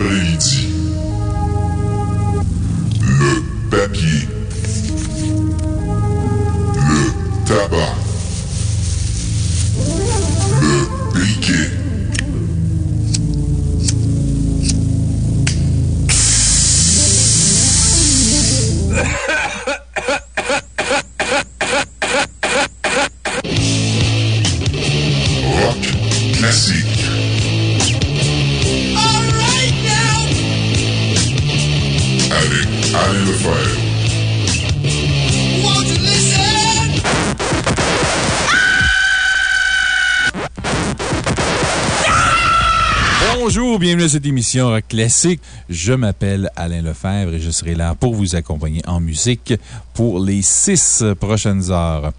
Vendredi cette émission Rock Classique. Je m'appelle Alain Lefebvre et je serai là pour vous accompagner en musique pour les six prochaines heures.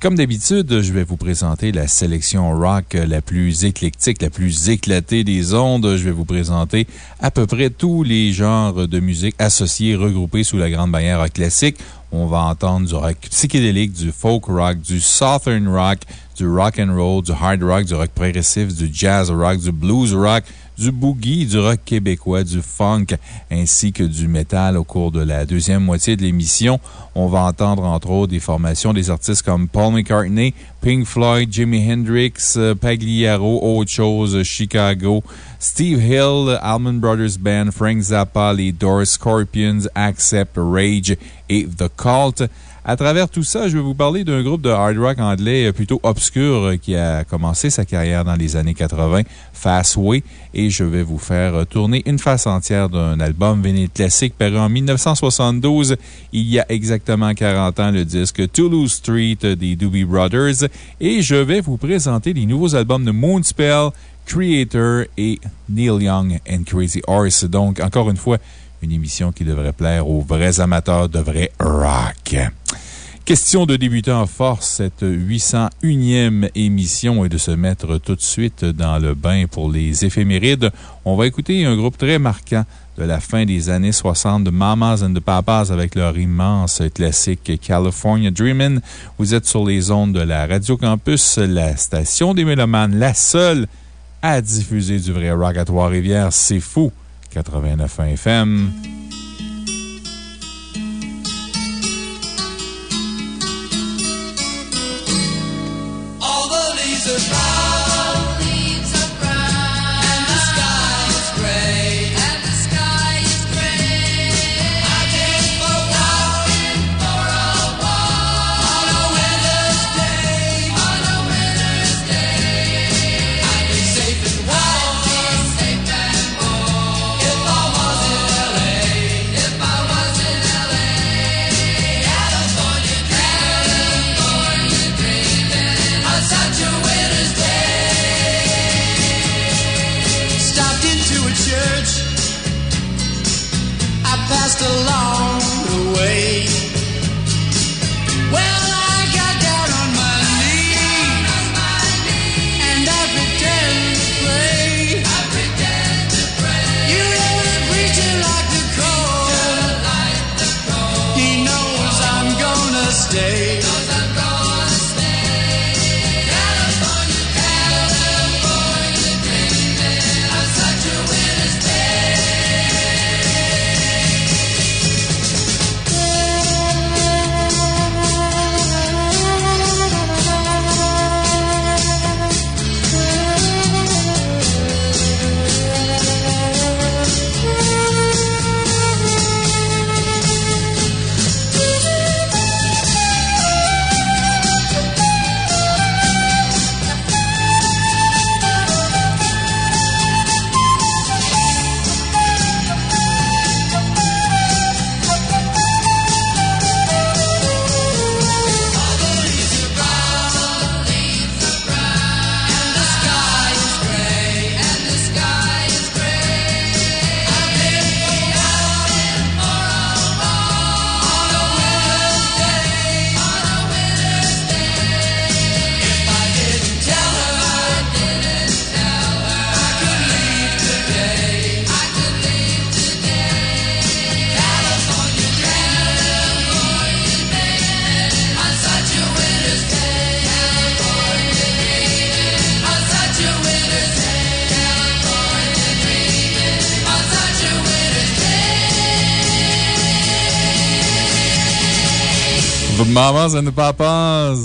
Comme d'habitude, je vais vous présenter la sélection rock la plus éclectique, la plus éclatée des ondes. Je vais vous présenter à peu près tous les genres de musique associés, regroupés sous la grande bannière rock classique. On va entendre du rock psychédélique, du folk rock, du southern rock, du rock and roll, du hard rock, du rock progressif, du jazz rock, du blues rock, du boogie, du rock québécois, du funk, ainsi que du métal au cours de la deuxième moitié de l'émission. On va entendre entre autres des formations des artistes comme Paul McCartney, Pink Floyd, Jimi Hendrix, euh, Pagliaro, Autre Chose, Chicago, Steve Hill, Allman Brothers Band, Frank Zappa, les Doors, Scorpions, Accept, Rage et The Cult. À travers tout ça, je vais vous parler d'un groupe de hard rock anglais plutôt obscur qui a commencé sa carrière dans les années 80, Fastway, et je vais vous faire tourner une face entière d'un album vinyle classique paru en 1972, il y a exactement 40 ans, le disque Toulouse Street des Doobie Brothers, et je vais vous présenter les nouveaux albums de Moonspell, Creator et Neil Young and Crazy Horse. Donc, encore une fois, une émission qui devrait plaire aux vrais amateurs de vrai rock. Question de débuter en force cette 801e émission et de se mettre tout de suite dans le bain pour les éphémérides. On va écouter un groupe très marquant de la fin des années 60 de Mamas and the Papas avec leur immense classique California Dreamin'. Vous êtes sur les ondes de la Radio Campus, la station des Mélomanes, la seule à diffuser du vrai rock à Trois-Rivières. C'est fou! 89 FM.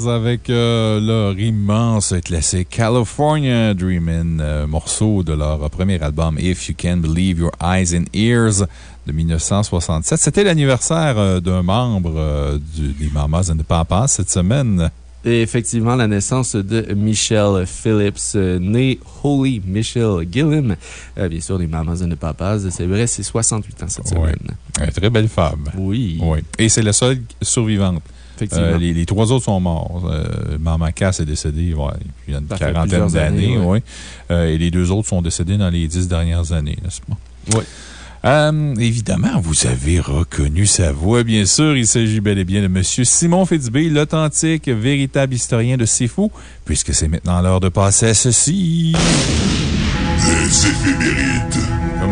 Avec euh, leur immense classique California Dreamin', euh, morceau de leur premier album If You Can Believe Your Eyes and Ears de 1967. C'était l'anniversaire euh, d'un membre du, des Mamas and the Papas cette semaine. Et effectivement, la naissance de Michelle Phillips, née Holy Michelle Gillim, euh, bien sûr, des Mamas and the Papas. C'est vrai, c'est 68 ans cette semaine. Une très belle femme. Oui, Oui. Et c'est la seule survivante. Effectivement. Euh, les, les trois autres sont morts. Euh, Maman Cass est décédée ouais, il y a une Ça quarantaine d'années. ouais. ouais. Euh, et les deux autres sont décédés dans les dix dernières années, n'est-ce pas? Oui. Euh, évidemment, vous avez reconnu sa voix, bien sûr. Il s'agit bel et bien de M. Simon Fitzbé, l'authentique, véritable historien de C'est Fou, puisque c'est maintenant l'heure de passer à ceci. Les éphémérides.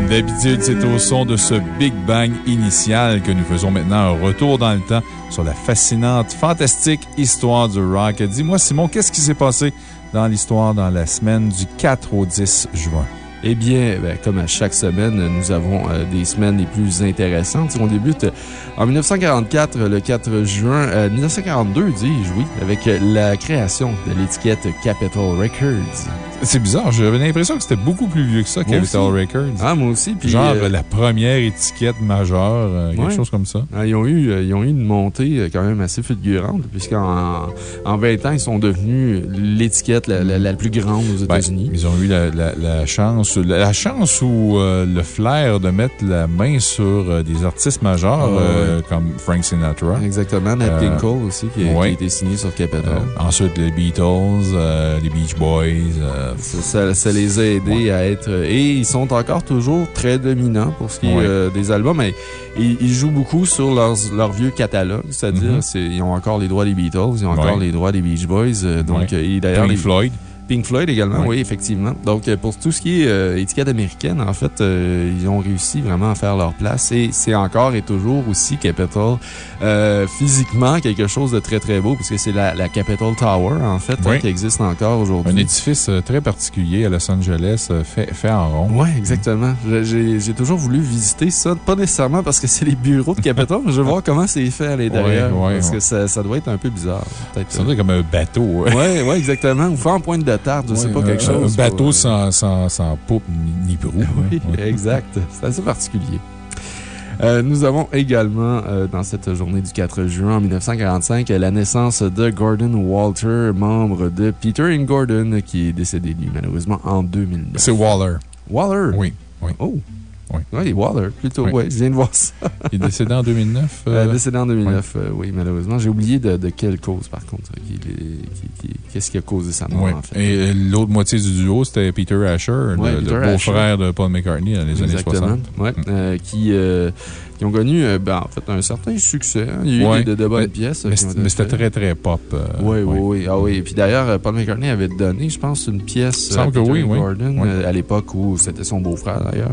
D'habitude, c'est au son de ce Big Bang initial que nous faisons maintenant un retour dans le temps sur la fascinante, fantastique histoire du rock. Dis-moi, Simon, qu'est-ce qui s'est passé dans l'histoire dans la semaine du 4 au 10 juin? Eh bien, ben, comme à chaque semaine, nous avons euh, des semaines les plus intéressantes. On débute euh, en 1944, le 4 juin, euh, 1942, dis-je, oui, avec euh, la création de l'étiquette Capitol Records. C'est bizarre, j'avais l'impression que c'était beaucoup plus vieux que ça, aussi. Records. Ah, moi aussi. Puis, Genre euh, la première étiquette majeure, euh, quelque Ouais. chose comme ça. Ah, Ils ont, eu, euh, ils ont eu une montée quand même assez fulgurante, puisqu'en en 20 ans, ils sont devenus l'étiquette la, la- la plus grande aux Ben, États-Unis. ils ont eu la, chance, la, chance ou euh, le flair de mettre la main sur des artistes majeurs Ah, ouais. comme Frank Sinatra. Exactement. Nat King Cole aussi, qui, a- qui a été signé sur Capitol. Ensuite, les Beatles, les Beach Boys. Euh, Ça, les a aidés à être. Et ils sont encore toujours très dominants pour ce qui est euh, des albums. Mais ils, ils jouent beaucoup sur leurs, leur vieux catalogue. C'est-à-dire, Mhm. c'est- ils ont encore les droits des Beatles, ils ont encore Ouais. les droits des Beach Boys. euh, donc, euh, et d'ailleurs, Floyd. Pink Floyd également, oui, effectivement. Donc, euh, pour tout ce qui est euh, étiquette américaine, en fait, euh, ils ont réussi vraiment à faire leur place. Et c'est encore et toujours aussi Capitol, euh, physiquement, quelque chose de très, très beau, puisque c'est la, la Capitol Tower, en fait, Oui. hein, qui existe encore aujourd'hui. Un édifice très particulier à Los Angeles, fait, fait en rond. Oui, exactement. J'ai toujours voulu visiter ça, pas nécessairement parce que c'est les bureaux de Capitol, mais je veux voir comment c'est fait à l'intérieur. Ouais, parce que ça, ça doit être un peu bizarre. Ça doit être comme un bateau. Oui, ouais, exactement. Ou faire en pointe de tarte, je sais pas, un- quelque chose. Un bateau sans, sans, sans poupe ni, ni proue. Oui, Ouais. exact. C'est assez particulier. Euh, nous avons également, euh, dans cette journée du 4 juin en 1945, la naissance de Gordon Walter, membre de Peter and Gordon, qui est décédé, lui, malheureusement, en 2009. C'est Waller. Waller? Oui. oui. Oh. Oui. Oui, Waller, plutôt. Oui. Oui, je viens de voir ça. Il est décédé en 2009. Euh, euh, décédé en 2009, euh, oui, malheureusement. J'ai oublié de, de quelle cause, par contre. Qu'est-ce qui a causé sa mort, Ouais. en fait. Et euh, l'autre moitié du duo, c'était Peter Asher, Ouais, le, beau-frère de Paul McCartney dans les Exactement. années 60. Ouais, euh, qui, qui ont connu, euh, ben, en fait, un certain succès. hein. Il y a eu de, de bonnes Mais- pièces. Mais c'était très, très pop. euh, Oui, oui, oui. Ah oui. Et puis d'ailleurs, euh, Paul McCartney avait donné, je pense, une pièce à Peter oui, oui. Gordon Oui. à l'époque où c'était son beau-frère, d'ailleurs.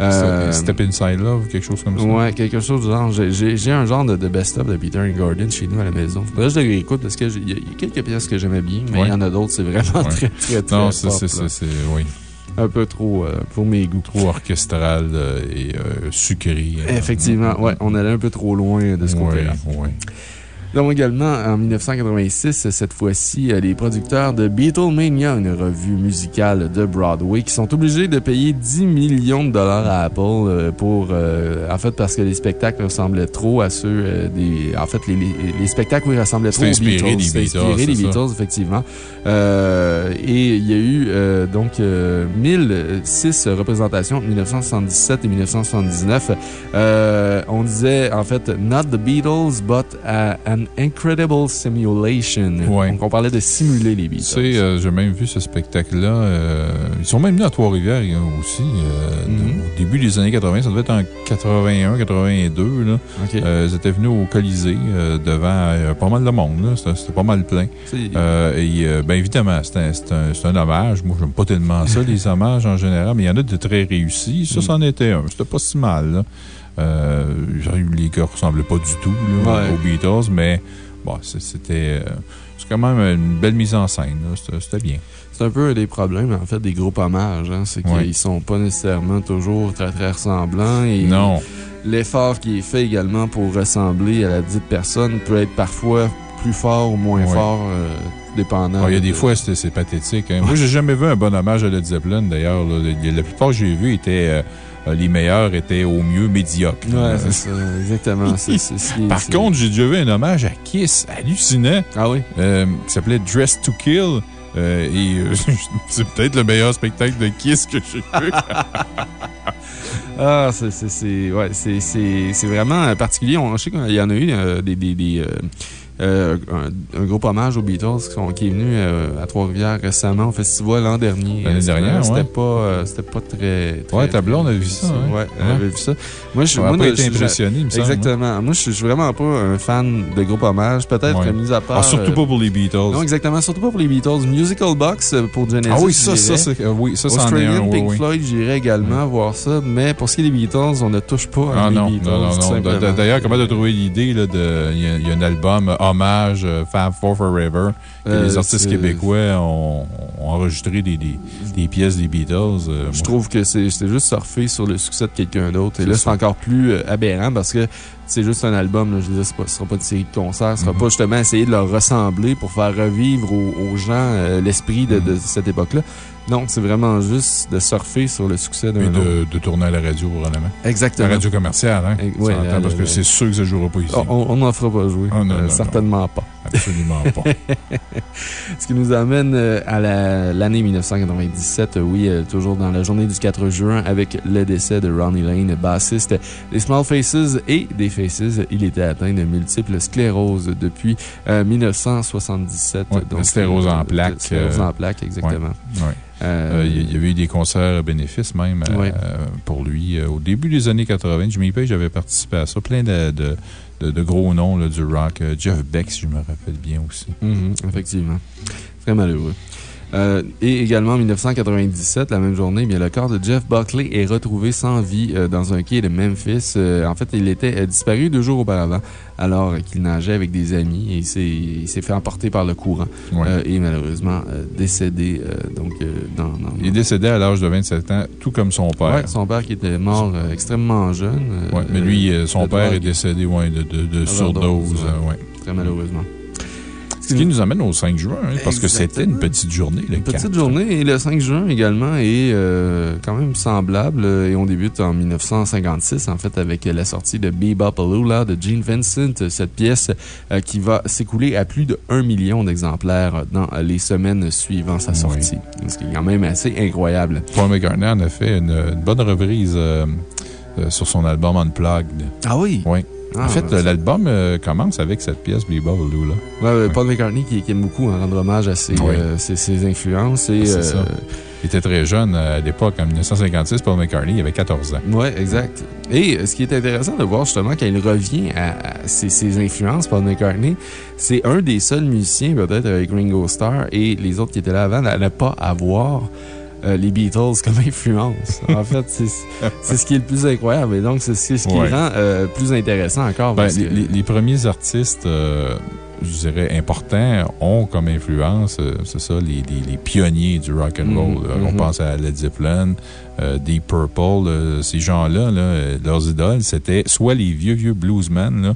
Euh, Step Inside Love, quelque chose comme ça. Ouais, quelque chose du genre. J'ai- un genre de, de best-of de Peter Gordon chez nous à la maison. Faudrait que je le réécoute parce qu'il y, y a quelques pièces que j'aimais bien, mais il y en a d'autres, c'est vraiment très, très, très. Non, c'est- oui. Un peu trop euh, pour mes goûts. Trop orchestral euh, et euh, sucré. Effectivement, ouais, on allait un peu trop loin de ce Ouais, côté-là. ouais. Nous avons également, en 1986, cette fois-ci, euh, les producteurs de Beatlemania, une revue musicale de Broadway, qui sont obligés de payer 10 millions de dollars à Apple euh, pour, euh, en fait, parce que les spectacles ressemblaient trop à ceux euh, des, en fait, les, les, les spectacles, oui, ressemblaient trop aux Beatles. des inspiré des. Beatles, effectivement. Euh, et il y a eu, euh, donc, euh, 1006 représentations entre 1977 et 1979. Euh, on disait, en fait, not the Beatles, but uh, an incredible simulation. Ouais. Donc, on parlait de simuler les Tu Beatles. sais, euh, j'ai même vu ce spectacle-là. euh, ils sont même venus à Trois-Rivières euh, aussi. euh, Mhm. Au début des années 80, ça devait être en 81, 82. Là. Ils étaient venus au Colisée devant pas mal de monde. C'était pas mal plein. Et bien évidemment, c'est un, un, hommage. Moi, j'aime pas tellement ça, les hommages en général, mais il y en a de très réussis. Ça, Mm. c'en était un. C'était pas si mal. là. Euh, les gars ressemblaient pas du tout là, Ouais. aux Beatles, mais bon, c'était. euh, quand même une belle mise en scène. C'était bien. C'est un peu un des problèmes, en fait, des groupes hommages. Hein, c'est qu'ils Ouais. sont pas nécessairement toujours très, très ressemblants. Et Non. l'effort qui est fait également pour ressembler à la dite personne peut être parfois plus fort ou moins Ouais. fort, euh, dépendant. Il y a des de- fois, c'est pathétique. hein. Moi, j'ai jamais vu un bon hommage à Led Zeppelin, d'ailleurs. La plupart que j'ai vus étaient. euh, les meilleurs étaient au mieux médiocres. Ouais, Euh, c'est ça, exactement. Qui est- Par contre, j'ai déjà vu un hommage à Kiss hallucinant Ah oui? euh, qui s'appelait Dress to Kill. euh, et euh, c'est peut-être le meilleur spectacle de Kiss que j'ai vu. Ah, c'est ouais, c'est- c'est- c'est vraiment euh, particulier. On, je sais qu'il y en a eu euh, des, des, des, euh, un, un groupe hommage aux Beatles qui, sont- qui est venu euh, à Trois-Rivières récemment au festival l'an dernier. L'année Euh, dernière, C'était ouais. pas, euh, pas très, très. Ouais, ta blonde a vu ça, hein? Ouais, Ouais. avait vu ça. Moi, je On moi, pas été impressionné, il me semble. hein. Exactement. Moi, je suis vraiment pas un fan de groupe hommage. Peut-être Ouais. que, mis à part. Ah, surtout pas pour les Beatles. Non, exactement. Surtout pas pour les Beatles. Musical Box pour Genesis. ah oui, ça, ça, c'est- oui, ça, c'en est un. Pink oui. Floyd, j'irais également voir ça. Mais pour ce qui est des Beatles, on ne touche pas à Ah les non, Beatles. non, non, non. D'ailleurs, comment tu as trouvé l'idée là, de. Il y, y a un album hommage euh, Fab Four Forever que Euh, les artistes québécois ont, ont enregistré des, des, des pièces des Beatles. euh, Je trouve que c'est juste surfer sur le succès de quelqu'un d'autre. Et là, c'est encore plus aberrant parce que c'est juste un album. Là, je veux dire, ce sera pas une série de concerts. Ce sera Mhm. pas justement essayer de leur ressembler pour faire revivre aux, aux gens euh, l'esprit de, de cette époque-là. Non, c'est vraiment juste de surfer sur le succès d'un Et de, de tourner à la radio, probablement. Exactement. La radio commerciale, hein? Ouais, la- parce la- que c'est sûr que ça ne jouera pas ici. Oh, on n'en fera pas jouer. Ah, non, Euh, non, certainement pas. Absolument pas. Ce qui nous amène euh, à la- l'année 1997, euh, oui, euh, toujours dans la journée du 4 juin, avec le décès de Ronnie Lane, bassiste des Small Faces et des Faces. Il était atteint de multiples scléroses depuis euh, 1977. Ouais, la sclérose en euh, plaques, Sclérose euh, en plaques, exactement. Ouais. Euh, Euh, Il y avait eu des concerts bénéfices même euh, euh, pour lui. Euh, au début des années 80, Jimmy Page avait participé à ça. Plein de, de, de- gros noms là, du rock. Euh, Jeff Beck, si je me rappelle bien aussi. Mhm, effectivement. Très malheureux. Euh, et également en 1997, la même journée, eh bien, le corps de Jeff Buckley est retrouvé sans vie euh, dans un quai de Memphis. Euh, en fait, il était disparu deux jours auparavant, alors qu'il nageait avec des amis et il s'est- fait emporter par le courant Ouais. et malheureusement décédé donc, dans, dans- Il est décédé à l'âge de 27 ans, tout comme son père. Ouais, son père qui était mort extrêmement jeune. Ouais, mais lui, son père drogue. est décédé de, de, de surdose. Très malheureusement. Ce qui nous amène au 5 juin, hein, parce que c'était une petite journée, le Une 4. petite journée et le 5 juin également est euh, quand même semblable euh, et on débute en 1956 en fait avec la sortie de Bebop Alula de Gene Vincent, cette pièce euh, qui va s'écouler à plus de 1 million d'exemplaires dans les semaines suivant sa sortie. Ce qui est quand même assez incroyable. Paul McCartney en a fait une, une bonne reprise euh, sur son album Unplugged. Ah oui? Oui. Ah, en fait, ben, l'album euh, commence avec cette pièce, Lula. Ouais, ouais, Paul McCartney qui, qui aime beaucoup hein, rendre hommage à ses, Oui. euh, ses, ses influences. Et, C'est euh, ça. Il était très jeune à l'époque, en 1956, Paul McCartney, il avait 14 ans. Oui, exact. Et ce qui est intéressant de voir justement quand il revient à, à ses, ses influences, Paul McCartney, c'est un des seuls musiciens, peut-être avec Ringo Starr et les autres qui étaient là avant, à ne pas avoir euh, les Beatles comme influence. En fait, c'est ce qui est le plus incroyable. Et donc, c'est ce qui Ouais. rend euh, plus intéressant encore. Ben, parce les, que- les- les premiers artistes, euh, je dirais, importants ont comme influence, c'est ça, les, les- pionniers du rock and roll. Mhm, là. On mhm. pense à Led Zeppelin, Deep Purple, ces gens-là, là, leurs idoles, c'était soit les vieux, vieux bluesmen, là,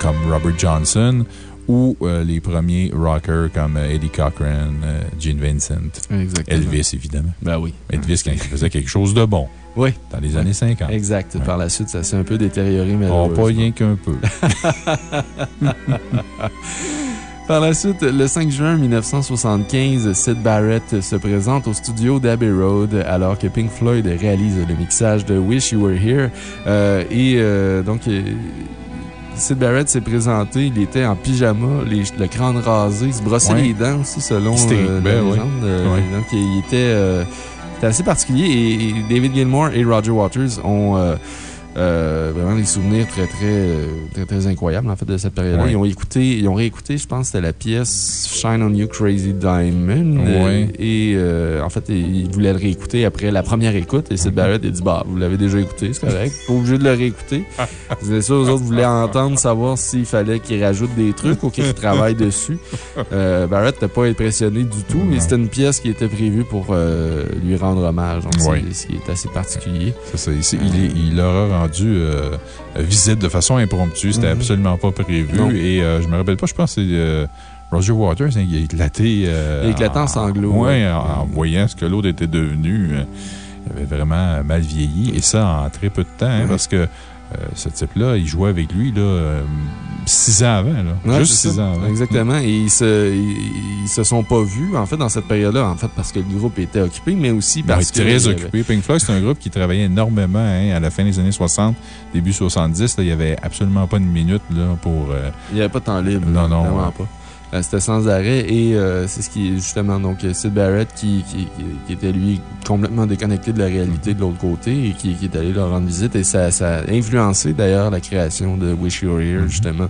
comme Robert Johnson, ou euh, les premiers rockers comme euh, Eddie Cochran, euh, Gene Vincent, Exactement. Elvis, évidemment. Ben oui. Elvis, quand il faisait quelque chose de bon. Oui. Dans les années 50. Exact. Par la suite, ça s'est un peu détérioré, Oh, malheureusement. pas rien qu'un peu. Par la suite, le 5 juin 1975, Sid Barrett se présente au studio d'Abbey Road alors que Pink Floyd réalise le mixage de Wish You Were Here. Euh, et euh, donc, Sid Barrett s'est présenté, il était en pyjama, les- le crâne rasé, il se brossait Ouais. les dents aussi, selon euh, ben la ouais. légende. Euh, Ouais. Donc, il était, euh, assez particulier et, et David Gilmour et Roger Waters ont. Euh, vraiment des souvenirs très, très, très, très incroyables, en fait, de cette période-là. Ouais. Ils ont écouté, ils ont réécouté, je pense, c'était la pièce Shine on You Crazy Diamond. Ouais. Euh, et, euh, en fait, ils voulaient le réécouter après la première écoute. Et Sid Barrett a dit, bah, vous l'avez déjà écouté, c'est correct. Pas obligé de le réécouter. C'est ça, eux autres voulaient entendre, savoir s'il fallait qu'ils rajoutent des trucs ou qu'ils travaillent dessus. Euh, Barrett n'était pas impressionné du tout. Non. c'était une pièce qui était prévue pour lui rendre hommage. Donc, Ouais. ce qui est assez particulier. C'est ça. Il, il, est- il leur a rendu euh, visite de façon impromptue. C'était Mhm. absolument pas prévu. Non. Et euh, je me rappelle pas, je pense que c'est euh, Roger Waters hein, qui a éclaté. euh, Il a éclaté en sanglots, Oui, ouais. en, en voyant ce que l'autre était devenu. euh, il avait vraiment mal vieilli. Et ça en très peu de temps, hein, Ouais. parce que ce type-là, il jouait avec lui là, euh, six ans avant. Là. Ouais, Juste six ça. ans avant. Exactement. Et ils se, ils, ils se sont pas vus, en fait, dans cette période-là, en fait, parce que le groupe était occupé, mais aussi Ils parce que. très avait- occupés. Pink Floyd, c'est un groupe qui travaillait énormément hein, à la fin des années 60, début 70. là, il n'y avait absolument pas une minute là, pour. euh, Il n'y avait pas de temps libre. Non, non, Vraiment ouais. pas. Euh, C'était sans arrêt et euh, c'est ce qui est justement donc euh, Sid Barrett qui, qui, qui- qui était lui complètement déconnecté de la réalité de l'autre côté et qui, qui est allé leur rendre visite et ça, ça a influencé d'ailleurs la création de Wish You Were Here Mhm. justement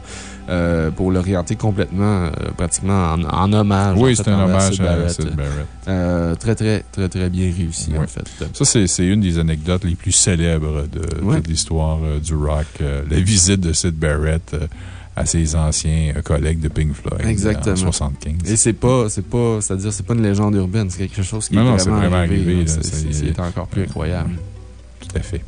euh, pour l'orienter complètement, euh, pratiquement en, en hommage. en oui, fait, c'est un hommage à. Sid Barrett. Euh, très, très, très, très bien réussi en fait. Ça, c'est une des anecdotes les plus célèbres de, Ouais. de l'histoire du rock. la visite de Sid Barrett à ses anciens euh, collègues de Pink Floyd euh, Exactement. en 75. Et c'est pas, c'est pas, c'est-à-dire, c'est pas une légende urbaine, c'est quelque chose qui Non, est non, c'est vraiment, vraiment arrivé. C'est- est. encore plus incroyable. Tout à fait.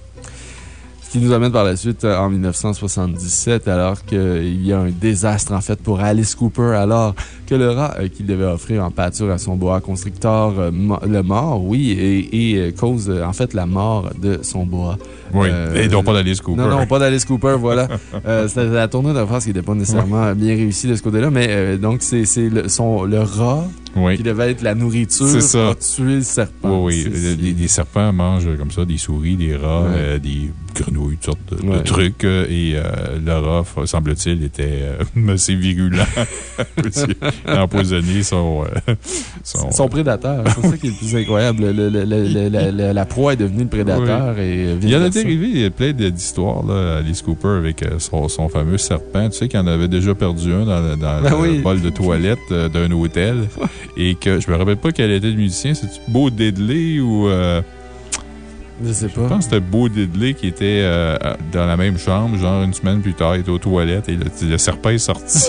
Ce qui nous amène par la suite euh, en 1977, alors qu'il y a un désastre en fait pour Alice Cooper, alors que le rat euh, qu'il devait offrir en pâture à son boa constrictor, euh, le mort, oui, et, et, cause en fait la mort de son boa. Oui, Euh, et donc pas d'Alice Cooper. Non, non, pas d'Alice Cooper, voilà. Euh, C'était la tournure de phrase qui n'était pas nécessairement bien réussie de ce côté-là, mais euh, donc c'est le, son- le rat Oui. qui devait être la nourriture ça. a tué le serpent. Oui, oui. Les, les serpents mangent comme ça des souris, des rats, Ouais. des grenouilles, toutes sortes de, trucs. Et le rat, semble-t-il, était assez virulent. Aussi, empoisonné son. son- Son prédateur, c'est ça qui est le plus incroyable. Le- le- le- le- la- la- la proie est devenue le prédateur et Il y en a vice-versa. dérivé plein d'histoires, là, Alice Cooper, avec euh, son, son fameux serpent. Tu sais qu'il en avait déjà perdu un dans, Ben le oui. bol de toilette euh, d'un hôtel. Et que je me rappelle pas quel était le musicien. C'est-tu Beau Diddley ou. euh, Je sais je pas. pense que c'était Beau Diddley qui était euh, dans la même chambre, genre une semaine plus tard, il était aux toilettes et le, le serpent est sorti.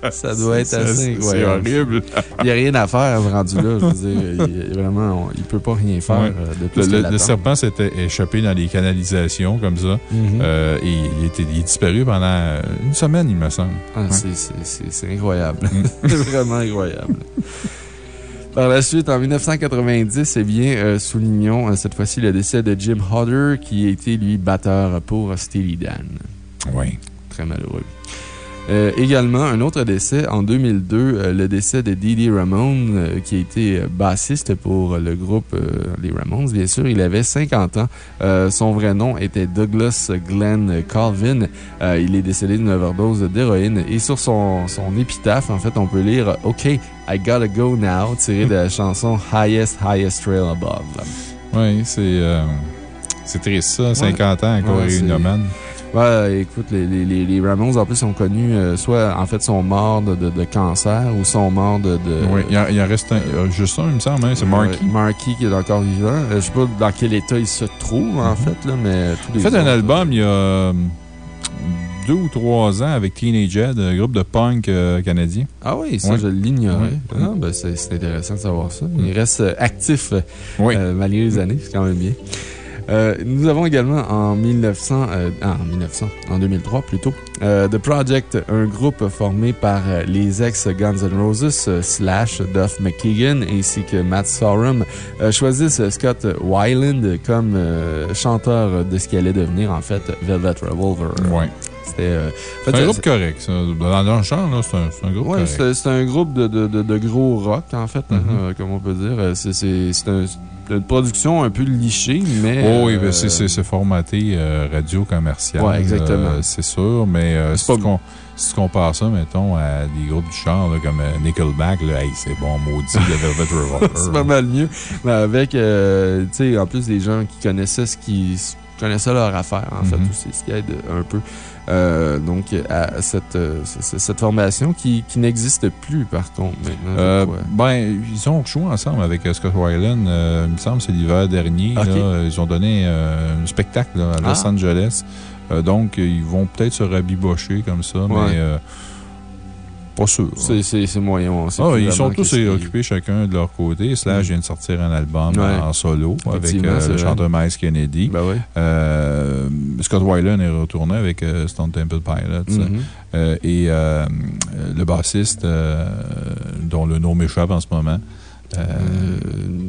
Ça doit être assez c'est- incroyable. horrible. Il n'y a rien à faire rendu là. Je veux dire, il, vraiment, on- il peut pas rien faire Ouais. euh, de Le, que le- serpent s'était échappé dans les canalisations comme ça. Mhm. Euh, et il, était, il est disparu pendant une semaine, il me semble. Ah, c'est- c'est- C'est c'est incroyable. c'est vraiment incroyable. Par la suite, en 1990, eh bien, euh, soulignons cette fois-ci le décès de Jim Hodder, qui a été, lui, batteur pour Steely Dan. Oui. Très malheureux. Euh, également, un autre décès en 2002, euh, le décès de Didi Ramone, euh, qui a été bassiste pour le groupe Les Ramones, bien sûr. Il avait 50 ans. Son vrai nom était Douglas Glenn Colvin. Euh, il est décédé d'une overdose d'héroïne. Et sur son, son épitaphe, en fait, on peut lire OK, I gotta go now, tiré de la chanson Highest, Highest Trail Above. Oui, c'est. triste, ça. 50 ans, encore Ouais. Ouais, écoute, les, les, Ramones, en plus, sont connus, euh, soit, en fait, sont morts de, de, de cancer ou sont morts de... de Oui, il, il en reste un, juste un, il me semble, hein, c'est Marky. Marky qui est encore vivant. Euh, je sais pas dans quel état il se trouve, en fait, là, mais tous Il les a fait un autres, album il y a euh, deux ou trois ans avec Teenage Head, un groupe de punk euh, canadien. Ah oui, ça, Ouais. je l'ignorais. Ouais. Ah, ben, c'est intéressant de savoir ça. Il reste euh, actif euh, Oui. euh, malgré les années, c'est quand même bien. Euh, nous avons également en 1900, euh, ah, en 1900, en 2003 plutôt, euh, The Project, un groupe formé par les ex-Guns N' Roses, Slash, Duff McKagan ainsi que Matt Sorum, choisissent Scott Weiland comme chanteur de ce qui allait devenir en fait Velvet Revolver. Oui. C'était euh, en fait, C'est un groupe correct, ça. Dans, le genre, c'est un, groupe Ouais, correct. c'est un groupe de, de, de, de gros rock, en fait, hein, Mhm. euh, comme on peut dire. Euh, C'est c'est- c'est un- c'est une production un peu lichée, mais. Oh, oui, euh, c'est- formaté euh, radio commercial. Ouais, exactement. euh, c'est sûr, mais euh, si, pas- tu con- si tu compares ça, mettons, à des groupes du genre, là, comme euh, Nickelback, là, hey, c'est bon, maudit, le Velvet Revolver. c'est pas mal mieux. Mais avec, euh, tu sais, en plus des gens qui connaissaient ce qui connaissaient leur affaire, en fait, Mhm. aussi, ce qui aide un peu. Euh, donc, à cette, euh, cette formation qui, qui n'existe plus, par contre, maintenant. Euh, ben, ils ont joué ensemble avec Scott Weiland. il me semble que c'est l'hiver dernier. Là, ils ont donné un spectacle là, à Los Ah. Angeles. Donc, ils vont peut-être se rabibocher comme ça, Ouais. mais Pas sûr. C'est c'est- moyen. Ah, ils sont tous occupés chacun de leur côté. Slash vient de sortir un album Ouais. en solo avec euh, le chanteur Miles Kennedy. Ben ouais. Euh, Scott Weiland est retourné avec euh, Stone Temple Pilots. Mhm. Euh, et le bassiste, dont le nom m'échappe en ce moment. Euh,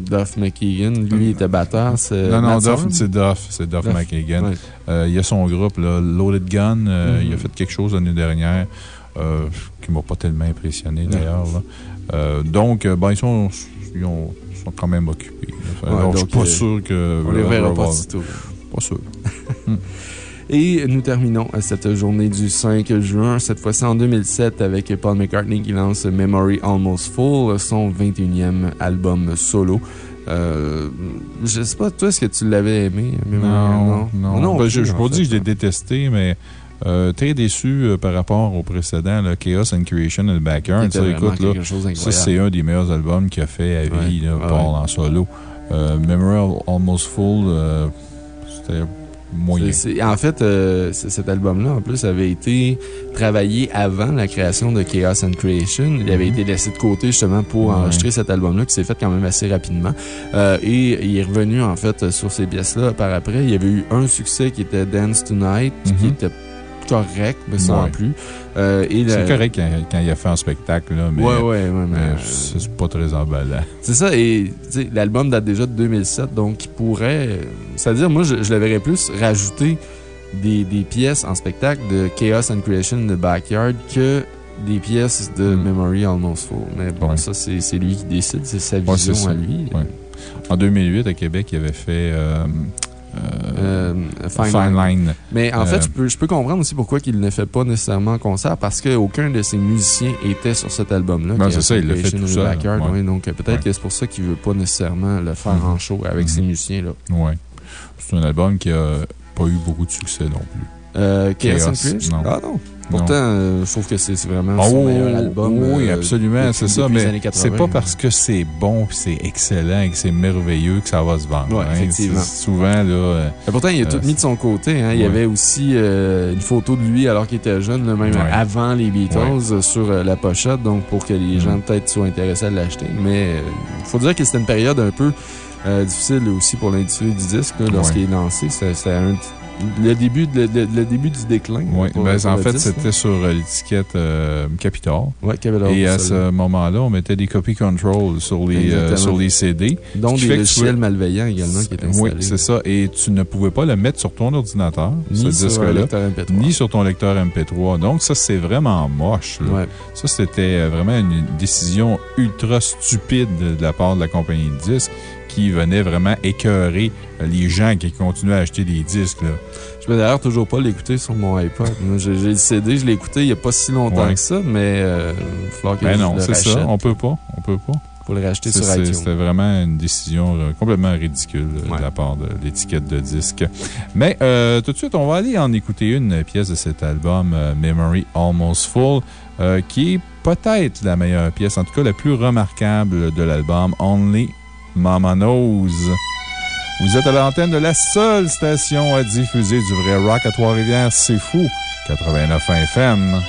Duff McKagan, lui, était batteur. non, non, Duff, c'est Duff. C'est Duff, Duff, McKagan. ouais. Euh, il y a son groupe, là, Loaded Gun. euh. Il a fait quelque chose l'année dernière qui ne m'a pas tellement impressionné d'ailleurs. Euh, donc, euh, ben, ils, sont, ils ont- sont quand même occupés. là. Ouais, Alors, je suis donc, pas euh, sûr que. On les verra pas du tout. Pas sûr. Et nous terminons cette journée du 5 juin, cette fois-ci en 2007, avec Paul McCartney qui lance Memory Almost Full, son 21e album solo. Euh, je sais pas, toi, est-ce que tu l'avais aimé? Memory? Non, non. Non, Ben, plus, je en pas dit que je l'ai hein. détesté, mais euh, très déçu euh, par rapport au précédent, là, Chaos and Creation and the Backyard. Ça, écoute, là, ça, c'est un des meilleurs albums qu'il a fait à vie, là, Paul ouais. en solo. Euh, Memory Almost Full, euh, c'était moyen. C'est- c'est- en fait, c- cet album-là, en plus, avait été travaillé avant la création de Chaos and Creation. Il avait Mhm. été laissé de côté justement pour enregistrer cet album-là qui s'est fait quand même assez rapidement. Et il est revenu en fait sur ces pièces-là par après. Il y avait eu un succès qui était Dance Tonight, qui Mhm. était correct, mais sans Ouais. plus. Euh, C'est correct quand, quand il a fait un spectacle, là, mais, Ouais, ouais, ouais, mais, mais euh, c'est pas très emballant. c'est ça, et l'album date déjà de 2007, donc il pourrait. euh, C'est-à-dire, moi, je, je le verrais plus rajouter des, des pièces en spectacle de Chaos and Creation in the Backyard que des pièces de Mm. Memory Almost Full. Mais bon, ça, c'est lui qui décide, c'est sa vision à lui. En 2008, à Québec, il avait fait euh, euh, Euh, Fine Fine Line. Line. Mais en Euh, fait, je peux, je peux comprendre aussi pourquoi il ne fait pas nécessairement en concert parce qu'aucun de ses musiciens était sur cet album-là. Ben, c'est ça, il l'a fait tout seul, Backyard, ouais. ouais, donc euh, peut-être Ouais. que c'est pour ça qu'il veut pas nécessairement le faire Mhm. en show avec Mhm. ses musiciens-là. Ouais. C'est un album qui a pas eu beaucoup de succès non plus. Euh, Chaos, Chaos, non. Ah non. Pourtant, euh, je trouve que c'est vraiment Ah, son oui, meilleur album. Oui, euh, absolument, c'est ça. Mais années 80. c'est pas parce que c'est bon c'est excellent et que c'est merveilleux que ça va se vendre. Ouais, hein. effectivement. Souvent, là. euh, Et pourtant, il a tout Euh, mis de son côté. hein. Il y ouais. avait aussi euh, une photo de lui alors qu'il était jeune, là, même Ouais. avant les Beatles, euh, sur euh, la pochette, donc pour que les Mhm. gens peut-être soient intéressés à l'acheter. Mais il faut dire que c'était une période un peu euh, difficile aussi pour l'industrie du disque lorsqu'il est lancé. C'était c'était un- le, début de- le, le début du déclin. pour- Ben, pour en fait, c'était sur euh, l'étiquette euh, Capitol. Ouais, Capitol, Et à ce moment-là, on mettait des copy control sur les, euh, sur les CD. qui des logiciels malveillants également qui étaient Oui, installés. c'est ça. Et tu ne pouvais pas le mettre sur ton ordinateur, Ni ce disque-là, lecteur MP3. ni sur ton lecteur MP3. Donc, ça, c'est vraiment moche. Ouais. Ça, c'était euh, vraiment une décision ultra stupide de de la part de la compagnie de disques qui venait vraiment écœurer les gens qui continuaient à acheter des disques. Là. Je peux d'ailleurs toujours pas l'écouter sur mon iPod. J'ai le CD, je l'ai écouté il n'y a pas si longtemps Ouais. que ça, mais euh, il va falloir que Ben je non, c'est ça. On peut pas. On peut pas. pour le racheter sur iTunes. C'était vraiment une décision euh, complètement ridicule euh, Ouais. de la part de l'étiquette de disque. Mais euh, tout de suite, on va aller en écouter une pièce de cet album, euh, Memory Almost Full, qui est peut-être la meilleure pièce, en tout cas la plus remarquable de l'album, Only Mama Knows. Vous êtes à l'antenne de la seule station à diffuser du vrai rock à Trois-Rivières, c'est fou, 89 FM.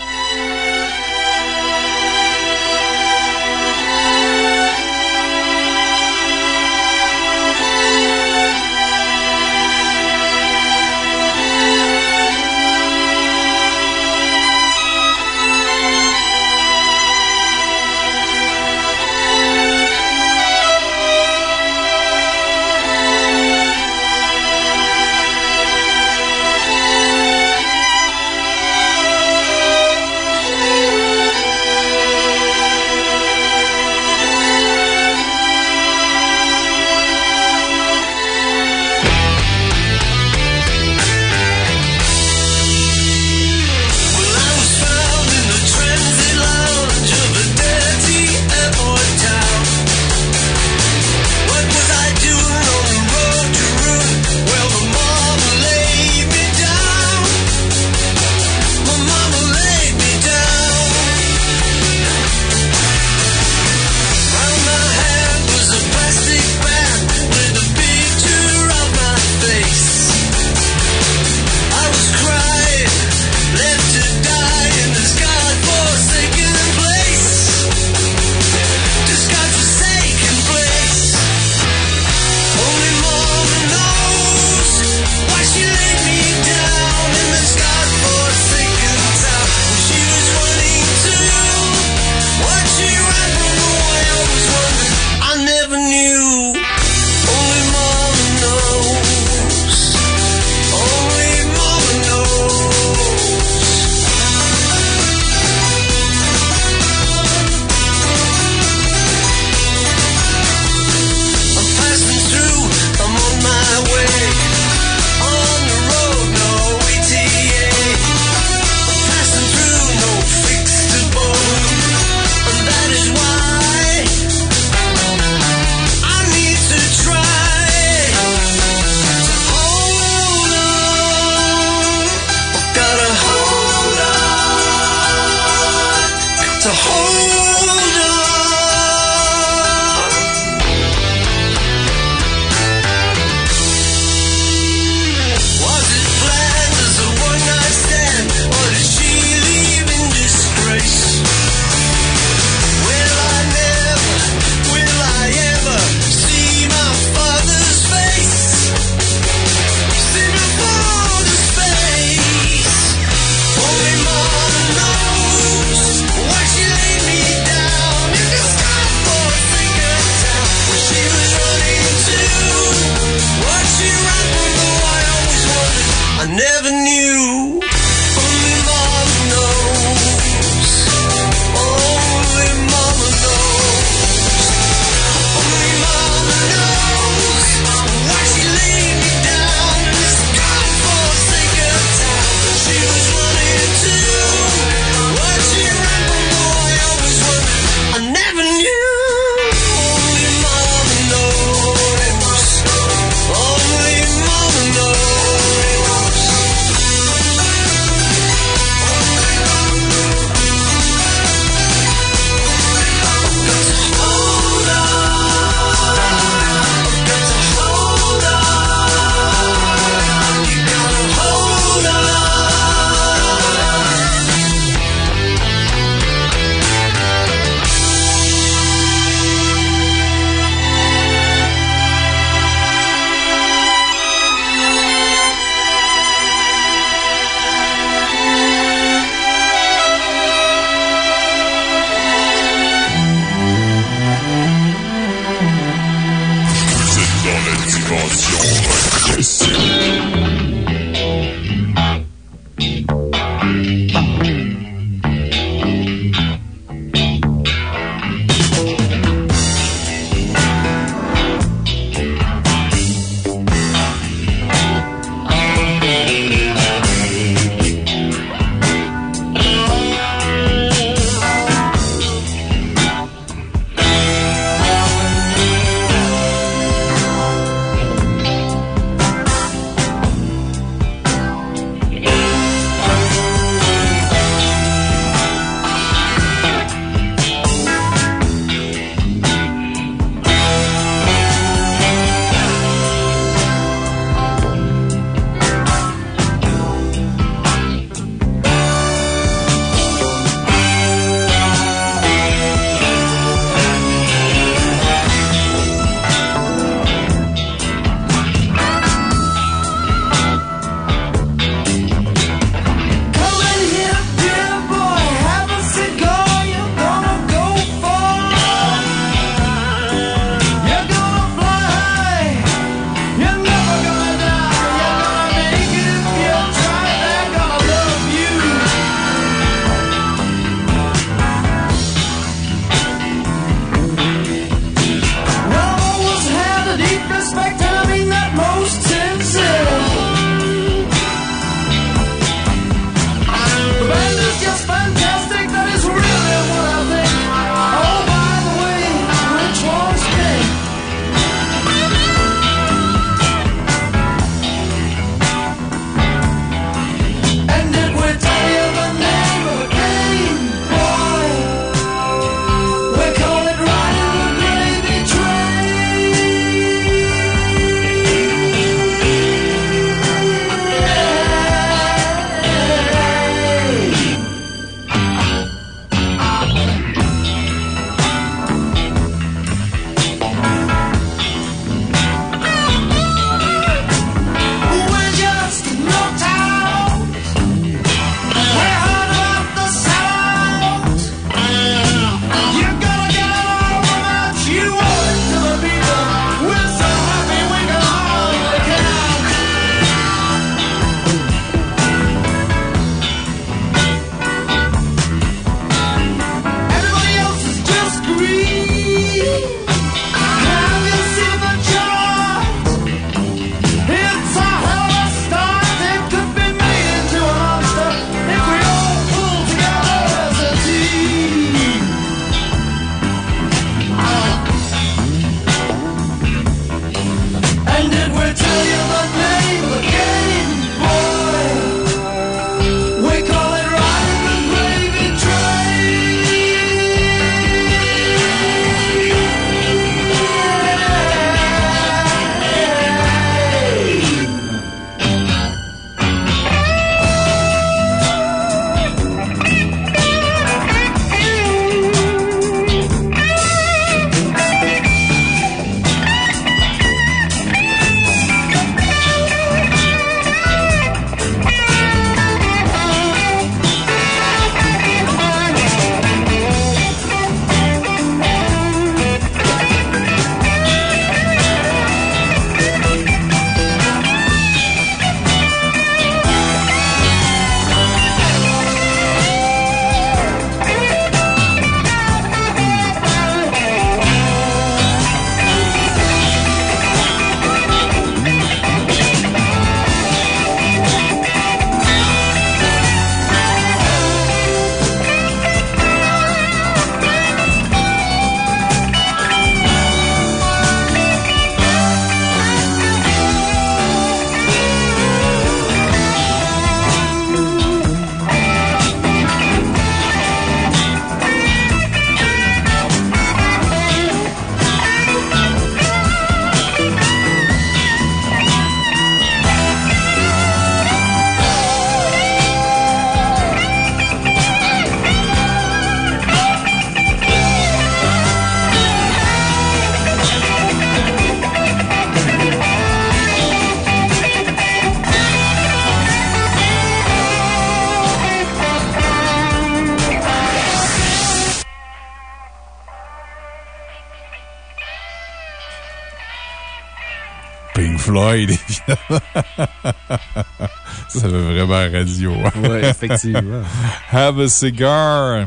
Radio. Oui, effectivement. Have a cigar.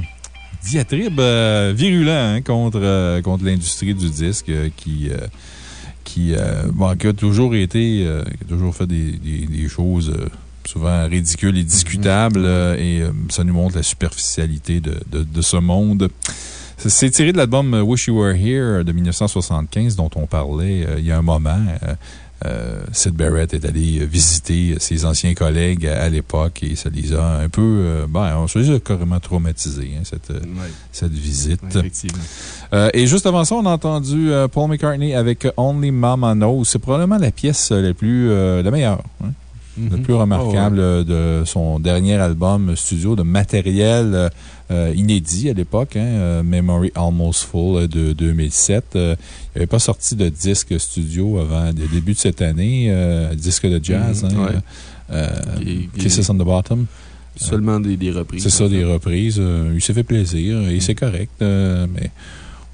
Diatribe euh, virulent hein, contre, euh, contre l'industrie du disque euh, qui, qui, bon, qui a toujours été, qui a toujours fait des, des- des choses souvent ridicules et discutables euh, et ça nous montre la superficialité de, de, de ce monde. C'est- tiré de l'album Wish You Were Here de 1975 dont on parlait euh, il y a un moment. Euh, Sid Barrett est allé visiter ses anciens collègues à, à l'époque et ça les a un peu, euh, ben, on se les a carrément traumatisés, hein, cette, euh, cette visite. effectivement. Euh, et juste avant ça, on a entendu euh, Paul McCartney avec Only Mama Knows. C'est probablement la pièce euh, la plus, euh, la meilleure, hein, la Mhm. plus remarquable Oh, ouais. euh, de son dernier album studio de matériel euh, inédit à l'époque, hein, euh, Memory Almost Full euh, de 2007. Euh, il n'avait pas sorti de disque studio avant le début de cette année, euh, disque de jazz, Mhm, hein, ouais. Kisses on the Bottom. Seulement des, des reprises. C'est ça, des reprises. Il s'est fait plaisir et c'est correct, mais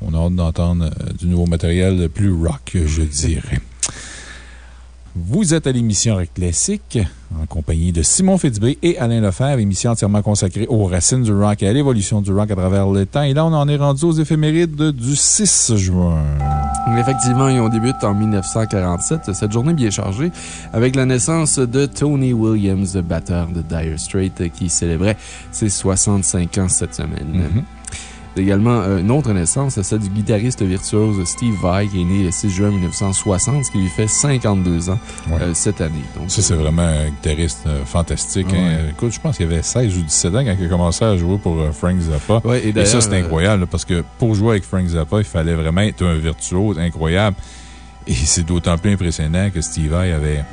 on a hâte d'entendre du nouveau matériel plus rock, je dirais. Vous êtes à l'émission Rock Classique en compagnie de Simon Fitzbé et Alain Lefebvre, émission entièrement consacrée aux racines du rock et à l'évolution du rock à travers le temps. Et là, on en est rendu aux éphémérides du 6 juin. Effectivement, et on débute en 1947, cette journée bien chargée, avec la naissance de Tony Williams, le batteur de Dire Straits, qui célébrait ses 65 ans cette semaine. Mhm. Également, euh, une autre naissance, celle du guitariste virtuose Steve Vai, qui est né le 6 juin 1960, ce qui lui fait 52 ans Ouais. euh, cette année. Donc, Ça, c'est vraiment un guitariste euh, fantastique. hein. Écoute, je pense qu'il avait 16 ou 17 ans quand il a commencé à jouer pour Frank Zappa. Ouais, et Et ça, c'est incroyable, là, parce que pour jouer avec Frank Zappa, il fallait vraiment être un virtuose incroyable. Et c'est d'autant plus impressionnant que Steve Vai avait,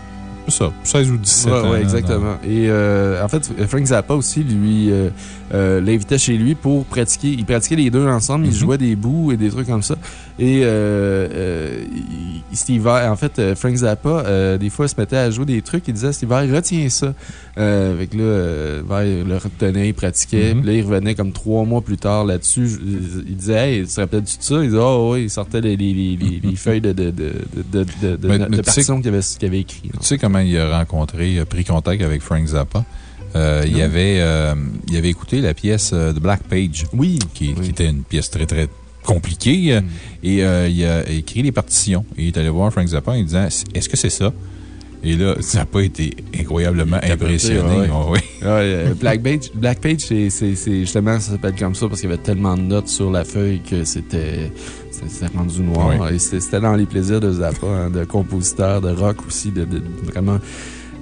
ça, 16 ou 17 Ouais, ans. là, exactement. Et euh, en fait, Frank Zappa aussi, lui, euh, euh, l'invitait chez lui pour pratiquer. Ils pratiquaient les deux ensemble, ils Mhm. jouaient des bouts et des trucs comme ça. Et euh, euh, il- Steve Vai, en fait, euh, Frank Zappa, euh, des fois, se mettait à jouer des trucs. Il disait à Steve Vai, retiens ça. Euh, avec là, euh, Vai le retenait, il pratiquait. Mhm. Puis là, il revenait comme trois mois plus tard là-dessus. Il disait, hey, tu te rappelles-tu de ça? Il disait, oh, oui, il sortait les, les, les, les- les feuilles de, de, de, qu'il avait, avait écrit. Tu sais comment il a rencontré, a pris contact avec Frank Zappa? Euh, il, avait, euh, il avait écouté la pièce euh, de Black Page, Oui. qui, était une pièce très, très compliquée. Mm. Et euh, il a écrit les partitions. Et il est allé voir Frank Zappa en disant Est-ce que c'est ça Et là, Zappa était incroyablement Il capotait, impressionné. ouais. Oh, oui. Ouais, Black Page, Black Page c'est justement, ça s'appelle comme ça parce qu'il y avait tellement de notes sur la feuille que c'était rendu noir. Oui. Et c'était dans les plaisirs de Zappa, hein, de compositeur, de rock aussi, de, de- vraiment.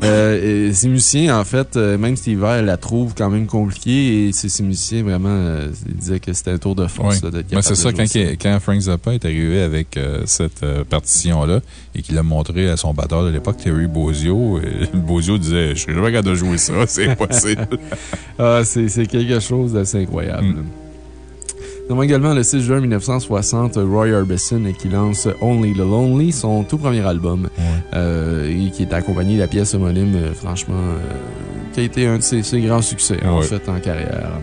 Euh, ces musiciens, en fait, euh, même Steve Vai la trouve quand même compliquée et ces, ces musiciens, vraiment, euh, ils disaient que c'était un tour de force. Oui. là, d'être Ben, capable c'est ça, quand, quand Frank Zappa est arrivé avec euh, cette euh, partition-là et qu'il l'a montré à son batteur de l'époque, Terry Bozio, et Bozio disait Je serais jamais capable de jouer ça, c'est impossible. Ah, c'est c'est quelque chose d'assez incroyable. Mm. Nous avons également le 6 juin 1960 Roy Orbison qui lance Only the Lonely, son tout premier album, euh, et qui est accompagné de la pièce homonyme, euh, franchement, euh, qui a été un de ses, ses grands succès, en fait, en carrière.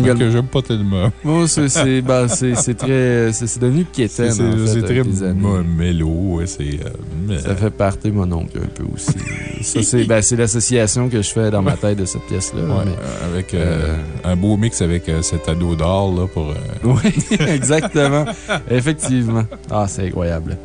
Également- que j'aime pas tellement. Bon, c'est ben, très. C'est devenu C'est quétaine, en c'est- fait, très mélo. euh, Ça fait partie de mon oncle un peu aussi. Ça, c'est ben, c'est l'association que je fais dans ma tête de cette pièce-là. Ouais, mais- euh, avec euh, un beau mix avec cet ado d'or là, pour. Oui, exactement. Effectivement. Ah, c'est incroyable.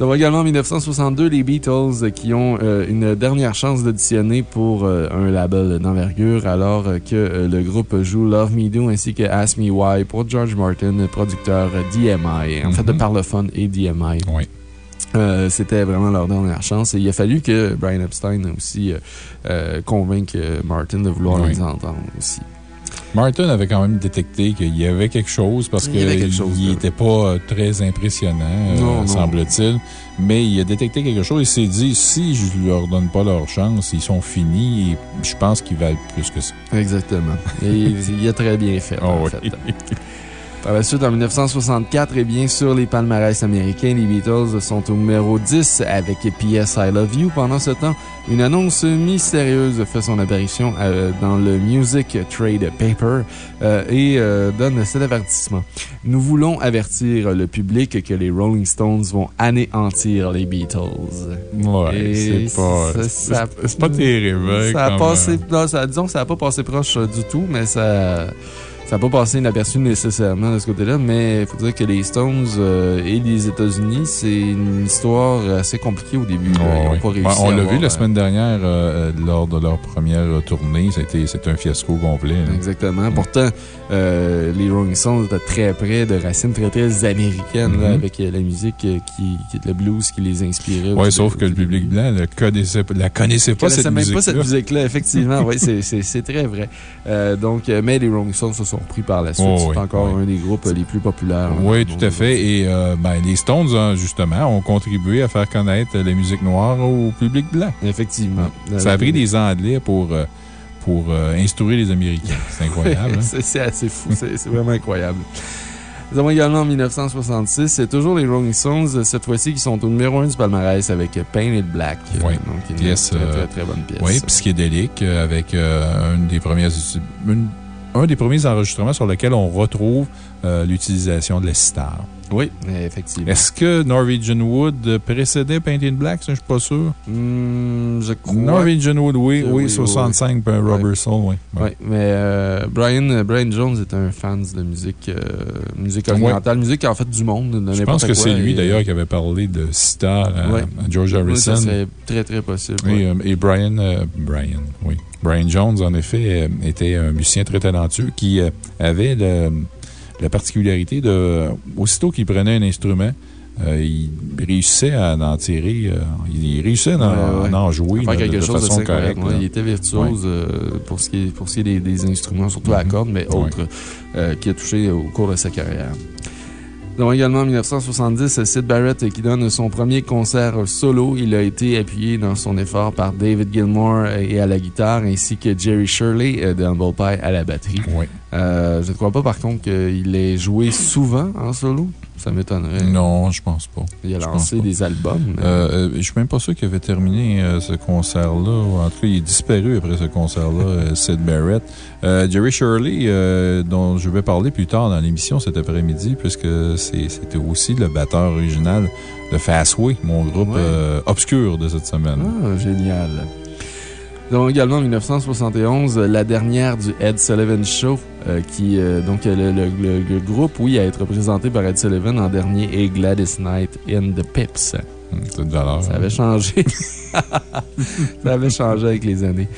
Nous avons également en 1962 les Beatles qui ont euh, une dernière chance d'auditionner pour euh, un label d'envergure alors euh, que euh, le groupe joue Love Me Do ainsi que Ask Me Why pour George Martin, producteur euh, DMI. En fait, de Mhm. Parlophone et DMI. Oui. Euh, C'était vraiment leur dernière chance et il a fallu que Brian Epstein aussi euh, euh, convainque euh, Martin de vouloir Oui. les entendre aussi. Martin avait quand même détecté qu'il y avait quelque chose parce qu'il n'était pas euh, très impressionnant, euh, semble-t-il. Mais il a détecté quelque chose et s'est dit si je ne leur donne pas leur chance, ils sont finis et je pense qu'ils valent plus que ça. Exactement. Et il a très bien fait. Ah en oui. fait. Par la suite, en 1964, et bien sur les palmarès américains, les Beatles sont au numéro 10 avec PS I Love You. Pendant ce temps, une annonce mystérieuse fait son apparition euh, dans le Music Trade Paper euh, et euh, donne cet avertissement. Nous voulons avertir le public que les Rolling Stones vont anéantir les Beatles. Ouais, c'est pas, c'est pas terrible. hein, Ça a passé, non, ça- disons que ça n'a pas passé proche du tout, mais ça. Ça n'a pas passé inaperçu nécessairement de ce côté-là, mais il faut dire que les Stones euh, et les États-Unis, c'est une histoire assez compliquée au début. Ils pas réussi Ouais, on l'a vu la euh, semaine dernière euh, lors de leur première tournée. C'était un fiasco complet. là. Exactement. Pourtant, euh, les Rolling Stones étaient très près de racines très, très américaines, là, Mhm. avec la musique qui, qui, le blues qui les inspirait. Au- sauf au que le public blanc ne connaissait, la connaissait pas, connaissais cette même musique pas cette musique-là, effectivement. oui, c'est- très vrai. Donc, mais les Rolling Stones se sont repris par la suite. Oh, c'est oui, encore oui. un des groupes euh, les plus populaires. Oui, hein, tout dans à fait. Et euh, ben, les Stones, hein, justement, ont contribué à faire connaître la musique noire au public blanc. Effectivement. Ça a pris des Anglais pour, euh, pour euh, instruire les Américains. C'est incroyable. hein? C'est assez fou, c'est vraiment incroyable. Nous avons également en 1966, c'est toujours les Rolling Stones, cette fois-ci, qui sont au numéro 1 du palmarès avec Painted Black. Oui. Donc, une Pièce, très, euh, très, très bonne pièce. Oui, psychédélique, euh, avec euh, une des premières, une- un des premiers enregistrements sur lequel on retrouve euh, l'utilisation de la sitar. Oui, effectivement. Est-ce que Norwegian Wood précédait Painted Black? Ça, je suis pas sûr. Hmm, je crois. Norwegian Wood, oui, oui, oui, 65, puis Rubber. Soul, oui. Oui, mais euh, Brian, euh, Brian Jones est un fan de musique, euh, musique orientale, musique en fait du monde. de Je pense que c'est lui et- d'ailleurs qui avait parlé de sitar à, George Harrison. serait très, très possible. Euh, et Brian, Brian, oui. Brian Jones, en effet, était un musicien très talentueux qui avait le- la particularité de, aussitôt qu'il prenait un instrument, euh, il réussissait à en tirer, euh, il réussissait à en, Ouais, ouais. à en jouer Faire là, de, quelque de chose façon incroyable. correcte. Il était virtuose euh, pour ce qui est, pour ce qui est des, des instruments, surtout à Mhm. cordes, mais autres, qui a touché au cours de sa carrière. Nous avons également en 1970 Sid Barrett qui donne son premier concert solo. Il a été appuyé dans son effort par David Gilmour et à la guitare, ainsi que Jerry Shirley euh, de Humble Pie à la batterie. Oui. Euh, je ne crois pas, par contre, qu'il ait joué souvent en solo? Ça m'étonnerait. Non, je pense pas. Il a lancé des albums. mais- Euh, euh, je suis même pas sûr qu'il avait terminé euh, ce concert-là. En tout cas, il est disparu après ce concert-là, euh, Sid Barrett. Euh, Jerry Shirley, dont je vais parler plus tard dans l'émission cet après-midi, puisque c'était aussi le batteur original de Fastway, mon groupe Ouais. obscur de cette semaine. Ah, génial. Nous avons également en 1971 euh, la dernière du Ed Sullivan Show, euh, qui, euh, donc, le, le- le- le groupe, oui, à être présenté par Ed Sullivan en dernier est Gladys Knight in the Pips. C'est de valeur. Ça avait changé. Ça avait changé avec les années.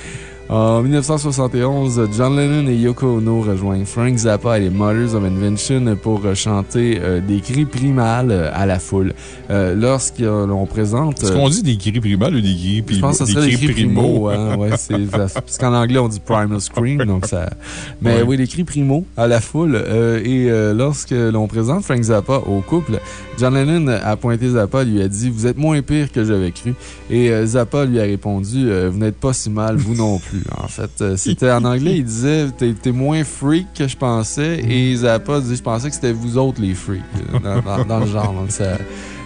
En 1971, John Lennon et Yoko Ono rejoignent Frank Zappa et les Mothers of Invention pour euh, chanter euh, des cris primales euh, à la foule. Euh, Lorsqu'on présente. Est-ce qu'on dit des cris primales ou des cris Je pense que ça serait des cris primo. hein, ouais, c'est- parce qu'en anglais, on dit primal scream. Donc ça... Mais Ouais. oui, les cris primo à la foule. et lorsque l'on présente Frank Zappa au couple, John Lennon a pointé Zappa lui a dit Vous êtes moins pire que j'avais cru. Et Zappa lui a répondu Vous n'êtes pas si mal, vous non plus. En fait, euh, c'était en anglais, il disait T'es moins freak que je pensais. Et Zappa dit Je pensais que c'était vous autres les freaks. Dans, dans- dans le genre. Donc ça.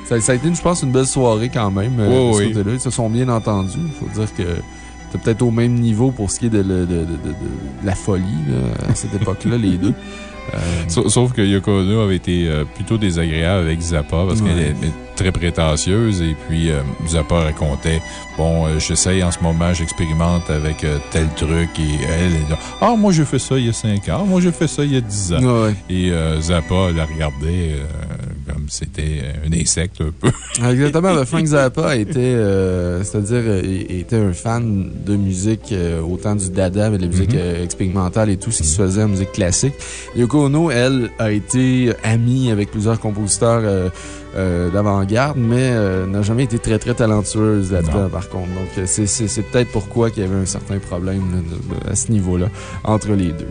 Ça, ça a été, je pense, une belle soirée quand même. euh, oui. Ils se sont bien entendus. Il faut dire que c'était peut-être au même niveau pour ce qui est de, le- de- de- de- de la folie là, à cette époque-là, les deux. Euh, Sauf sauf que Yoko Ono avait été euh, plutôt désagréable avec Zappa parce Ouais. qu'elle est très prétentieuse et puis euh, Zappa racontait Bon, j'essaye en ce moment, j'expérimente avec tel truc et elle est là. Ah, moi j'ai fait ça il y a 5 ans, moi j'ai fait ça il y a 10 ans. ouais. Et euh, Zappa la regardait euh, comme c'était un insecte un peu. Exactement. ben, Frank Zappa était, euh, c'est-à-dire, euh, était un fan de musique, euh, autant du dada, mais de la musique Mhm. euh, expérimentale et tout ce qui se faisait en musique classique. Yoko Ono, elle, a été amie avec plusieurs compositeurs euh, euh, d'avant-garde, mais euh, n'a jamais été très, très talentueuse là-dedans, par contre. Donc, euh, c'est peut-être pourquoi qu'il y avait un certain problème là, de- de- à ce niveau-là entre les deux.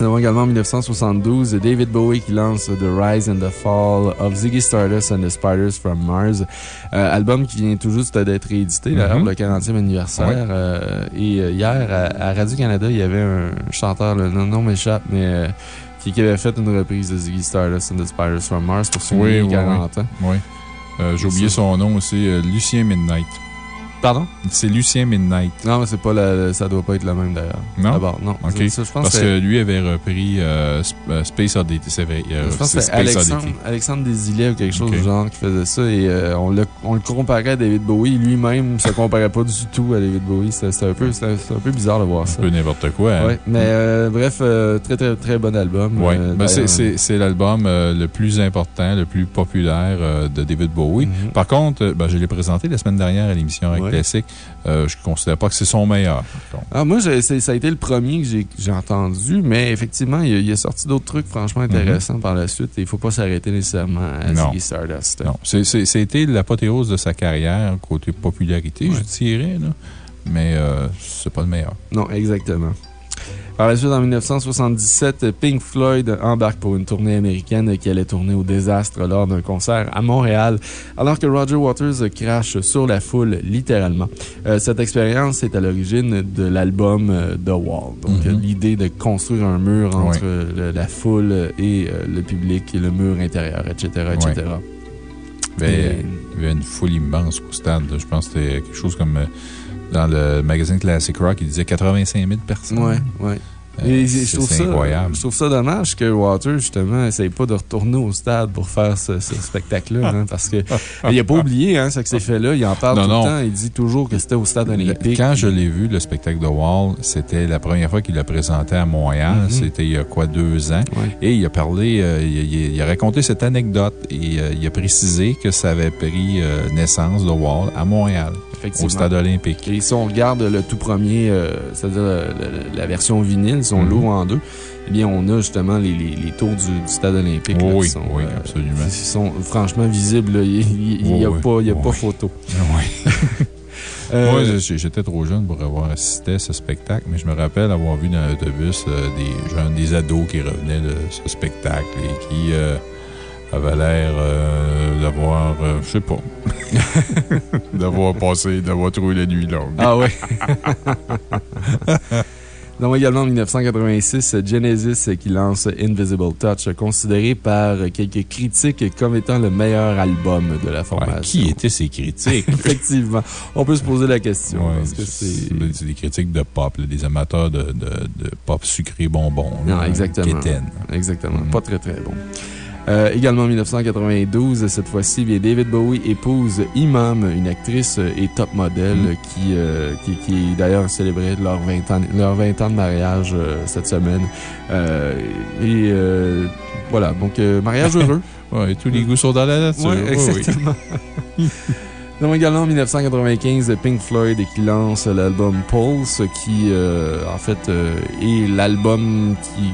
Nous avons également en 1972 David Bowie qui lance The Rise and the Fall of Ziggy Stardust and the Spiders from Mars. Euh, album qui vient tout juste d'être Mhm. pour le 40e anniversaire. Euh, et euh, hier, à, à Radio-Canada, il y avait un chanteur, le nom m'échappe, mais euh, qui avait fait une reprise de Ziggy Stardust and the Spiders from Mars pour son Oui, oui, 40 ans. Oui. J'ai oublié son nom, euh, Lucien Midnight. Pardon? C'est Lucien Midnight. Non, mais c'est pas la, ça doit pas être le même d'ailleurs. Non? D'abord, non. OK. Ça, je pense Parce que lui avait repris euh, euh, Space Oddity. Euh, Je pense que c'est Alexandre, Oddity. Alexandre Desilets ou quelque chose du genre qui faisait ça et euh, on, le, on le comparait à David Bowie. Lui-même se comparait pas du tout à David Bowie. C'était un, peu- un bizarre de voir Un ça. peu n'importe quoi. hein. Ouais, mais bref, très très très bon album. Ouais. Ben, c'est- l'album le plus important, le plus populaire de David Bowie. Mhm. Par contre, ben, je l'ai présenté la semaine dernière à l'émission Ouais. Classic. Euh, je ne considère pas que c'est son meilleur. Ah, moi, ça a été le premier que j'ai- entendu, mais effectivement, il a, il a sorti d'autres trucs franchement intéressants par la suite il faut pas s'arrêter nécessairement à Mhm. Ziggy Stardust. Non, c'était l'apothéose de sa carrière, côté popularité, Ouais. je dirais. Là. Mais euh, c'est pas le meilleur. Non, exactement. Par la suite, en 1977, Pink Floyd embarque pour une tournée américaine qui allait tourner au désastre lors d'un concert à Montréal, alors que Roger Waters crache sur la foule, littéralement. Euh, cette expérience est à l'origine de l'album euh, The Wall. Donc, Mhm. euh, l'idée de construire un mur entre le- la foule et euh, le public, et le mur intérieur, etc., etc. Il y avait- Et- il y avait une foule immense au stade. Je pense que c'était quelque chose comme euh, dans le magazine Classic Rock, il disait 85 000 personnes. Ouais, ouais. Euh, Et c'est- je trouve ça, incroyable. Je trouve ça dommage que Waters, justement, essaye pas de retourner au stade pour faire ce, ce spectacle-là. hein, parce que il a pas oublié hein, ce que c'est fait là. Il en parle Non, tout non. le temps. Il dit toujours que c'était au stade olympique. Quand je l'ai vu, le spectacle de Wall, c'était la première fois qu'il l'a présenté à Montréal. Mhm. C'était il y a quoi, deux ans. Et il a parlé, euh, il, a raconté cette anecdote et euh, il a précisé que ça avait pris euh, naissance de Wall à Montréal, au stade olympique. Et si on regarde le tout premier, euh, c'est-à-dire euh, la version vinyle, on Mhm. l'ouvre en deux, eh bien, on a justement les, les- les tours du, du stade olympique. là, Oui, qui sont, oui, euh, absolument. qui sont franchement visibles. là. Il n'y a, Oui, pas, il y a oui. pas photo. Oui. Euh, Moi, j'étais trop jeune pour avoir assisté à ce spectacle, mais je me rappelle avoir vu dans l'autobus euh, des jeunes, des ados qui revenaient de ce spectacle et qui euh, avaient l'air d'avoir, je sais pas, d'avoir passé, d'avoir trouvé la nuit longue. Ah ouais. Donc, également en 1986, Genesis qui lance Invisible Touch, considéré par quelques critiques comme étant le meilleur album de la Ouais, formation. qui étaient ces critiques? Effectivement. On peut se poser la question. Ouais, c'est. des critiques de pop, là, des amateurs de, de, de pop sucré bonbon. Non, là, exactement. quétaine. Exactement. Mhm. Pas très, très bon. Euh, également en 1992, cette fois-ci, bien David Bowie épouse Imam, une actrice et top modèle Mhm. qui, euh, qui, qui d'ailleurs célébrait leur 20 ans, leur 20 ans de mariage euh, cette semaine. Euh, et voilà, donc euh, mariage heureux. Ouais, tous les goûts sont dans la nature. Ouais, Oui, oui. exactement. Donc, également en 1995, Pink Floyd qui lance l'album Pulse, qui, euh, en fait, euh, est l'album qui.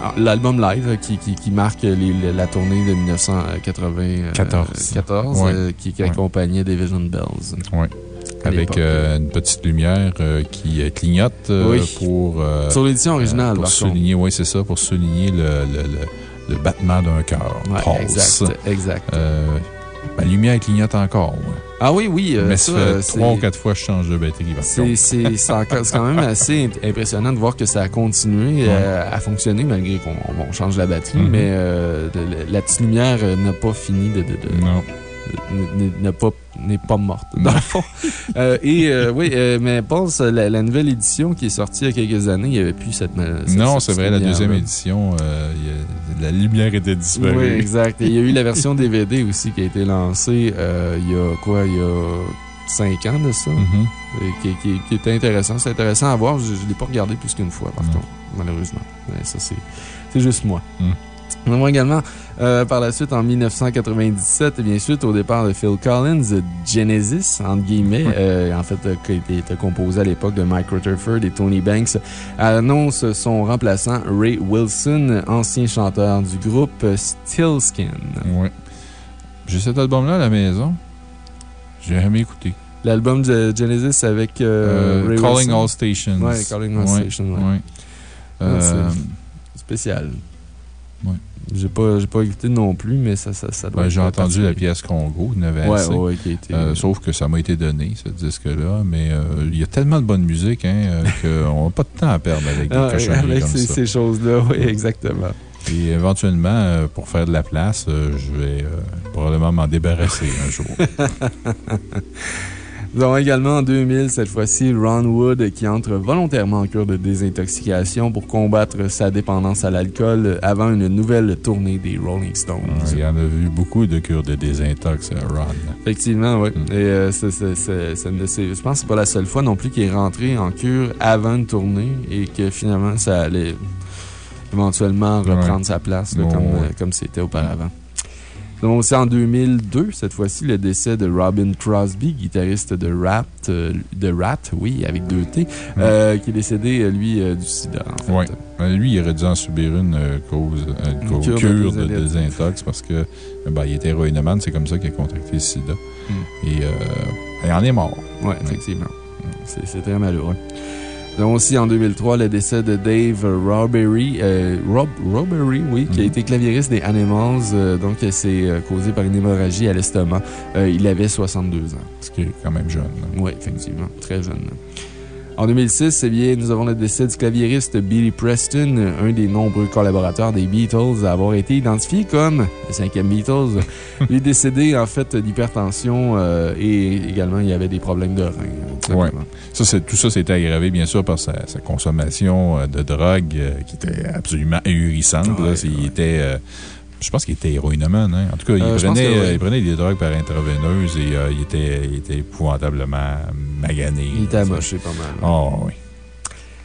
Ah, L'album live qui, qui, qui marque les- la tournée de 1994, 14. Ouais. euh, qui, qui Ouais. accompagnait Division Bells. Ouais. À Avec euh, une petite lumière euh, qui euh, clignote euh, Oui. pour. Sur l'édition originale, pour par souligner, Oui, c'est ça, pour souligner le, le, le, le battement d'un cœur. Ouais, exact, exact. Ma lumière clignote encore. ouais. Ah oui, oui. euh, Mais ça, ça euh, trois ou quatre fois que je change de batterie. C'est quand même assez impressionnant de voir que ça a continué euh, à fonctionner malgré qu'on on change la batterie, Mhm. mais euh, de- la, petite lumière n'a pas fini de. de- de- Non. N- n- n'a pas n'est pas morte, dans le fond. Euh, et euh, oui, euh, mais pense, la, la nouvelle édition qui est sortie il y a quelques années, il n'y avait plus cette. cette- Non, c'est vrai, la deuxième édition, a- la lumière était disparue. Oui, exact. Et il y a eu la version DVD aussi qui a été lancée il y a quoi, il y a 5 ans de ça. Mhm. Et qui, qui- qui était intéressant. C'est intéressant à voir. Je ne l'ai pas regardé plus qu'une fois, par contre, malheureusement. Mais ça, c'est c'est juste moi. Mm. On voit également, euh, par la suite, en 1997, bien suite au départ de Phil Collins, Genesis, entre guillemets, euh, en fait, euh, qui était, composé à l'époque de Mike Rutherford et Tony Banks, annonce son remplaçant Ray Wilson, ancien chanteur du groupe Stillskin. Ouais. J'ai cet album-là à la maison. J'ai jamais écouté. L'album de Genesis avec euh, Ray Calling Wilson. All Stations. Ouais, Calling All Ouais, Stations, ouais. ouais. C'est- spécial. Ouais. J'ai pas, pas écouté non plus, mais ça, ça, ça doit ben, être J'ai entendu la pièce Congo, il y en avait Ouais, assez. ouais, qui. Euh, sauf que ça m'a été donné, ce disque-là. Mais euh, il y a tellement de bonne musique hein, euh, qu'on n'a pas de temps à perdre avec des Ah, cochonneries avec comme ces, ça. ces choses-là, oui, exactement. Et éventuellement, euh, pour faire de la place, je vais probablement m'en débarrasser un jour. Nous avons également en 2000, cette fois-ci, Ron Wood qui entre volontairement en cure de désintoxication pour combattre sa dépendance à l'alcool avant une nouvelle tournée des Rolling Stones. Il y en a vu beaucoup de cures de désintox, Ron. Effectivement, oui. Et euh, je pense que c'est pas la seule fois non plus qu'il est rentré en cure avant une tournée et que finalement, ça allait éventuellement reprendre Ouais. sa place, là, Ouais, comme ouais. euh, comme c'était auparavant. Avons aussi en 2002, cette fois-ci, le décès de Robin Crosby, guitariste de Rat, euh, de Rat, oui, avec deux T, euh, qui est décédé, euh, lui, euh, du sida, en fait. Oui. Lui, il aurait dû en subir une cause, une cure de désintox. parce que ben, il était héroïnomane, c'est comme ça qu'il a contracté le sida. Hmm. Et il en est mort. Oui, effectivement. C'est c'est très malheureux. Nous avons aussi en 2003 le décès de Dave Robbery, euh, Rob, Robbery, oui, qui a Mhm. été claviériste des Animals. euh, donc, c'est euh, causé par une hémorragie à l'estomac. Euh, il avait 62 ans. Ce qui est quand même jeune. Oui, effectivement, très jeune. En 2006, eh bien, nous avons le décès du claviériste Billy Preston, un des nombreux collaborateurs des Beatles à avoir été identifié comme le cinquième Beatles. Il est décédé, en fait, d'hypertension euh, et également, il y avait des problèmes de reins. tout Ouais. Ça, tout ça s'était aggravé, bien sûr, par sa, sa consommation euh, de drogue euh, qui était absolument ahurissante. là. Ouais, C'est- Il ouais. était. euh, je pense qu'il était héroïnomane. Hein? En tout cas, il, Euh, prenait, que il prenait des drogues par intraveineuse et euh, il, était, il était épouvantablement magané. Il était amoché pas mal. Oh, oui.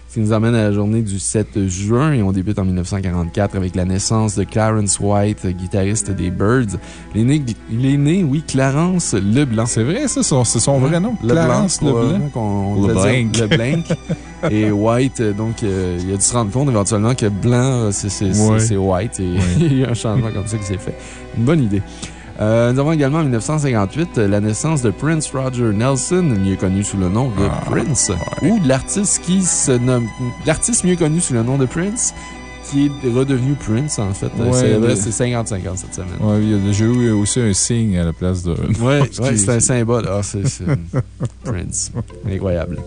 Ce qui nous amène à la journée du 7 juin et on débute en 1944 avec la naissance de Clarence White, guitariste des Birds. Il est né, il est né, oui, Clarence Leblanc. C'est vrai, ça, son- c'est son vrai nom. Leblanc, Clarence Leblanc. qu'on Le devait dire Blanc. Leblanc. Et White, donc, euh, il a dû se rendre compte éventuellement que blanc, c'est Ouais. White. Et Ouais. il y a eu un changement comme ça qui s'est fait. Une bonne idée. Euh, nous avons également en 1958 euh, la naissance de Prince Roger Nelson, mieux connu sous le nom de Ah, Prince, ou de l'artiste qui se nomme, l'artiste mieux connu sous le nom de Prince, qui est redevenu Prince, en fait. Ouais, c'est le- c'est 50-50 cette semaine. Ouais, il y a déjà eu aussi un signe à la place de. Ouais, qui- c'est un symbole. Ah, c'est- Prince. Incroyable.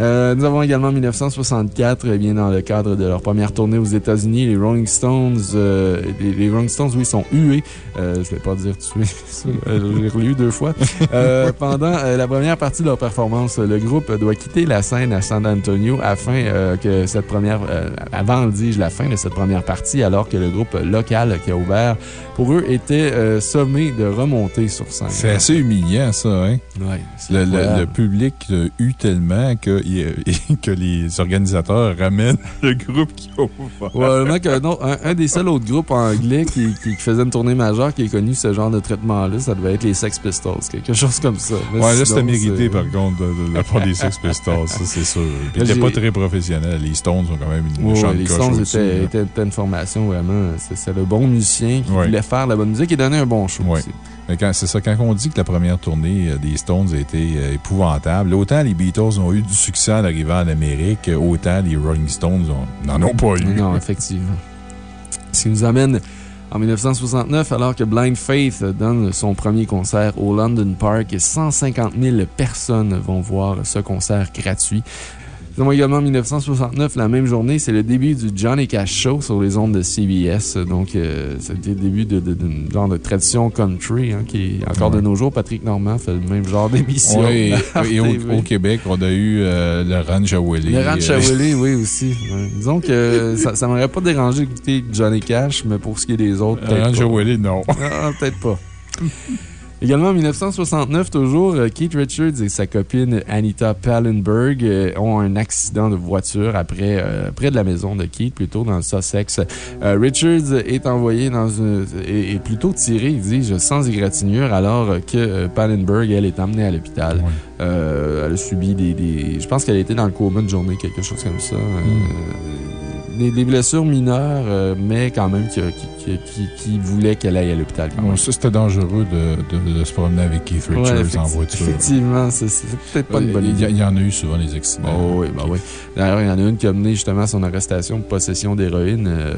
Euh, nous avons également en 1964, eh bien, dans le cadre de leur première tournée aux États-Unis, les Rolling Stones, euh, les, les Rolling Stones, oui, sont hués. Euh, je vais pas dire tués, euh, j'ai relu deux fois. Pendant la première partie de leur performance, le groupe doit quitter la scène à San Antonio afin que cette première, avant, dis-je, la fin de cette première partie, alors que le groupe local qui a ouvert pour eux était sommé de remonter sur scène. C'est assez humiliant, ça, hein? C'est Le, le- public l'a eu tellement que, il- que les organisateurs ramènent le groupe qui a ouvert. Probablement que non, un, un des seuls autres groupes anglais qui, qui faisait une tournée majeure qui a connu ce genre de traitement-là, ça devait être les Sex Pistols, quelque chose comme ça. Mais Ouais, là, c'était mérité, par contre, de, de la part des Sex Pistols, ça, c'est sûr. Ils n'étaient pas très professionnels. Les Stones ont quand même une Ouais, méchante les Stones étaient, étaient, une formation, vraiment. C'est le bon musicien qui Ouais. voulait faire la bonne musique et donner un bon show aussi. C'est ça, quand on dit que la première tournée euh, des Stones a été euh, épouvantable, autant les Beatles ont eu du succès en arrivant en Amérique, autant les Rolling Stones n'en ont pas eu. Non, effectivement. Ce qui nous amène en 1969, alors que Blind Faith donne son premier concert au London Park, 150 000 personnes vont voir ce concert gratuit. Nous avons également en 1969, la même journée, c'est le début du Johnny Cash Show sur les ondes de CBS. Donc, euh, c'était le début de- genre de tradition country hein, qui est encore de nos jours. Patrick Normand fait le même genre d'émission. Oui, à et, au, Québec, on a eu euh, le Ranch à Willy. Le Ranch à Willy, oui, aussi. Ouais. Disons que ça, ça m'aurait pas dérangé d'écouter Johnny Cash, mais pour ce qui est des autres, Le Ranch à Willy, non. Ah, peut-être pas. Également en 1969, toujours, euh, Keith Richards et sa copine Anita Pallenberg euh, ont un accident de voiture après, euh, près de la maison de Keith, plutôt dans le Sussex. Euh, Richards est envoyé dans une, est, est plutôt tiré, dis-je, sans égratignure, alors que Pallenberg, elle, est emmenée à l'hôpital. Euh, elle a subi des, des- Je pense qu'elle a été dans le coma une journée, quelque chose comme ça. Euh, des, des blessures mineures, euh, mais quand même qui, qui, qui, qui- qui voulait qu'elle aille à l'hôpital. Ouais, ça, c'était dangereux de, de- de se promener avec Keith Richards en voiture. Effectivement, c'est peut-être pas une bonne y, idée. il y en a eu souvent des accidents. Oh, oui, bah oui. D'ailleurs, il y en a une qui a mené justement à son arrestation pour possession d'héroïne, euh,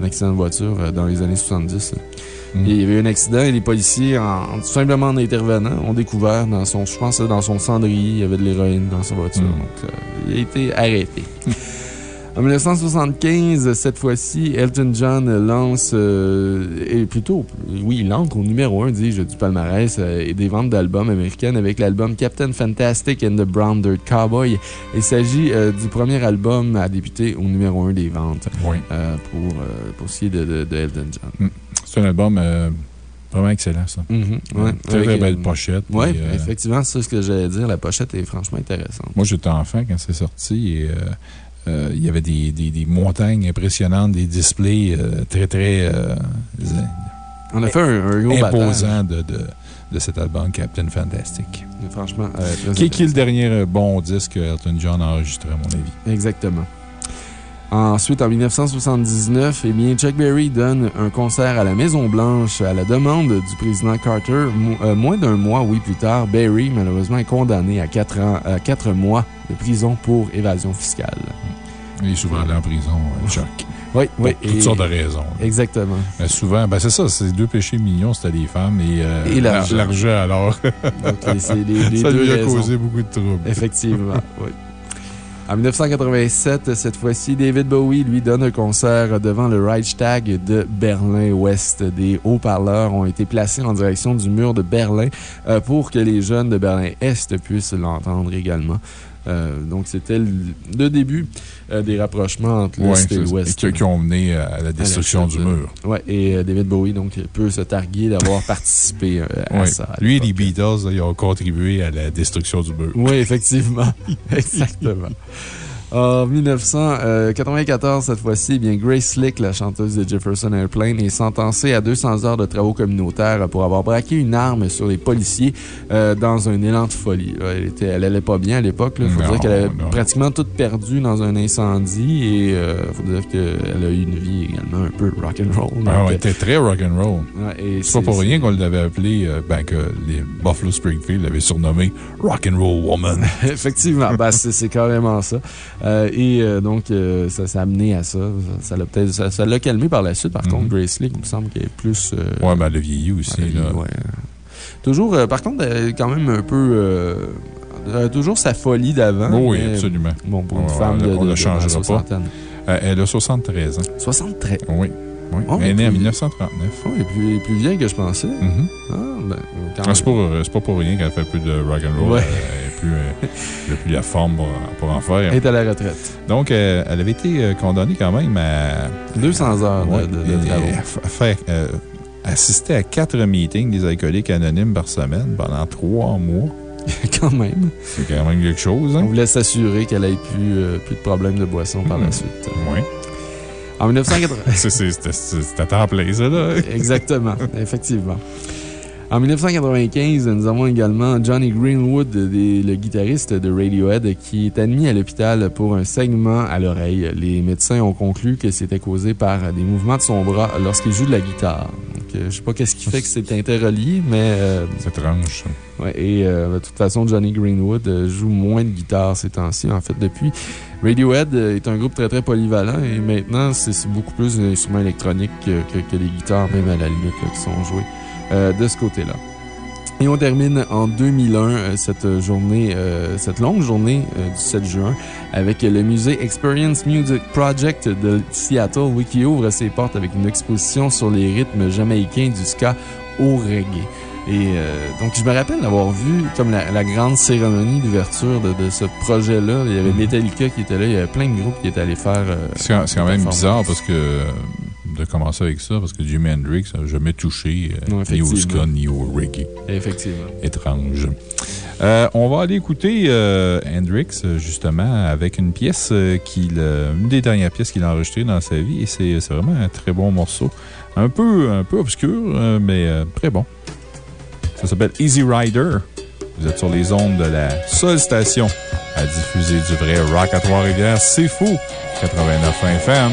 un accident de voiture euh, dans les années 70. là. Mm. Il y avait eu un accident et les policiers, en, tout simplement en intervenant, ont découvert dans son, je pense, dans son cendrier, il y avait de l'héroïne dans sa voiture. Mm. Donc, euh, il a été arrêté. En 1975, cette fois-ci, Elton John lance, euh, et plutôt, oui, il entre au numéro 1, dis-je, du palmarès euh, et des ventes d'albums américaines avec l'album Captain Fantastic and the Brown Dirt Cowboy. Il s'agit euh, du premier album à débuter au numéro 1 des ventes Oui. pour, pour ce qui est de, de- de Elton John. C'est un album vraiment excellent, ça. Mhm, ouais, Très, très belle pochette. Oui, euh, effectivement, c'est ce que j'allais dire. La pochette est franchement intéressante. Moi, j'étais enfant quand c'est sorti et euh, euh, il y avait des, des- des montagnes impressionnantes, des displays euh, très, très euh, On a fait un, un gros battage. imposants de, de, de cet album Captain Fantastic. Franchement, Qui, qui est le dernier bon disque que Elton John a enregistré, à mon avis? Exactement. Ensuite, en 1979, eh bien, Chuck Berry donne un concert à la Maison-Blanche à la demande du président Carter. Mo- euh, moins d'un mois, oui, plus tard, Berry, malheureusement, est condamné à quatre, ans, à quatre mois de prison pour évasion fiscale. Il est souvent allé en prison, euh, Chuck. Oui, Pour oui. toutes et- sortes de raisons. Exactement. Mais souvent, ben c'est ça, c'est deux péchés mignons, c'était les femmes et, euh, Et l'argent. alors. Donc, les- c'est les, les ça deux lui a raisons. causé beaucoup de troubles. Effectivement, oui. En 1987, cette fois-ci, David Bowie lui donne un concert devant le Reichstag de Berlin-Ouest. Des haut-parleurs ont été placés en direction du mur de Berlin euh, pour que les jeunes de Berlin-Est puissent l'entendre également. Euh, donc, c'était le, début euh, des rapprochements entre Ouais, l'Est et c'est- l'Ouest. et qui, qui ont mené à la destruction du euh, mur. Oui, et euh, David Bowie donc, peut se targuer d'avoir participé euh, à Ouais. ça. à Lui et les. Beatles, ils ont contribué à la destruction du mur. Oui, effectivement. Exactement. En 1994, cette fois-ci, eh bien, Grace Slick, la chanteuse de Jefferson Airplane, est sentencée à 200 heures de travaux communautaires pour avoir braqué une arme sur les policiers euh, dans un élan de folie. là. Elle, était, elle allait pas bien à l'époque. Il faut Non, dire qu'elle avait non. pratiquement tout perdu dans un incendie et il faut dire qu'elle a eu une vie également un peu rock'n'roll. Ah, ouais, était très rock'n'roll. ouais, C'est pas pour rien qu'on l'avait appelé, euh, ben, que les Buffalo Springfield l'avaient surnommé Rock'n'Roll Woman. Effectivement, ben, c'est carrément ça. Euh, et euh, donc, euh, ça s'est amené à ça. Ça l'a peut-être, ça ça l'a calmé par la suite. Par Mhm. contre, Grace Lee, il me semble qu'elle est plus. euh, Ouais, ben, elle a vieilli aussi, elle là. ouais. Toujours, euh, par contre, elle est quand même un peu. euh, elle a toujours sa folie d'avant. Oh oui, mais, absolument. Bon, pour une femme on de, on de changera pas. Euh, elle a 73 ans. 73. Oui. Oui. Oh, elle est née en puis- 1939. Oh, elle est plus, elle est plus vieille que je pensais. Mhm. Ah, ben, Ah, c'est pas, euh, pour rien qu'elle fait plus de rock'n'roll. Ouais. Elle est plus, euh, elle plus la forme pour, pour en faire. Elle est à la retraite. Donc, euh, elle avait été euh, condamnée quand même à. 200 heures de- Ouais, faire, euh, assister à quatre meetings des alcooliques anonymes par semaine pendant trois mois. quand même. C'est quand même quelque chose, On hein? voulait s'assurer qu'elle ait plus, euh, plus de problèmes de boisson par la Mhm. suite. Oui. En 1980. C'est- à temps plein, ça, là. Exactement, effectivement. En 1995, nous avons également Johnny Greenwood, le guitariste de Radiohead, qui est admis à l'hôpital pour un saignement à l'oreille. Les médecins ont conclu que c'était causé par des mouvements de son bras lorsqu'il joue de la guitare. Donc, euh, je ne sais pas qu'est-ce qui fait que c'est interrelié, mais euh, C'est étrange. Ouais, et euh, de toute façon, Johnny Greenwood joue moins de guitare ces temps-ci. En fait, depuis, Radiohead euh, est un groupe très très polyvalent et maintenant, c'est beaucoup plus d'instruments électroniques que, que- que les guitares, même à la limite, qui sont joués euh, de ce côté-là. Et on termine en 2001 euh, cette journée, cette longue journée du 7 juin avec le musée Experience Music Project de Seattle, oui, qui ouvre ses portes avec une exposition sur les rythmes jamaïcains du ska au reggae. Et euh, donc, je me rappelle d'avoir vu comme la, la grande cérémonie d'ouverture de, de ce projet-là. Il y avait Mhm. Metallica qui était là, il y avait plein de groupes qui étaient allés faire. euh, C'est quand, même bizarre parce que euh, de commencer avec ça, parce que Jimi Hendrix n'a jamais touché euh, Non, ni au ska ni au reggae. Effectivement. Étrange. Euh, on va aller écouter euh, Hendrix, justement, avec une pièce qu'il. une des dernières pièces qu'il a enregistrées dans sa vie, et c'est vraiment un très bon morceau. Un peu, un peu obscur, mais très bon. Ça s'appelle Easy Rider. Vous êtes sur les ondes de la seule station à diffuser du vrai rock à Trois-Rivières. C'est fou! 89 FM.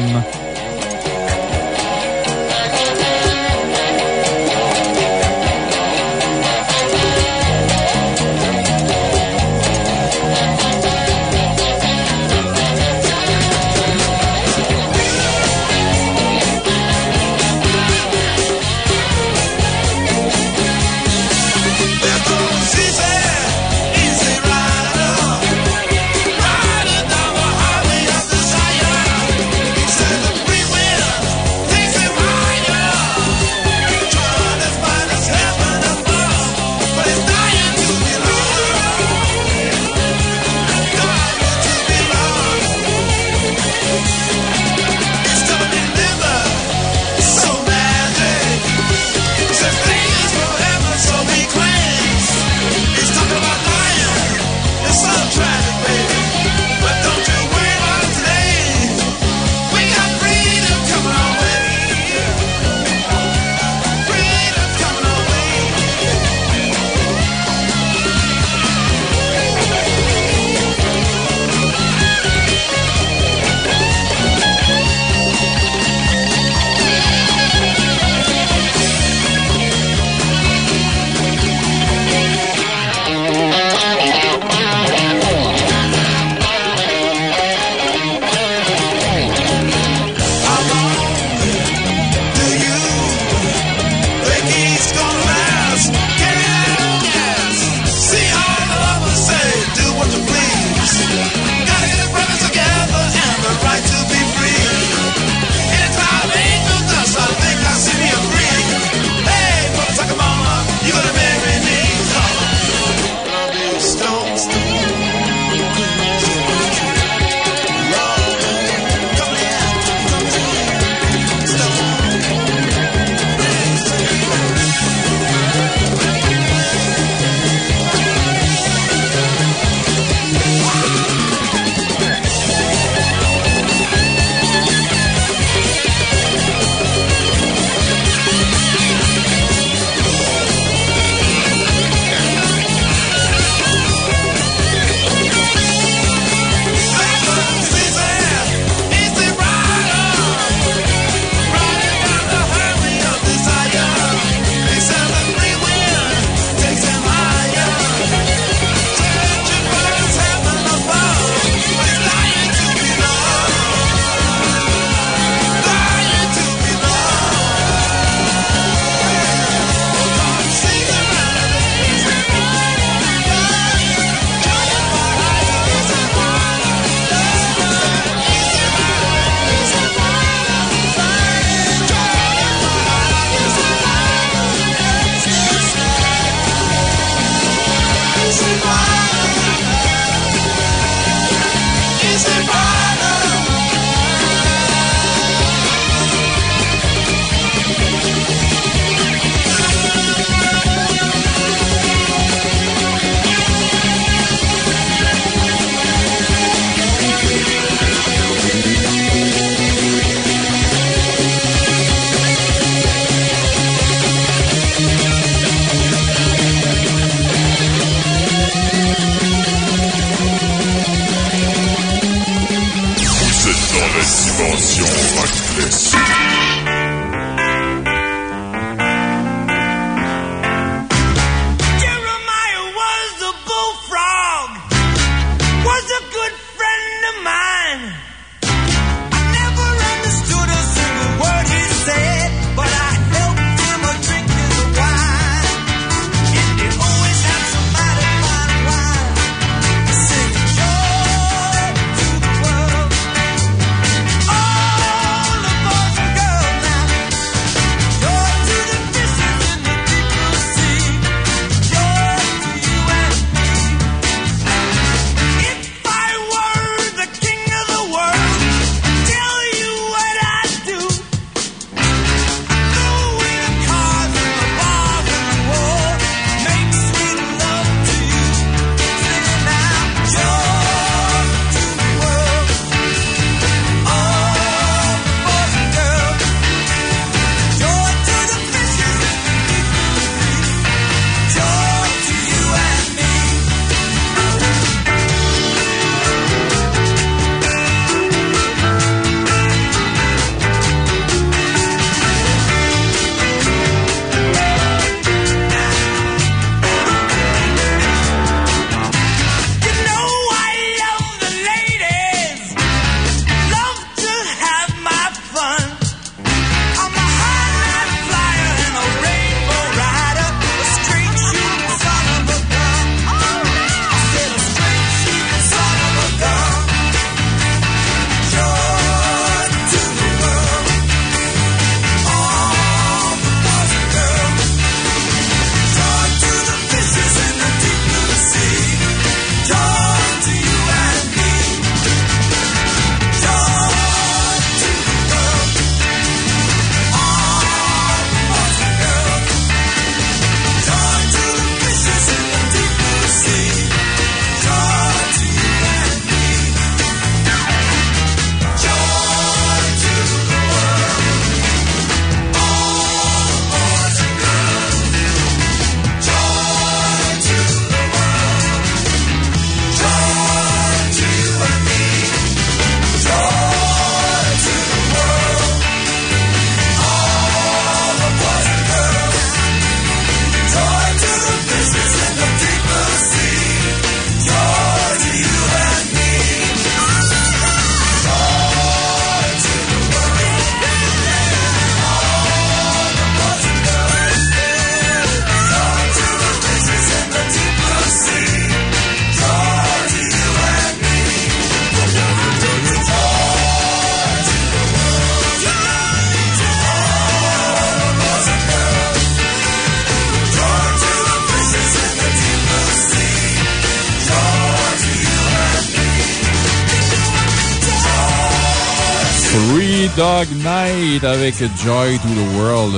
Avec Joy to the World.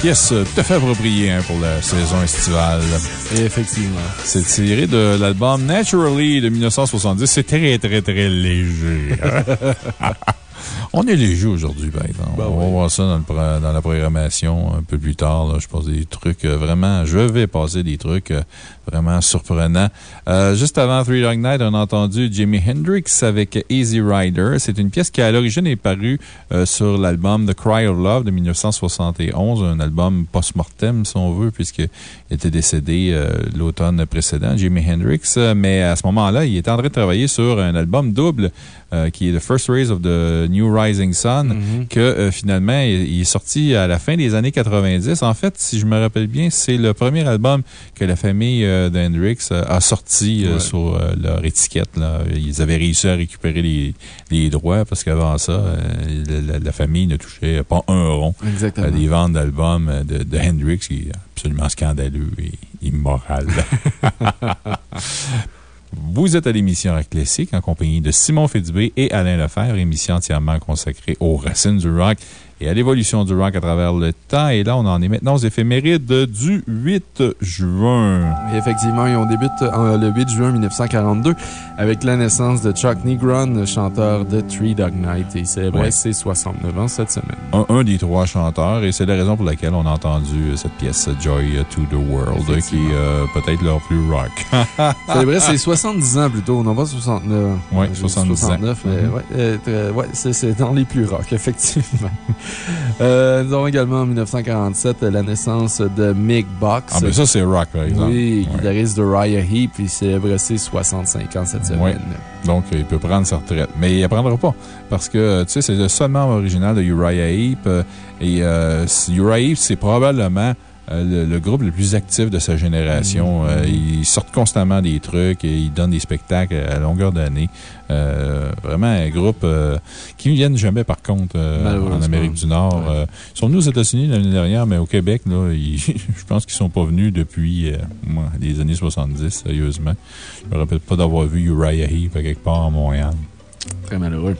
Pièce tout à fait appropriée hein, pour la saison estivale. Effectivement. C'est tiré de l'album Naturally de 1970. C'est très, très, très léger. hein. On est léger aujourd'hui, par exemple. Ben On va oui. voir ça dans, le pro- dans la programmation un peu plus tard. là. Je pense des trucs euh, vraiment. Je vais passer des trucs euh, vraiment surprenants. Euh, juste avant Three Dog Night, on a entendu Jimi Hendrix avec Easy Rider. C'est une pièce qui, à l'origine, est parue euh, sur l'album The Cry of Love de 1971, un album post-mortem, si on veut, puisqu'il était décédé euh, l'automne précédent, Jimi Hendrix. Mais à ce moment-là, il était en train de travailler sur un album double qui est The First Rays of the New Rising Sun, Mm-hmm. que finalement, il, est sorti à la fin des années 90. En fait, si je me rappelle bien, c'est le premier album que la famille d'Hendrix euh, a sorti euh, Ouais. sur euh, leur étiquette. Là. Ils avaient réussi à récupérer les, les droits parce qu'avant ça, euh, la, famille ne touchait pas un rond à des ventes d'albums de, de Hendrix, qui est absolument scandaleux et immoral. Vous êtes à l'émission Rock Classique en compagnie de Simon Fitzbé et Alain Lefebvre, émission entièrement consacrée aux racines du rock et à l'évolution du rock à travers le temps. Et là, on en est maintenant aux éphémérides du 8 juin. Et effectivement, et on débute euh, le 8 juin 1942 avec la naissance de Chuck Negron, chanteur de Three Dog Night. Et il célébrait Ouais. ses 69 ans cette semaine. Un, un des trois chanteurs, et c'est la raison pour laquelle on a entendu cette pièce Joy to the World, qui est euh, peut-être leur plus rock. Célébrait ses 70 ans plutôt, non pas 69. Ouais, J'ai dit 70 ans. 69, mais Mhm. ouais, euh, très- ouais, c'est dans les plus rock, effectivement. Euh, nous avons également en 1947 la naissance de Mick Ah, mais ça, c'est rock, par exemple. Oui, Ouais. guitariste de Raya Heap, il célèbre ses 65 ans cette semaine. Ouais. Donc, il peut prendre sa retraite. Mais il ne prendra pas. Parce que, tu sais, c'est le seul membre original de Uriah Heep. euh, Et euh, Uriah Heep, c'est probablement le, le groupe le plus actif de sa génération. Mm-hmm. Euh, ils sortent constamment des trucs et ils donnent des spectacles à longueur d'année. Euh, vraiment un groupe euh, qui ne viennent jamais, par contre, euh, en Amérique du Nord. Ouais. Euh, ils sont venus aux États-Unis l'année dernière, mais au Québec, là, ils- je pense qu'ils ne sont pas venus depuis euh, moi, les années 70, sérieusement. Je me rappelle pas d'avoir vu Uriah Heep à quelque part à Montréal. Très malheureux.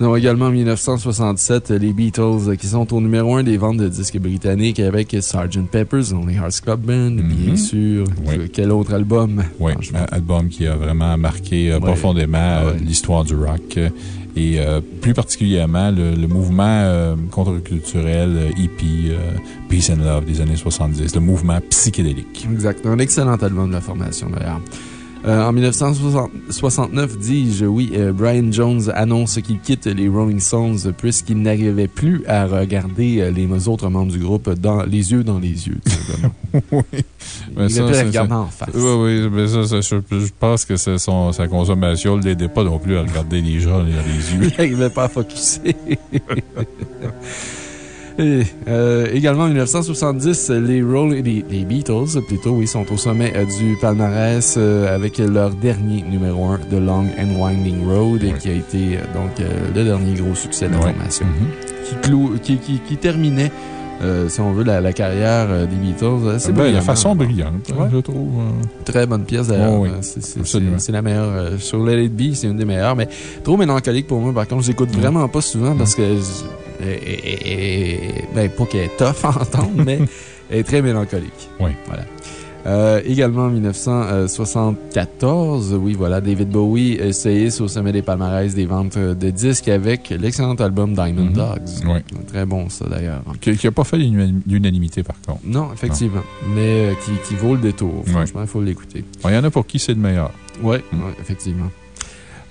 Nous avons également en 1967 les Beatles euh, qui sont au numéro 1 des ventes de disques britanniques avec Sgt. Pepper's Lonely Hearts Club Band, bien Mhm. sûr. Oui. Quel autre album? Oui, un album qui a vraiment marqué euh, Ouais. profondément euh, Ouais. l'histoire du rock euh, et euh, plus particulièrement le, le mouvement euh, contre-culturel euh, hippie, euh, Peace and Love des années 70, le mouvement psychédélique. Exact. Un excellent album de la formation, d'ailleurs. Euh, en 1969, dis-je, oui, euh, Brian Jones annonce qu'il quitte les Rolling Stones puisqu'il n'arrivait plus à regarder euh, les autres membres du groupe dans les yeux dans les yeux, tout simplement. oui. il Mais ça, plus les regarder en face. Oui, oui, mais ça, ça, je, je pense que c'est son, sa consommation ne l'aidait pas non plus à regarder les gens dans les yeux. Il n'arrivait pas à focuser. Et, euh, également en 1970, les, Roll- les, les Beatles, plutôt, oui, sont au sommet euh, du palmarès euh, avec leur dernier numéro 1, The Long and Winding Road, Oui. qui a été donc le dernier gros succès de la formation. Mhm. qui, clou- qui, qui, qui terminait, euh, si on veut, la, la carrière euh, des Beatles. euh, C'est Ben, brillant. façon brillante, hein, Ouais. je trouve. Très bonne pièce d'ailleurs. Oh oui, c'est- la meilleure. sur Let It Be, c'est une des meilleures. Mais trop mélancolique pour moi. Par contre, j'écoute Mm. vraiment pas souvent parce que. je- et- et- et- ben, pas qu'elle est tough à entendre, mais elle est très mélancolique. Oui. Voilà. Euh, également en 1974, oui, voilà, David Bowie essayait au sommet des palmarès des ventes de disques avec l'excellent album Diamond Mhm. Dogs. Oui. Très bon, ça d'ailleurs. Qui n'a pas fait l'unanimité par contre. Non, effectivement. Mais euh, qui, qui vaut le détour. Franchement, il faut l'écouter. Bon, Il y en a pour qui c'est le meilleur. Oui, Mm. effectivement.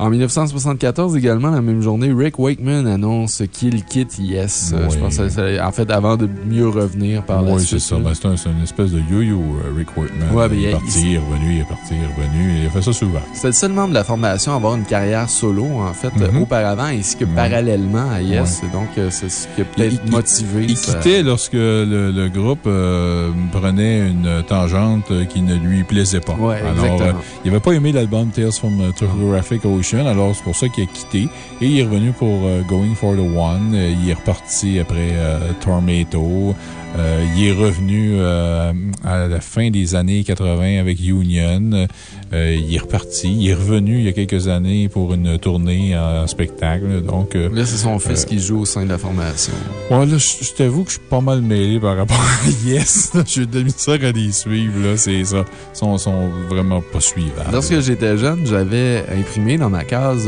En 1974, également, la même journée, Rick Wakeman annonce qu'il quitte Yes. Euh, Oui. Je pense que c'est- en fait, avant de mieux revenir par la Oui, suite. c'est ça. Ben, c'est un- c'est une espèce de yo-yo, euh, Rick Whitman. Ouais, mais il est parti, revenu, il est parti, revenu. Il a fait ça souvent. C'était le seul membre de la formation à avoir une carrière solo, en fait, euh, auparavant, ainsi que parallèlement à Yes. Donc, c'est ce qui a peut-être il- motivé. Il ça- quittait lorsque le, le groupe euh, prenait une tangente qui ne lui plaisait pas. Ouais, Alors, exactement. euh, il n'avait pas aimé l'album Tales from Topographic Ocean. Alors, c'est pour ça qu'il a quitté. Et il est revenu pour euh, Going for the One. Euh, il est reparti après euh, Tormato. Euh, il est revenu euh, à la fin des années 80 avec Union. Euh, il est reparti. Il est revenu il y a quelques années pour une tournée en spectacle. Donc, Là, c'est son fils qui joue au sein de la formation. Ouais, là, je t'avoue que je suis pas mal mêlé par rapport à Yes. J'ai demi ça quand ils suivent, là. C'est ça. Ils sont, sont vraiment pas suivables. Lorsque j'étais jeune, j'avais imprimé dans ma case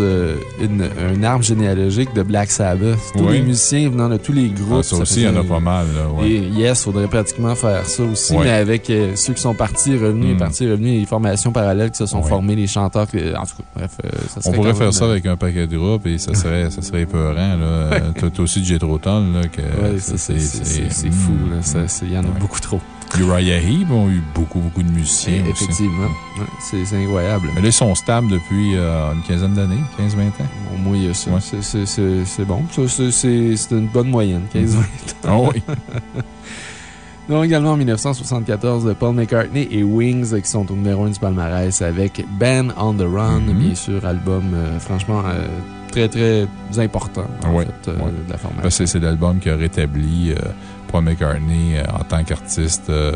une, un arbre généalogique de Black Sabbath. Tous Oui. les musiciens venant de tous les groupes. Ah, ça aussi, il y en a pas mal, là. Ouais. Et Yes, faudrait pratiquement faire ça aussi, Ouais. mais avec euh, ceux qui sont partis, revenus, Mm. partis, revenus, les formations parallèles qui se sont Ouais. formées, les chanteurs. en tout cas, bref, euh, ça On serait pourrait quand faire même, ça euh, avec un paquet de groupes et ça serait, ça serait épeurant, T'as aussi que Ouais, ça, c'est- fou, hmm. Il y en a beaucoup trop. Uriah Heep ont eu beaucoup, beaucoup de musiciens Et- aussi. effectivement. Ouais, c'est incroyable. Mais là, ils sont stables depuis euh, une quinzaine d'années, 15-20 ans. Au moins, il y a ça. Ouais. C'est- bon. C'est une bonne moyenne, 15 Ah oui. Donc, également en 1974, Paul McCartney et Wings euh, qui sont au numéro 1 du palmarès avec Ben on the Run, Mhm. bien sûr, album euh, franchement euh, très très important en fait, euh, de la formation. Ben, c'est l'album qui a rétabli Paul McCartney euh, en tant qu'artiste euh,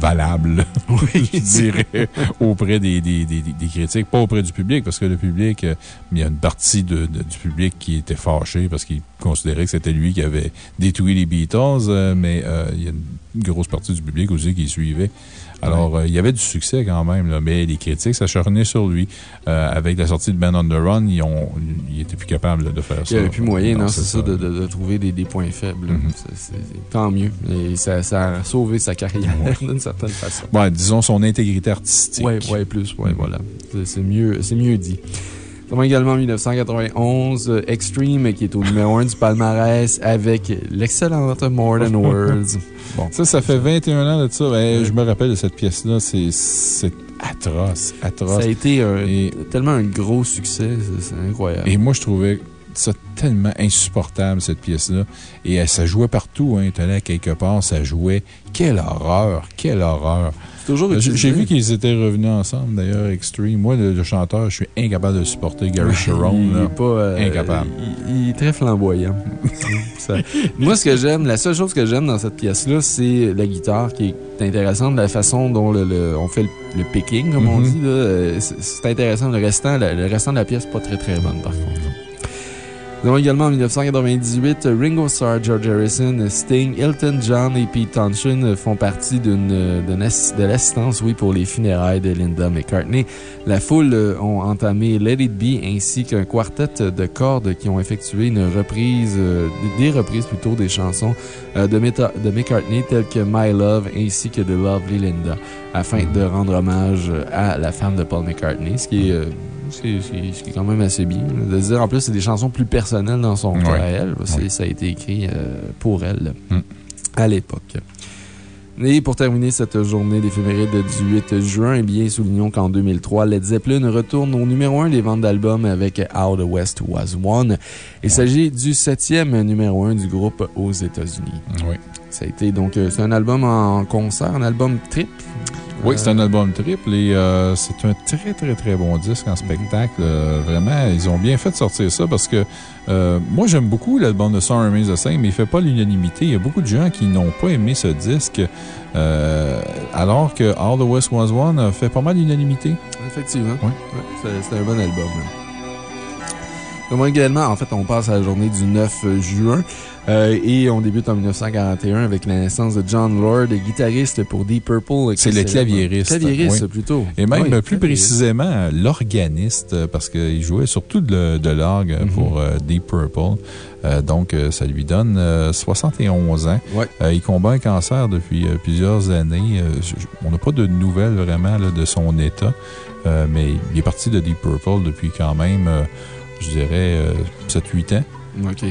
valable, je dirais, auprès des, des, des, des critiques. Pas auprès du public, parce que le public, euh, il y a une partie de, de- du public qui était fâché parce qu'il considérait que c'était lui qui avait détruit les Beatles, mais il y a une grosse partie du public aussi qui suivait. Alors, euh, il y avait du succès quand même, là, mais les critiques s'acharnaient sur lui. Euh, avec la sortie de Ben on the Run, ils, plus capables de faire Il ça. n'y avait plus moyen, non, c'est ça, de, de- de trouver des, des points faibles. Mhm. C'est- Tant mieux. Et ça, ça a sauvé sa carrière d'une certaine façon. Ouais, disons son intégrité artistique. Ouais, ouais, plus, ouais, Mhm. voilà. C'est- C'est mieux, c'est mieux dit. Également en 1991 euh, Extreme qui est au numéro 1 du palmarès avec l'excellente More Than Words. Bon. Ça, ça fait 21 ans de ça. Ben, Je me rappelle de cette pièce-là. C'est c'est atroce, Ça atroce. a été un- Et- tellement un gros succès, c'est- incroyable. Et moi, je trouvais ça tellement insupportable, cette pièce-là. Et euh, ça jouait partout, hein. allé à quelque part, ça jouait. Quelle horreur, quelle horreur. Toujours J'ai utilisé. j'ai vu qu'ils étaient revenus ensemble, d'ailleurs, Extreme. Moi, le, le chanteur, je suis incapable de supporter. Gary Sharon, Il est pas. euh, Incapable. Il, il est très flamboyant. Ça- Moi, ce que j'aime, la seule chose que j'aime dans cette pièce-là, c'est la guitare qui est intéressante, la façon dont le, le- on fait le, picking, comme on Mhm. dit. euh, C'est intéressant. Le restant, le restant de la pièce, pas très très bonne par contre. Nous avons également en 1998 Ringo Starr, George Harrison, Sting, Elton John et Pete Townshend font partie de l'assistance, oui, pour les funérailles de Linda McCartney. La foule euh, ont entamé Let It Be ainsi qu'un quartet de cordes qui ont effectué une reprise, euh, des reprises plutôt des chansons euh, de, McCartney telles que My Love ainsi que de Lovely Linda afin de rendre hommage à la femme de Paul McCartney, ce qui c'est- ce qui est quand même assez bien. De dire, en plus, c'est des chansons plus personnelles dans son cas Ouais. à elle. Ouais. Ça a été écrit euh, pour elle Mm. à l'époque. Et pour terminer cette journée d'éphéméride du 8 juin, eh bien, soulignons qu'en 2003, Led Zeppelin retourne au numéro 1 des ventes d'albums avec How the West Was Won. Il s'agit du septième numéro 1 du groupe aux États-Unis. Oui. Ça a été donc, euh, c'est un album en concert, un album trip. Oui, c'est un Euh, album triple et euh, c'est un très, très, très bon disque en spectacle. Euh, vraiment, ils ont bien fait de sortir ça parce que euh, moi, j'aime beaucoup l'album de Song Remains the Same, mais il fait pas l'unanimité. Il y a beaucoup de gens qui n'ont pas aimé ce disque, euh, alors que All the West Was One a fait pas mal l'unanimité. Effectivement. Ouais, c'est- un bon album. Comme également, en fait, on passe à la journée du 9 juin euh, et on débute en 1941 avec la naissance de John Lord, guitariste pour Deep Purple. C'est le claviériste. Claviériste, Oui. plutôt. Et même Oui, plus précisément, l'organiste, parce qu'il jouait surtout de, de l'orgue Mhm. pour euh, Deep Purple. Euh, donc, ça lui donne euh, 71 ans. Ouais. Il combat un cancer depuis plusieurs années. On n'a pas de nouvelles vraiment là, de son état, mais il est parti de Deep Purple depuis quand même, je dirais, 7-8 ans. OK. Euh,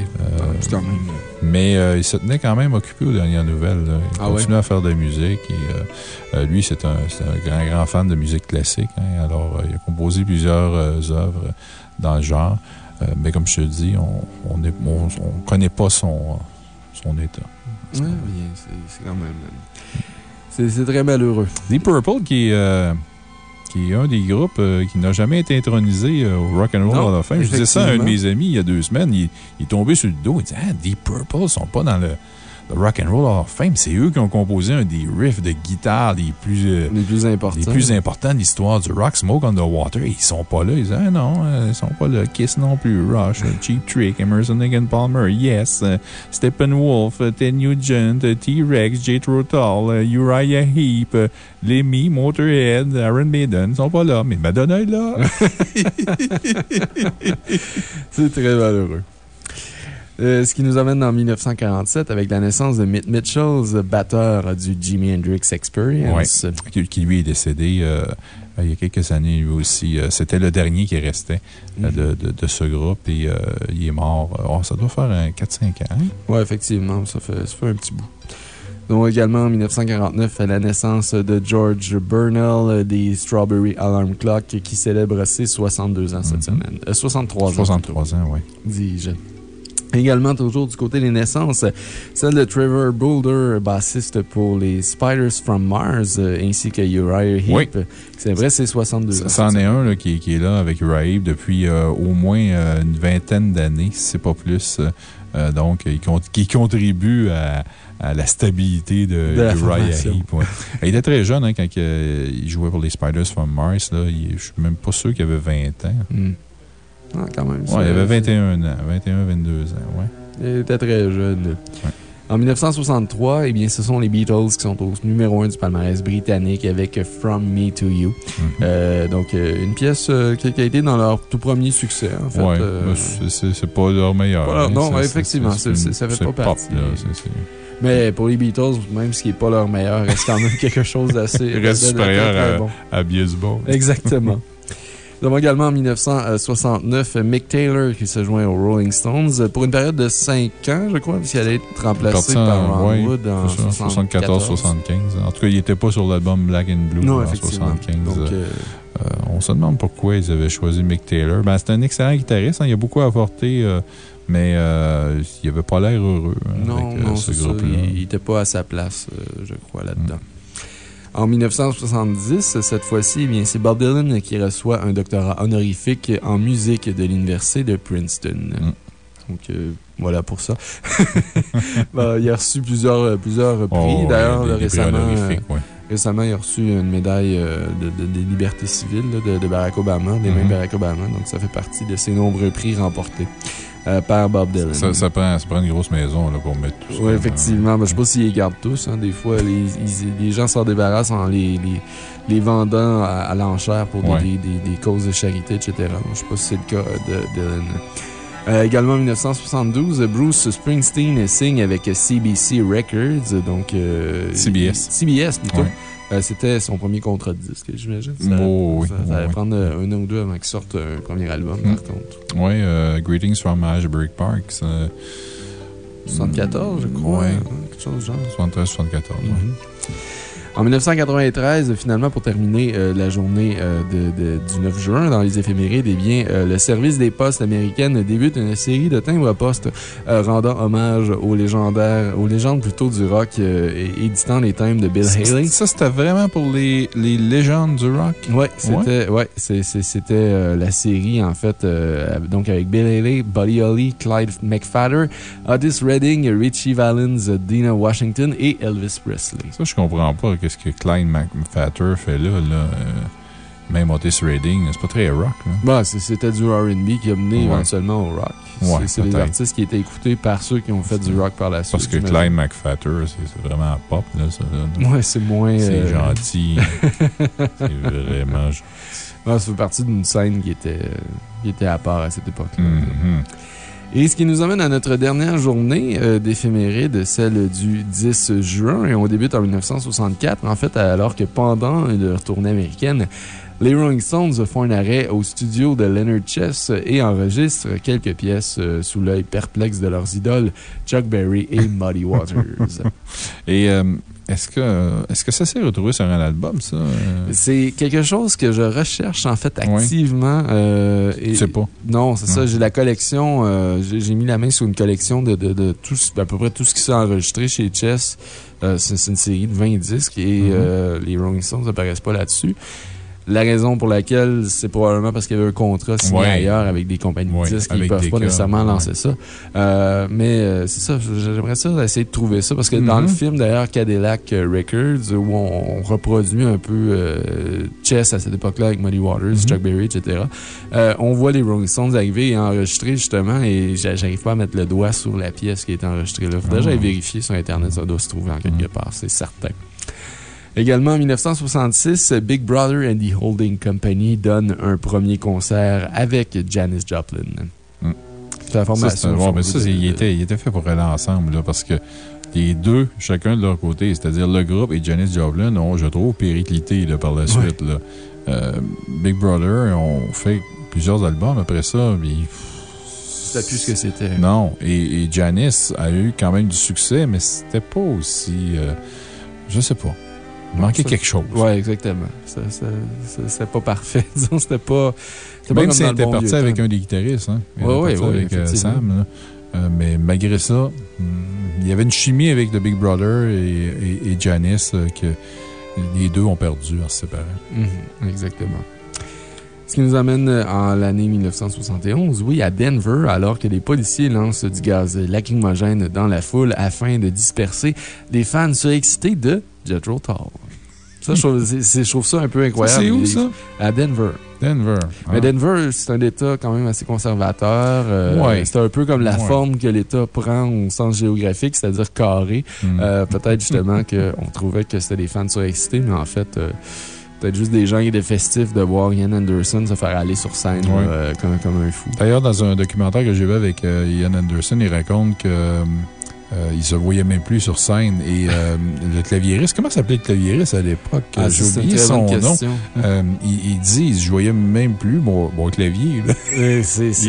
c'est quand même. mais euh, il se tenait quand même occupé aux dernières nouvelles. là. Il Ah continuait à faire de la musique. Et, euh, euh, lui, c'est un, grand, grand fan de musique classique. hein. Alors, euh, il a composé plusieurs euh, œuvres dans le genre. Euh, mais comme je te dis, on ne on, on connaît pas son, son état. C'est quand même. C'est très malheureux. Deep Purple qui, euh, qui est un des groupes euh, qui n'a jamais été intronisé euh, au Rock and Roll Non, Hall of Fame. Je disais ça à un de mes amis il y a deux semaines. Il, il est tombé sur le dos. Il dit Ah, Deep Purple sont pas dans le, le Rock and Roll Hall of Fame. C'est eux qui ont composé un des riffs de guitare les plus. euh, Les plus importants. les plus importants de l'histoire du rock, Smoke on the Water, ils sont pas là. Ils disent, ah non, euh, ils sont pas là. Kiss non plus. Rush, euh, Cheap Trick, Emerson and Palmer, Yes, euh, Steppenwolf, Ted Nugent, T-Rex, Tull, euh, Uriah Heep, Lemmy, Motorhead, Aaron Maiden, ils sont pas là. Mais Madonna est là. C'est très malheureux. Euh, ce qui nous amène en 1947 avec la naissance de Mitt Mitchell, batteur du Jimi Hendrix Experience. qui, qui, lui est décédé euh, il y a quelques années, lui aussi. Euh, C'était le dernier qui restait de, de, de ce groupe et il est mort. Oh, ça doit faire un 4-5 ans. hein? Oui, effectivement, ça fait, ça fait un petit bout. Donc, également en 1949, la naissance de George Burnell des Strawberry Alarm Clock qui célèbre ses 62 ans cette Mhm. semaine. Euh, 63 ans. 63 ans, oui. dis-je. Également, toujours du côté des naissances, celle de Trevor Boulder, bassiste pour les Spiders from Mars, euh, ainsi que Uriah Heep. Oui. C'est vrai, c'est 62 Ça, ans. ça en est un là, qui, est- qui est là avec Uriah Heep depuis euh, au moins euh, une vingtaine d'années, si c'est pas plus. Euh, donc, qui contribue à, à la stabilité de, De ouais. Il était très jeune hein, quand il jouait pour les Spiders from Mars. Là. Il- je suis même pas sûr qu'il avait 20 ans. Hmm. Ah, quand même. Ouais, ça- il avait 21 ans, 21, 22 ans. Ouais. Il était très jeune. En 1963, eh bien, ce sont les Beatles qui sont au numéro 1 du palmarès britannique avec From Me to You. Mhm. Euh, donc, euh, une pièce euh, qui a été dans leur tout premier succès, en fait. Ouais, Euh, c'est- pas leur meilleur. Voilà, hein. non, effectivement, c'est- ça fait pas pop, partie. là, Mais pour les Beatles, même ce qui n'est pas leur meilleur, reste quand même quelque chose d'assez. Reste supérieur à- bon. à. Exactement. Nous avons également en 1969 Mick Taylor qui se joint aux Rolling Stones pour une période de 5 ans, je crois, puisqu'il allait être remplacé en- par Ron ouais, Wood en c'est ça, 74. 74-75. En tout cas, il n'était pas sur l'album Black and Blue Non, en effectivement. 75. Donc, euh, Euh, on se demande pourquoi ils avaient choisi Mick Taylor. Ben, c'est un excellent guitariste. hein, il a beaucoup apporté, euh, mais euh, il n'avait pas l'air heureux hein, non, avec euh, non, ce groupe-là. Il n'était pas à sa place, euh, je crois, là-dedans. En 1970, cette fois-ci, eh c'est Bob Dylan qui reçoit un doctorat honorifique en musique de l'Université de Princeton. Donc, euh, voilà pour ça. Ben, il a reçu plusieurs, plusieurs prix. Oh, D'ailleurs, prix récemment, euh, ouais. récemment, il a reçu une médaille euh, de, de- des libertés civiles là, de, de Barack Obama, des mains Mhm. de Barack Obama. Donc, ça fait partie de ses nombreux prix remportés euh, par Bob Dylan. Ça, ça prend, ça prend une grosse maison là, pour mettre tout ça. Oui, effectivement. Je sais pas s'ils les gardent tous. hein. Des fois, les, ils- les gens s'en débarrassent en les, les, les vendant à, à l'enchère pour des, Ouais. des, des- des causes de charité, etc. Je sais pas si c'est le cas de Dylan. Euh, également en 1972, Bruce Springsteen signe avec CBC Records, donc... euh, CBS. CBS, plutôt. Ouais. Euh, C'était son premier contrat de disque, j'imagine. Ça, Oh, oui, ça, oui, ça allait oui. prendre euh, un an ou deux avant qu'il sorte un premier album, Mm. par contre. Oui, euh, Greetings from Ashbury Park. ça- 74, je crois. Ouais. hein, Quelque chose du genre. 73, 74. ouais. En 1993, finalement, pour terminer euh, la journée euh, de, de- du 9 juin dans les éphémérides, eh bien, euh, le service des postes américaines débute une série de timbres-poste euh, rendant hommage aux légendaires, aux légendes plutôt du rock éditant les thèmes de Bill Haley. Ça, c'était vraiment pour les, les légendes du rock? Ouais, c'était ouais, la série, en fait, donc avec Bill Haley, Buddy Holly, Clyde McFadder, Otis Redding, Richie Valens, Dina Washington et Elvis Presley. Ça, je comprends pas. Qu'est-ce que Klein McFatter fait là? là euh, même Otis Redding, c'est pas très rock. Bah, c'était du RB qui a mené Ouais. éventuellement au rock. Ouais, C'est- des artistes qui étaient écoutés par ceux qui ont fait du rock par la suite. Parce que. Klein McFatter, c'est vraiment pop. Là, ça, là. Ouais, c'est moins. C'est euh, gentil. c'est vraiment gentil. ça fait partie d'une scène qui était, euh, qui était à part à cette époque-là. Mhm. Et ce qui nous amène à notre dernière journée euh, d'éphéméride, celle du 10 juin, et on débute en 1964, en fait, alors que pendant leur tournée américaine, les Rolling Stones font un arrêt au studio de Leonard Chess et enregistrent quelques pièces euh, sous l'œil perplexe de leurs idoles, Chuck Berry et Muddy Waters. Et euh, est-ce que, est que ça s'est retrouvé sur un album, ça? Euh, C'est quelque chose que je recherche en fait activement. euh, et- Tu sais pas. Non, c'est ça. J'ai la collection. euh, j'ai mis la main sur une collection de, de, de tout, à peu près tout ce qui s'est enregistré chez Chess. Euh, c'est une série de 20 disques et Mhm. euh, les Rolling Stones n'apparaissent pas là-dessus. La raison pour laquelle, c'est probablement parce qu'il y avait un contrat signé Ouais. ailleurs avec des compagnies Ouais, de disques qui ne peuvent pas cas, nécessairement ouais. lancer ça. Euh, mais euh, c'est ça, j'aimerais ça essayer de trouver ça parce que dans Mhm. le film d'ailleurs Cadillac euh, Records, où on, on reproduit un peu euh, Chess à cette époque-là avec Muddy Waters, Mhm. Chuck Berry, etc., on voit les Rolling Stones arriver et enregistrer justement et j'a- j'arrive pas à mettre le doigt sur la pièce qui est enregistrée là. Faudrait Ah. que j'aille vérifier sur Internet, ça doit se trouver en quelque Mhm. part, c'est certain. Également, en 1966, Big Brother and the Holding Company donne un premier concert avec Janis Joplin. Mm. C'est la Ça, formation. bon, mais ça, de- il était, il était fait pour aller ensemble, là, parce que les deux, chacun de leur côté, c'est-à-dire le groupe et Janis Joplin, ont, je trouve, périclité là, par la suite. là. Euh, Big Brother ont fait plusieurs albums après ça, mais C'était plus ce que c'était. Non, et, et Janice a eu quand même du succès, mais c'était pas aussi. euh, je sais pas. Il manquait quelque chose. Ouais, exactement. C'était pas parfait. Disons, c'était pas. c'était Même si dans elle le était bon partie vieux avec un des guitaristes, hein. Ouais, ouais, ouais, avec euh. Sam. Euh, mais malgré ça, hum, il y avait une chimie avec The Big Brother et, et, et Janice euh, que les deux ont perdu en se séparant. Mhm, exactement. Ce qui nous amène en l'année 1971, oui, à Denver, alors que les policiers lancent du gaz lacrymogène dans la foule afin de disperser des fans surexcités de Jethro Tull. Ça, je trouve, je ça un peu incroyable. C'est où Les- ça? À Denver. Denver. Mais Ah. Denver, c'est un État quand même assez conservateur. euh, Ouais. C'est un peu comme la Ouais. forme que l'État prend au sens géographique, c'est-à-dire carré. Hum. Euh, peut-être justement qu'on trouvait que c'était des fans surexcités, mais en fait, euh, peut-être juste des gens qui étaient festifs de voir Ian Anderson se faire aller sur scène Ouais. euh, comme, comme un fou. D'ailleurs, dans un documentaire que j'ai vu avec euh, Ian Anderson, il raconte que. euh, il se voyait même plus sur scène. Et euh, le claviériste, comment s'appelait le claviériste à l'époque? Ah, J'ai oublié son nom. Euh, il, il dit, il se voyait même plus mon, mon clavier. Euh,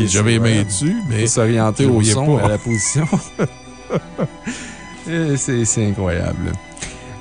J'avais ouais. dessus, mais. S'orienter je au voyais son, pas. à la position. Euh, c'est incroyable.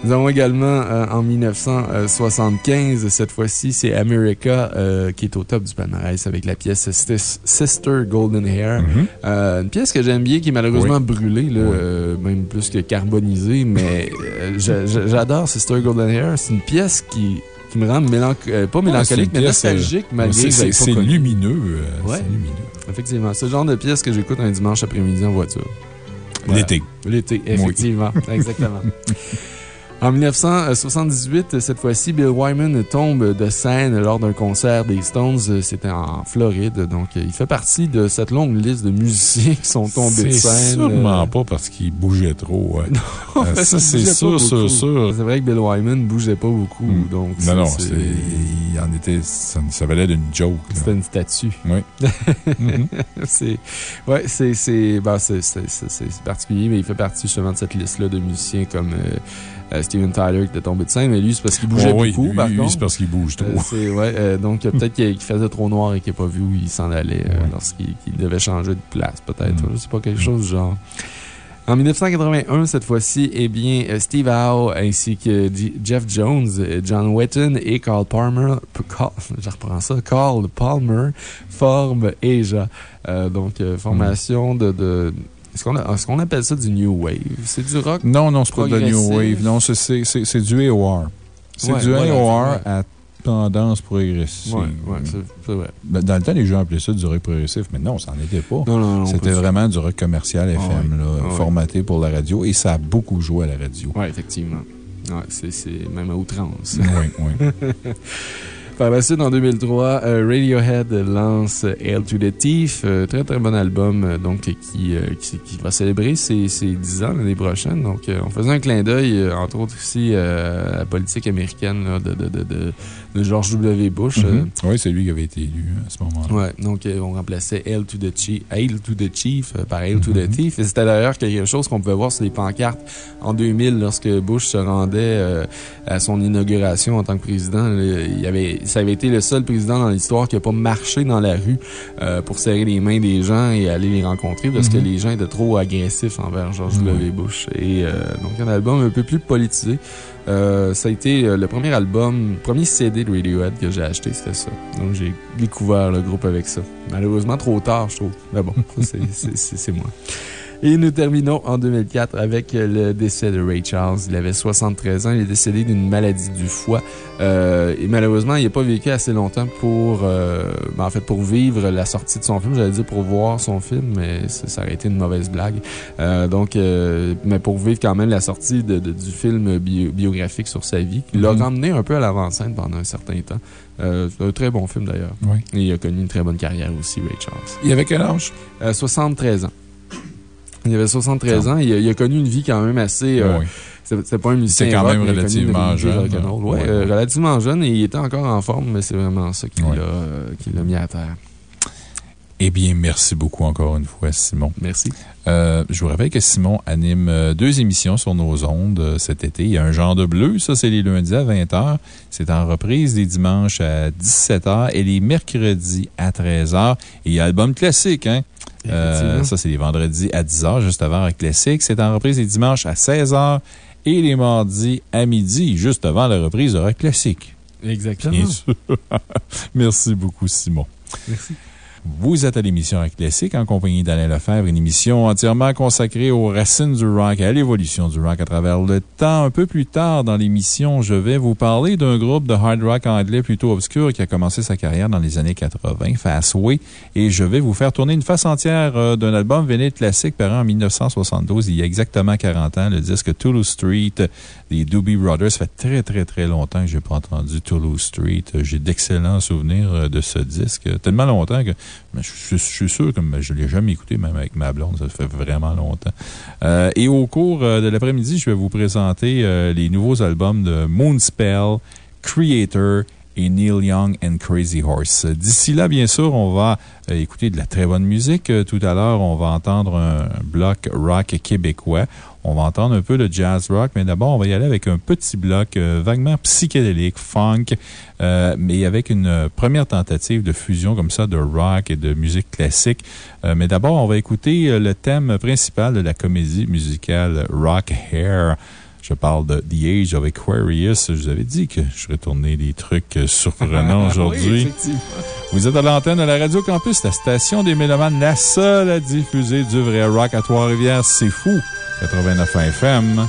Nous avons également, euh, en 1975, cette fois-ci, c'est America euh, qui est au top du palmarès avec la pièce Sis- Sister Golden Hair. Mhm. Euh, une pièce que j'aime bien, qui est malheureusement Oui. brûlée, là, Oui. même plus que carbonisée, mais j'a- j'a- j'adore Sister Golden Hair. C'est une pièce qui, qui me rend pas mélancolique, mais euh, nostalgique, malgré que c'est- lumineux. euh, Ouais. C'est lumineux. Effectivement, le genre de pièce que j'écoute un dimanche après-midi en voiture. Voilà. L'été. L'été, effectivement. Exactement. En 1978, cette fois-ci, Bill Wyman tombe de scène lors d'un concert des Stones. C'était en Floride. Donc, il fait partie de cette longue liste de musiciens qui sont tombés de C'est scène. sûrement Euh, pas parce qu'il bougeait trop. ouais. Euh, parce ça, c'est sûr, sûr, sûr. C'est vrai que Bill Wyman ne bougeait pas beaucoup. Hmm. Donc, Non, non, il en était, ça, ça valait d'une joke. C'était une statue. Oui. C'est ouais, c'est ben, particulier, mais il fait partie justement de cette liste-là de musiciens comme euh, euh, Steven Tyler qui était tombé de scène, mais lui, c'est parce qu'il bougeait Ouais, oui, beaucoup, lui, par lui, contre. c'est parce qu'il bouge trop. Euh, ouais, euh, donc peut-être qu'il faisait trop noir et qu'il n'a pas vu où il s'en allait Ouais. lorsqu'il qu'il devait changer de place, peut-être. Mm. Je sais pas, quelque chose du genre. En 1981, cette fois-ci, eh bien, Steve Howe ainsi que Jeff Jones, John Wetton et Carl Palmer, Carl- je reprends ça, Carl Palmer forment Asia. Euh, donc, euh, formation de, de est-ce qu'on appelle ça du New Wave? C'est du rock? Non, non, c'est pas de New. Wave. Non, c'est- du AOR. C'est Ouais, du AOR à tendance progressive. Ouais, c'est vrai. Ben, Dans le temps, les gens appelaient ça du rock progressif, mais non, ça n'en était pas. Non, non, non. C'était vraiment du rock commercial FM, Ah là, Ah formaté pour la radio, et ça a beaucoup joué à la radio. Oui, effectivement. Ouais, c'est même à outrance. Oui, oui. Par la suite, en 2003, euh, Radiohead lance Hail to the Thief. euh, très, très bon album, euh, donc, qui, qui, va célébrer ses, ses 10 ans l'année prochaine. Donc, on faisait un clin d'œil, entre autres aussi, à la politique américaine là, de, de, de, de, de George W. Bush. euh, Mhm. Oui, c'est lui qui avait été élu à ce moment-là. Ouais, donc euh, on remplaçait Hail to the Chief, Hail to the Chief euh, par Hail to the Mhm. Thief. Et c'était d'ailleurs quelque chose qu'on pouvait voir sur les pancartes en 2000 lorsque Bush se rendait euh, à son inauguration en tant que président. Il avait, ça avait été le seul président dans l'histoire qui n'a pas marché dans la rue euh, pour serrer les mains des gens et aller les rencontrer parce que Mhm. les gens étaient trop agressifs envers George. W. Bush. Et euh, donc un album un peu plus politisé. Euh, ça a été euh, le premier album, premier CD de Radiohead que j'ai acheté, c'était ça. Donc j'ai découvert le groupe avec ça. Malheureusement, trop tard, je trouve. Mais bon, c'est moi. Et nous terminons en 2004 avec le décès de Ray Charles. Il avait 73 ans. Il est décédé d'une maladie du foie. Euh, et malheureusement, il n'a pas vécu assez longtemps pour, euh, ben, en fait, pour vivre la sortie de son film. J'allais dire pour voir son film, mais ça, aurait été une mauvaise blague. Euh, donc, euh, mais pour vivre quand même la sortie de- de- du film bio- biographique sur sa vie, qui l'a ramené un peu à l'avant-scène pendant un certain temps. Euh, c'est un très bon film d'ailleurs. Oui. Et il a connu une très bonne carrière aussi, Ray Charles. Il avait quel âge? Euh, 73 ans. Il avait 73 ans. Il a, il a connu une vie quand même assez. euh, Oui. c'est c'est pas un musicien. C'est quand rock, même relativement jeune, hein. Ouais, Ouais, euh, ouais. relativement jeune et il était encore en forme, mais c'est vraiment ça qui l'a euh, qui l'a mis à terre. Eh bien, merci beaucoup encore une fois, Simon. Merci. Euh, je vous rappelle que Simon anime euh, deux émissions sur nos ondes euh, cet été. Il y a un genre de bleu, ça c'est les lundis à 20h. C'est en reprise les dimanches à 17h et les mercredis à 13h. Et il y a Album Classique, hein? Euh, ça, c'est les vendredis à 10h, juste avant Rock Classique. C'est en reprise les dimanches à 16h et les mardis à midi, juste avant la reprise de Rock Classique. Exactement. Bien sûr. Merci beaucoup, Simon. Merci. Vous êtes à l'émission Rock Classique en compagnie d'Alain Lefebvre, une émission entièrement consacrée aux racines du rock et à l'évolution du rock à travers le temps. Un peu plus tard dans l'émission, je vais vous parler d'un groupe de hard rock anglais plutôt obscur qui a commencé sa carrière dans les années 80, Fastway, et je vais vous faire tourner une face entière euh, d'un album vinyle classique paru en 1972, il y a exactement 40 ans, le disque Toulouse Street des Doobie Brothers. Ça fait très, très, très longtemps que je n'ai pas entendu Toulouse Street. J'ai d'excellents souvenirs euh, de ce disque. Tellement longtemps que je, suis- je suis sûr que je ne l'ai jamais écouté, même avec ma blonde. Ça fait vraiment longtemps. Euh, et au cours euh, de l'après-midi, je vais vous présenter euh, les nouveaux albums de Moonspell, Creator et Neil Young and Crazy Horse. D'ici là, bien sûr, on va euh, écouter de la très bonne musique. Euh, Tout à l'heure, on va entendre un bloc rock québécois. On va entendre un peu de jazz rock, mais d'abord, on va y aller avec un petit bloc euh, vaguement psychédélique, funk, euh, mais avec une euh, première tentative de fusion comme ça de rock et de musique classique. Mais d'abord, on va écouter le thème principal de la comédie musicale Rock Hair. Je parle de The Age of Aquarius. Je vous avais dit que je retournais des trucs euh, surprenants aujourd'hui. Vous êtes à l'antenne de la Radio Campus, la station des Mélomanes, la seule à diffuser du vrai rock à Trois-Rivières. C'est fou! 89 FM.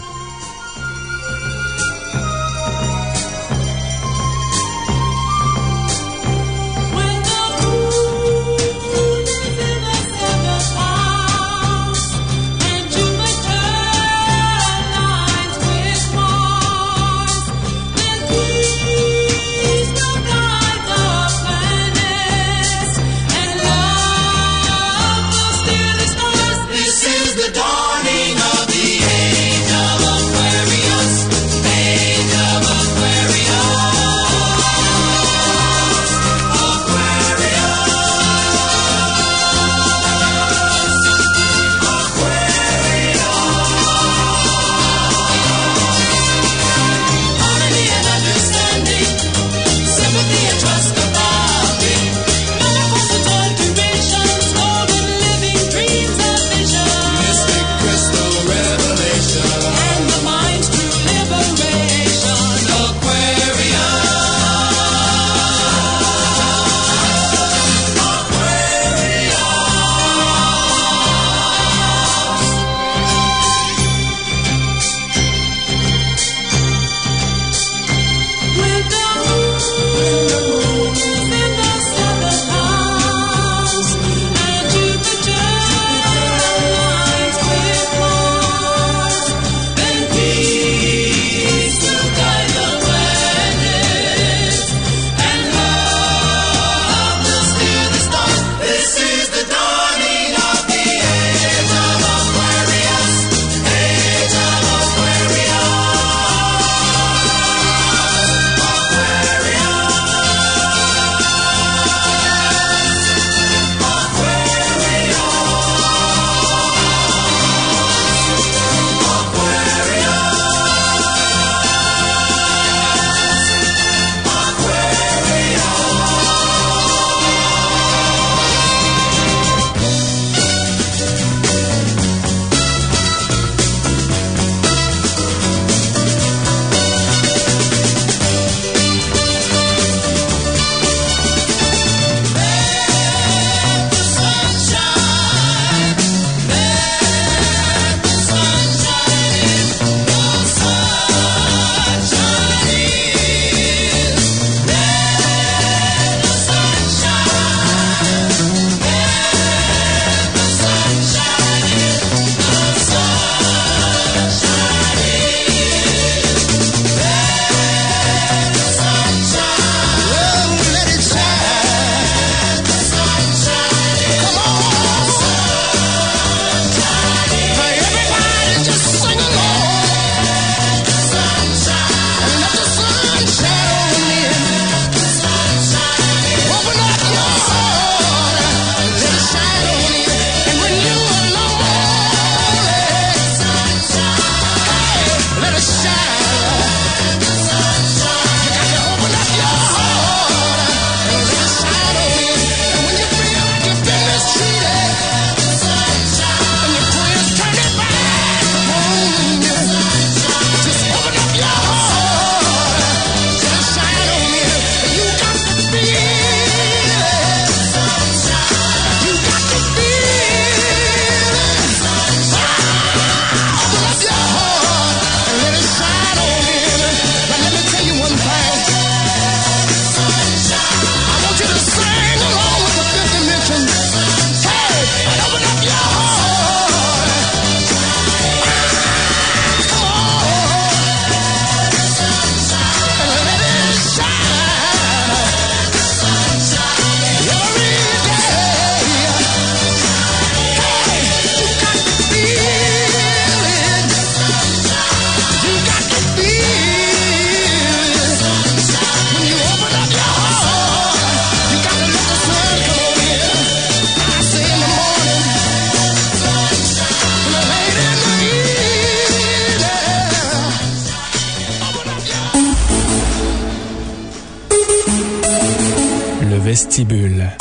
Vestibule.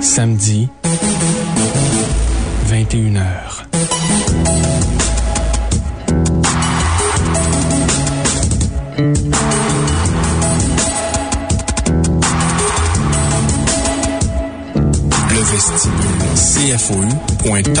Samedi, 21h. Le vestibule cfou.tumblr.com.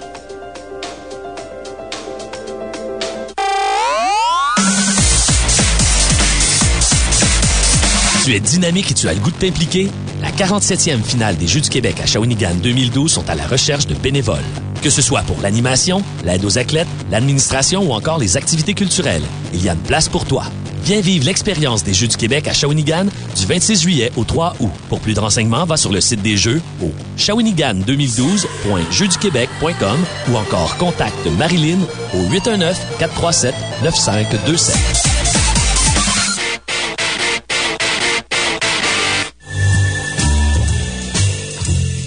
Tu es dynamique et tu as le goût de t'impliquer? La 47e finale des Jeux du Québec à Shawinigan 2012 sont à la recherche de bénévoles. Que ce soit pour l'animation, l'aide aux athlètes, l'administration ou encore les activités culturelles, il y a une place pour toi. Viens vivre l'expérience des Jeux du Québec à Shawinigan du 26 juillet au 3 août. Pour plus de renseignements, va sur le site des Jeux au shawinigan2012.jeuxduquebec.com ou encore contacte Marilyn au 819-437-9527.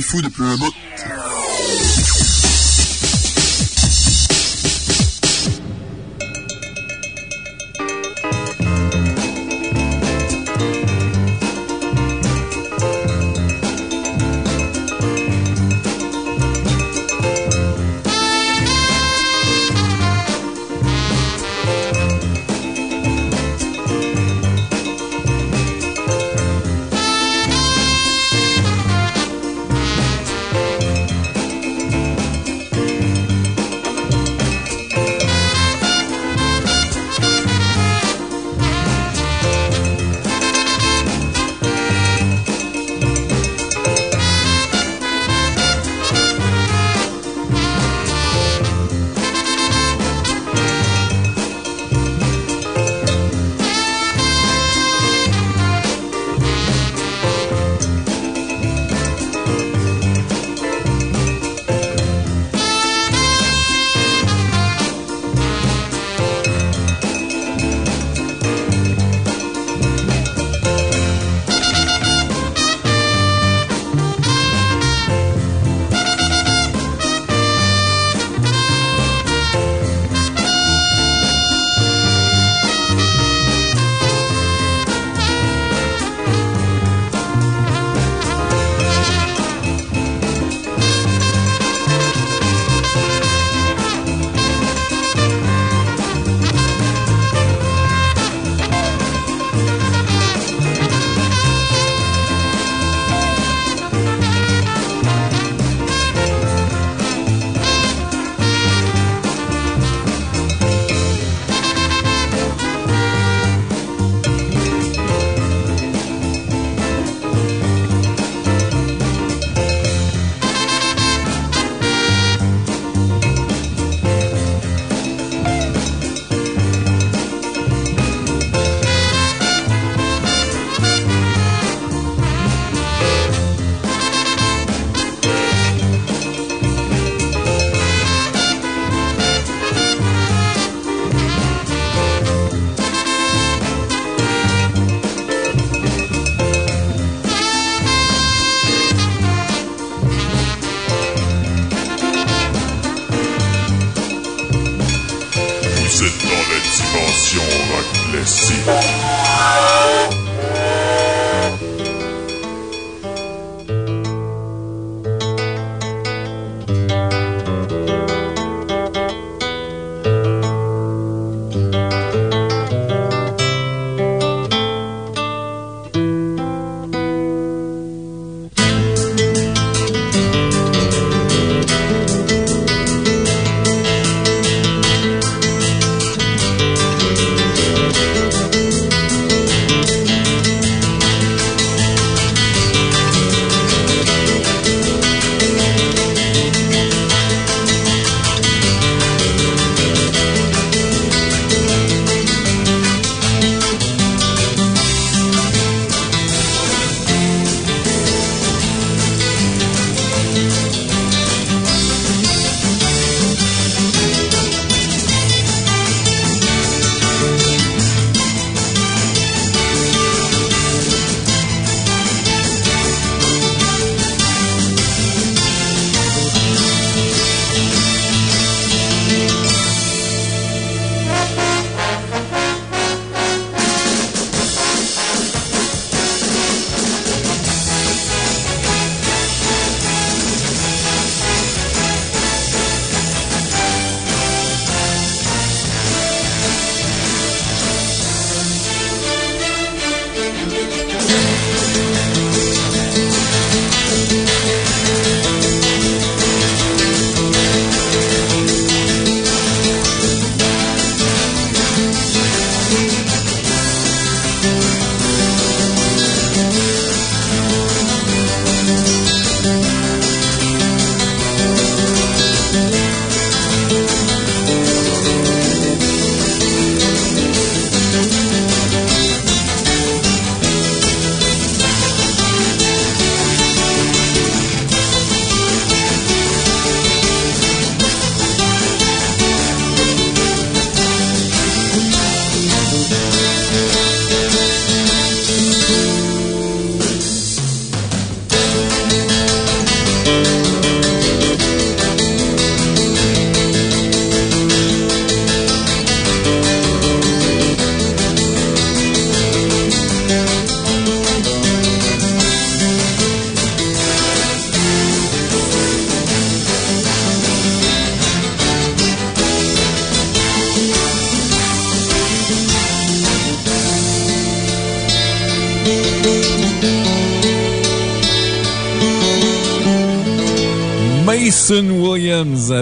Fou depuis un bout.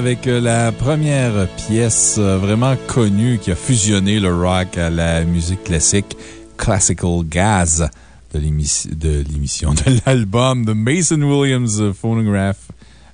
Avec euh, la première pièce euh, vraiment connue qui a fusionné le rock à la musique classique, Classical Gas, de l'émission, de l'album de Mason Williams Phonograph.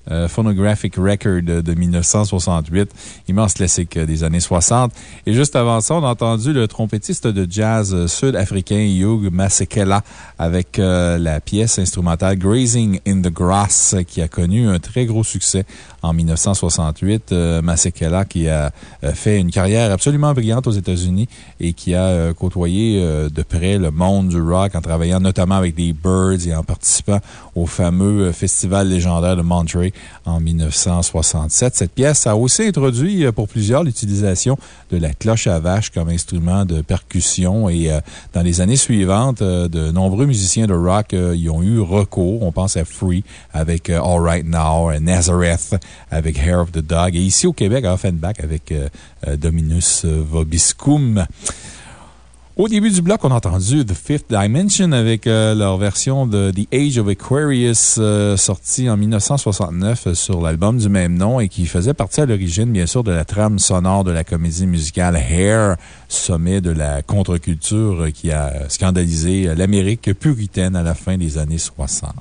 euh, Phonographic Record de 1968, immense classique des années 60. Et juste avant ça, on a entendu le trompettiste de jazz sud-africain Hugh Masekela avec la pièce instrumentale Grazing in the Grass qui a connu un très gros succès en 1968. Euh, Masekela qui a euh, fait une carrière absolument brillante aux États-Unis et qui a euh, côtoyé euh, de près le monde du rock en travaillant notamment avec des Birds et en participant au fameux euh, festival légendaire de Monterey en 1967. Cette pièce a aussi introduit pour plusieurs l'utilisation de la cloche à vache comme instrument de percussion et dans les années suivantes, de nombreux musiciens de rock y ont eu recours. On pense à Free avec All Right Now, à Nazareth avec Hair of the Dog et ici au Québec à Offenbach avec Dominus Vobiscum. Au début du bloc, on a entendu The Fifth Dimension avec euh, leur version de The Age of Aquarius, euh, sortie en 1969 sur l'album du même nom et qui faisait partie à l'origine, bien sûr, de la trame sonore de la comédie musicale Hair, sommet de la contre-culture qui a scandalisé l'Amérique puritaine à la fin des années 60.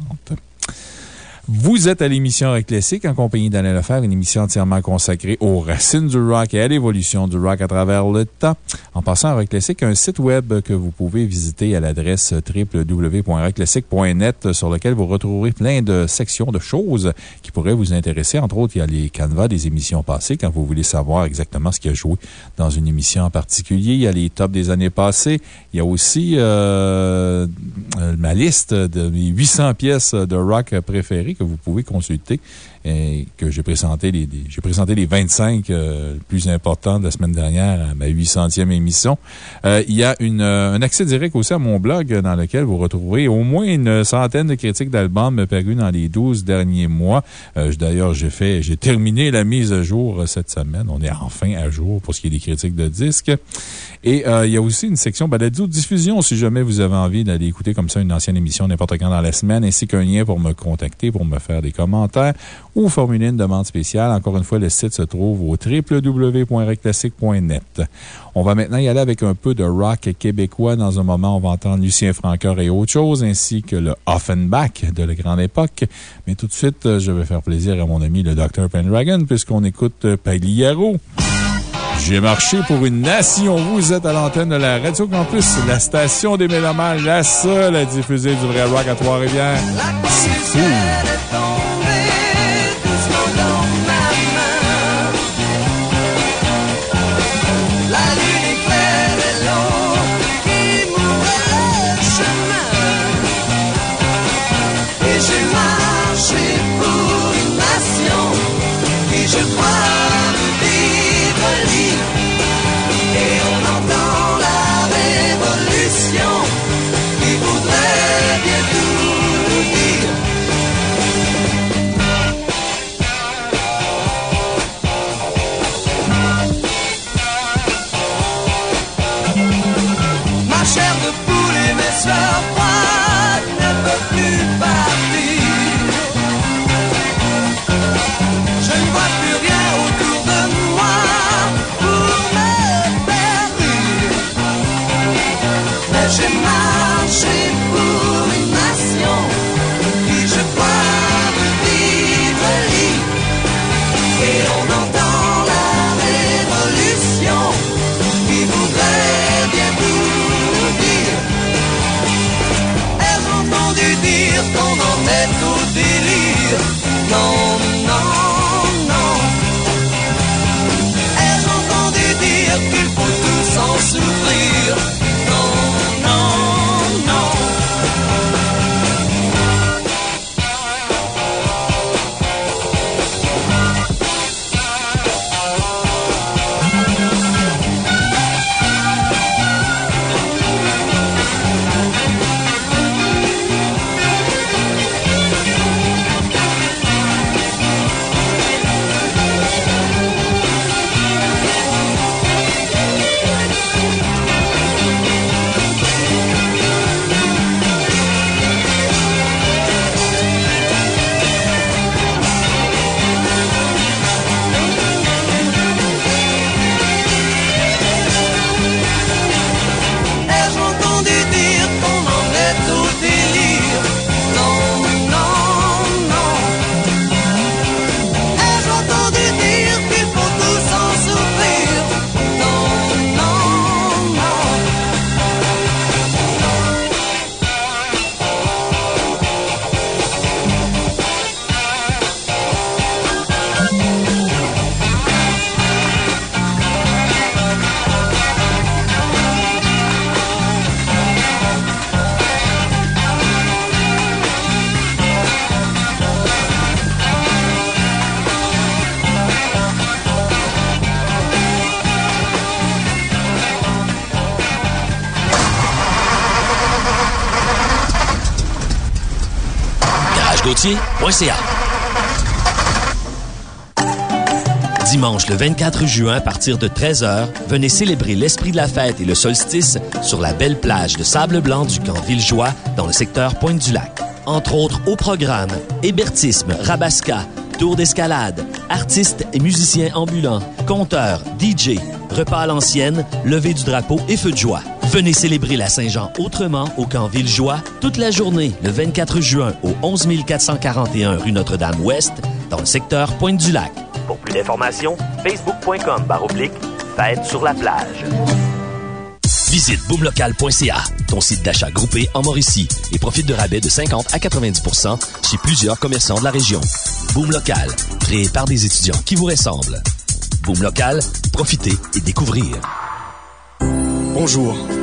Vous êtes à l'émission Rock Classique en compagnie d'Alain Lefebvre, une émission entièrement consacrée aux racines du rock et à l'évolution du rock à travers le temps. En passant à Rock Classique, un site web que vous pouvez visiter à l'adresse www.rockclassique.net sur lequel vous retrouverez plein de sections de choses qui pourraient vous intéresser. Entre autres, il y a les canevas des émissions passées quand vous voulez savoir exactement ce qui a joué dans une émission en particulier. Il y a les tops des années passées. Il y a aussi euh, ma liste de mes 800 pièces de rock préférées que vous pouvez consulter et que j'ai présenté les, j'ai présenté les 25 euh, plus importants de la semaine dernière à ma 800e émission. Euh, il y a euh, un accès direct aussi à mon blog euh, dans lequel vous retrouverez au moins une centaine de critiques d'albums parus dans les 12 derniers mois. D'ailleurs, j'ai fait, j'ai terminé la mise à jour cette semaine. On est enfin à jour pour ce qui est des critiques de disques. Et il y a aussi une section balado-diffusion si jamais vous avez envie d'aller écouter comme ça une ancienne émission n'importe quand dans la semaine, ainsi qu'un lien pour me contacter, pour me faire des commentaires ou formuler une demande spéciale. Encore une fois, le site se trouve au www.reclassique.net. On va maintenant y aller avec un peu de rock québécois. Dans un moment, on va entendre Lucien Francoeur et autre chose, ainsi que le Offenbach de la grande époque. Mais tout de suite, je vais faire plaisir à mon ami le Dr. Pendragon, puisqu'on écoute Pagliaro. J'ai marché pour une nation. Vous êtes à l'antenne de la Radio Campus, la station des Mélomanes, la seule à diffuser du vrai rock à Trois-Rivières. C'est fou! Dimanche le 24 juin à partir de 13h, venez célébrer l'esprit de la fête et le solstice sur la belle plage de sable blanc du camp Villejoie dans le secteur Pointe-du-Lac. Entre autres au programme, hébertisme, rabasca, tour d'escalade, artistes et musiciens ambulants, conteurs, DJ, repas à l'ancienne, levée du drapeau et feu de joie. Venez célébrer la Saint-Jean autrement au camp Villejoie toute la journée le 24 juin au 11 441 rue Notre-Dame-Ouest dans le secteur Pointe-du-Lac. Pour plus d'informations, facebook.com baroblique fête sur la plage. Visite boomlocal.ca, ton site d'achat groupé en Mauricie, et profite de rabais de 50 à 90% chez plusieurs commerçants de la région. Boom Local, créé par des étudiants qui vous ressemblent. Boom Local, profitez et découvrez. Bonjour,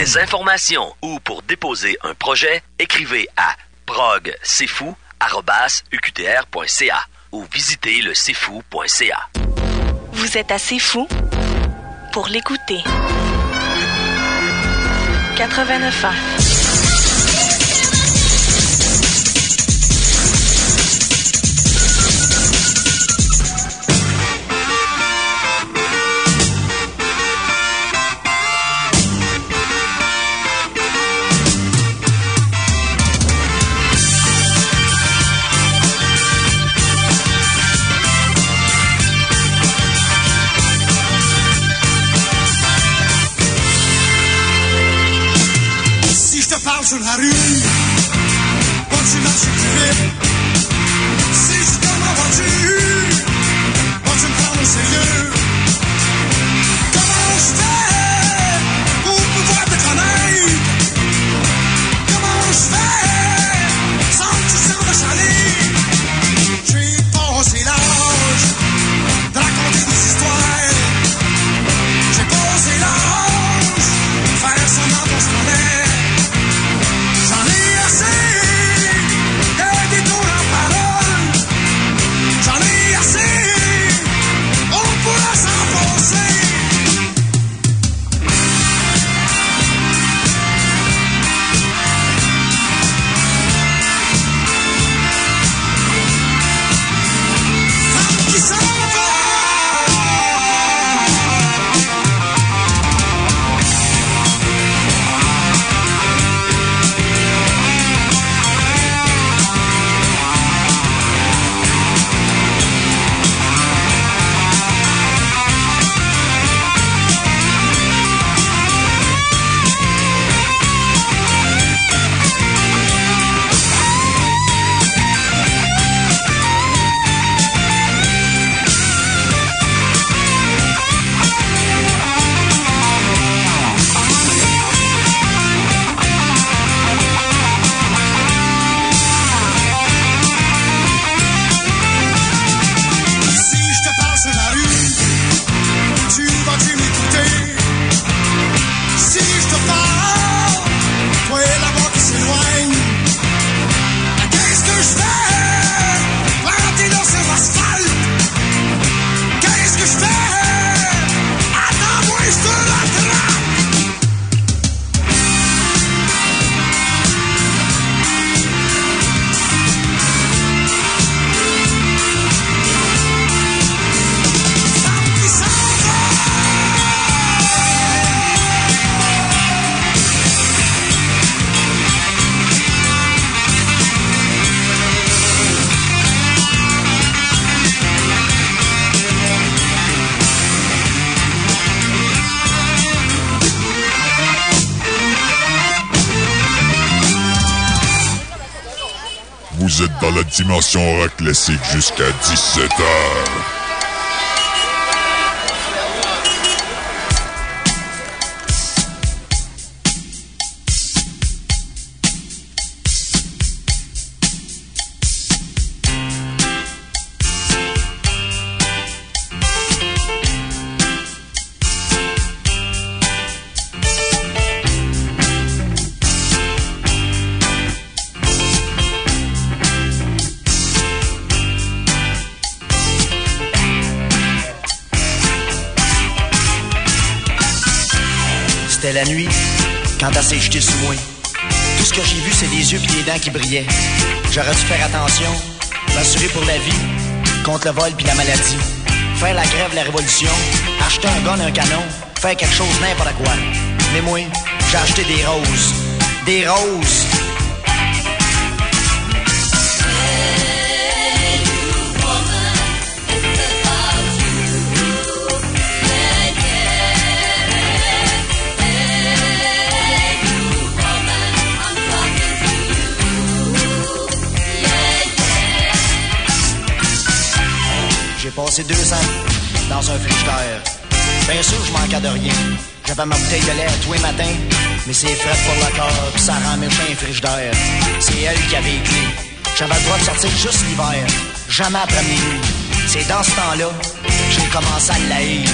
Des informations ou pour déposer un projet, écrivez à progcfou.uqtr.ca ou visitez le cfou.ca. Vous êtes assez fou pour l'écouter. 89 ans. Te parle dimension rock classique jusqu'à 17h. Qui brillaient. J'aurais dû faire attention, m'assurer pour la vie, contre le vol puis la maladie. Faire la grève, la révolution, acheter un gun, un canon, faire quelque chose, n'importe quoi. Mais moi, j'ai acheté des roses. Des roses. Passé deux ans dans un frigidaire. Bien sûr, je manquais de rien. J'avais ma bouteille de lait tous les matins, mais c'est frais pour le corps, pis ça rend méchant un frigidaire. C'est elle qui avait clés. J'avais le droit de sortir juste l'hiver, jamais après minuit. C'est dans ce temps-là que j'ai commencé à l'haïr.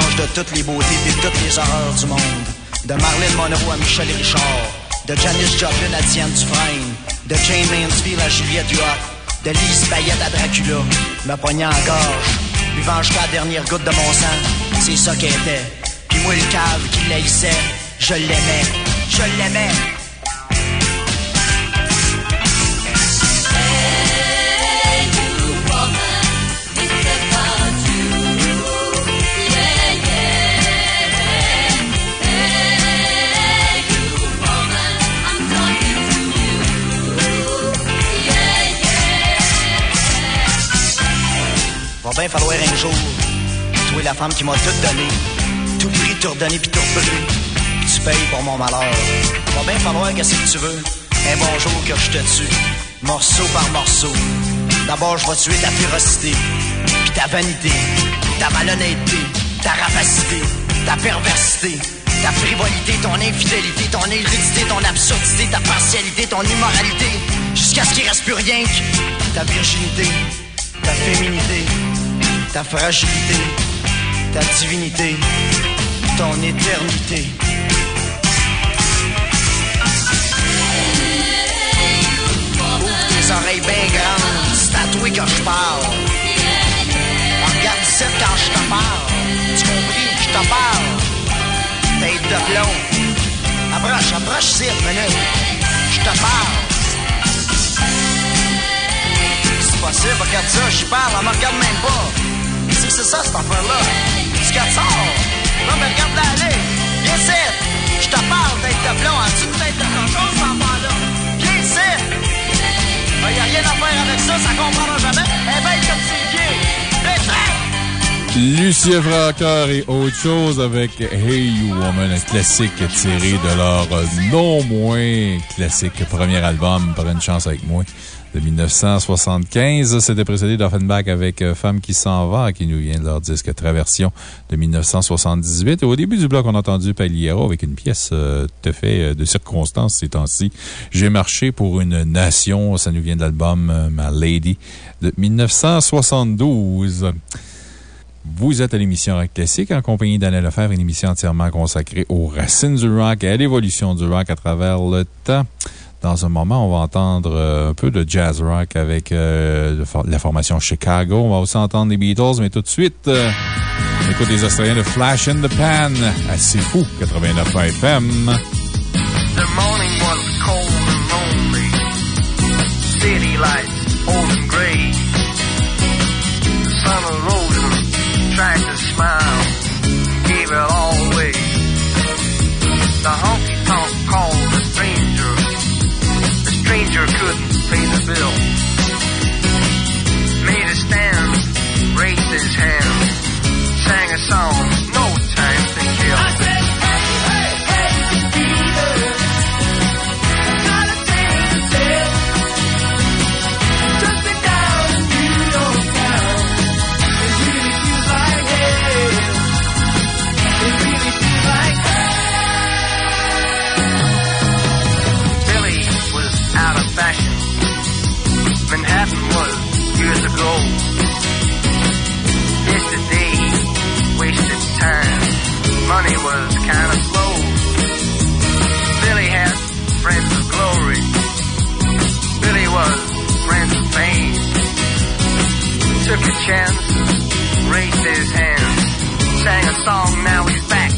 De toutes les beautés et toutes les horreurs du monde. De Marilyn Monroe à Michel Richard, de Janis Joplin à Diane Dufresne, de Jane Mansfield à Juliette Huot, de Lise Payette à Dracula, me poignant en gorge, buvant jusqu'à la dernière goutte de mon sang, c'est ça qu'elle était. Puis moi le cave qui l'haïssait, je l'aimais, je l'aimais. Bien falloir un jour, toi la femme qui m'a tout donné, tout pris, tout redonné puis tout repris, puis tu payes pour mon malheur. Va bien falloir que tu veux, un bon jour que je te tue, morceau par morceau. D'abord je vais tuer ta férocité, puis ta vanité, ta malhonnêteté, ta rapacité, ta perversité. Ta frivolité, ton infidélité, ton hérédité, ton absurdité, ta partialité, ton immoralité, jusqu'à ce qu'il reste plus rien que ta virginité, ta féminité, ta fragilité, ta divinité, ton éternité. Ouvre tes oreilles bien grandes, c'est à toi que je parle. Regarde ici quand je te parle. Tu compris? Je te parle? Tête de plomb. Approche, approche une minute. Je te parle. C'est possible, regarde ça, je parle, elle me regarde même pas. C'est c'est ça, cette affaire-là. Ce qu'elle sort. Non, mais regarde-la aller. Viens ici. Je te parle, tête de plomb. As-tu une tête de cochon, cet enfant-là? Viens ici. Il n'y a rien à faire avec ça, ça comprendra jamais. Eh ben, comme ses pieds. Lucien Francoeur et autre chose avec Hey You Woman, un classique tiré de leur non moins classique premier album, Par une chance avec moi, de 1975. C'était précédé d'Offenbach avec euh, Femme qui s'en va, qui nous vient de leur disque Traversion de 1978. Et au début du bloc, on a entendu Pagliaro avec une pièce euh, tout à fait euh, de circonstance ces temps-ci. J'ai marché pour une nation. Ça nous vient de l'album euh, My Lady de 1972. Vous êtes à l'émission Rock Classique en compagnie d'Alain Lefebvre, une émission entièrement consacrée aux racines du rock et à l'évolution du rock à travers le temps. Dans un moment, on va entendre euh, un peu de jazz rock avec euh, la formation Chicago. On va aussi entendre les Beatles, mais tout de suite, euh, on écoute les Australiens de Flash in the Pan C'est Fou, 89 FM. The morning was cold and lonely. City the bill. Made a stand, raised his hand, sang a song, took a chance, raised his hand, sang a song, now he's back.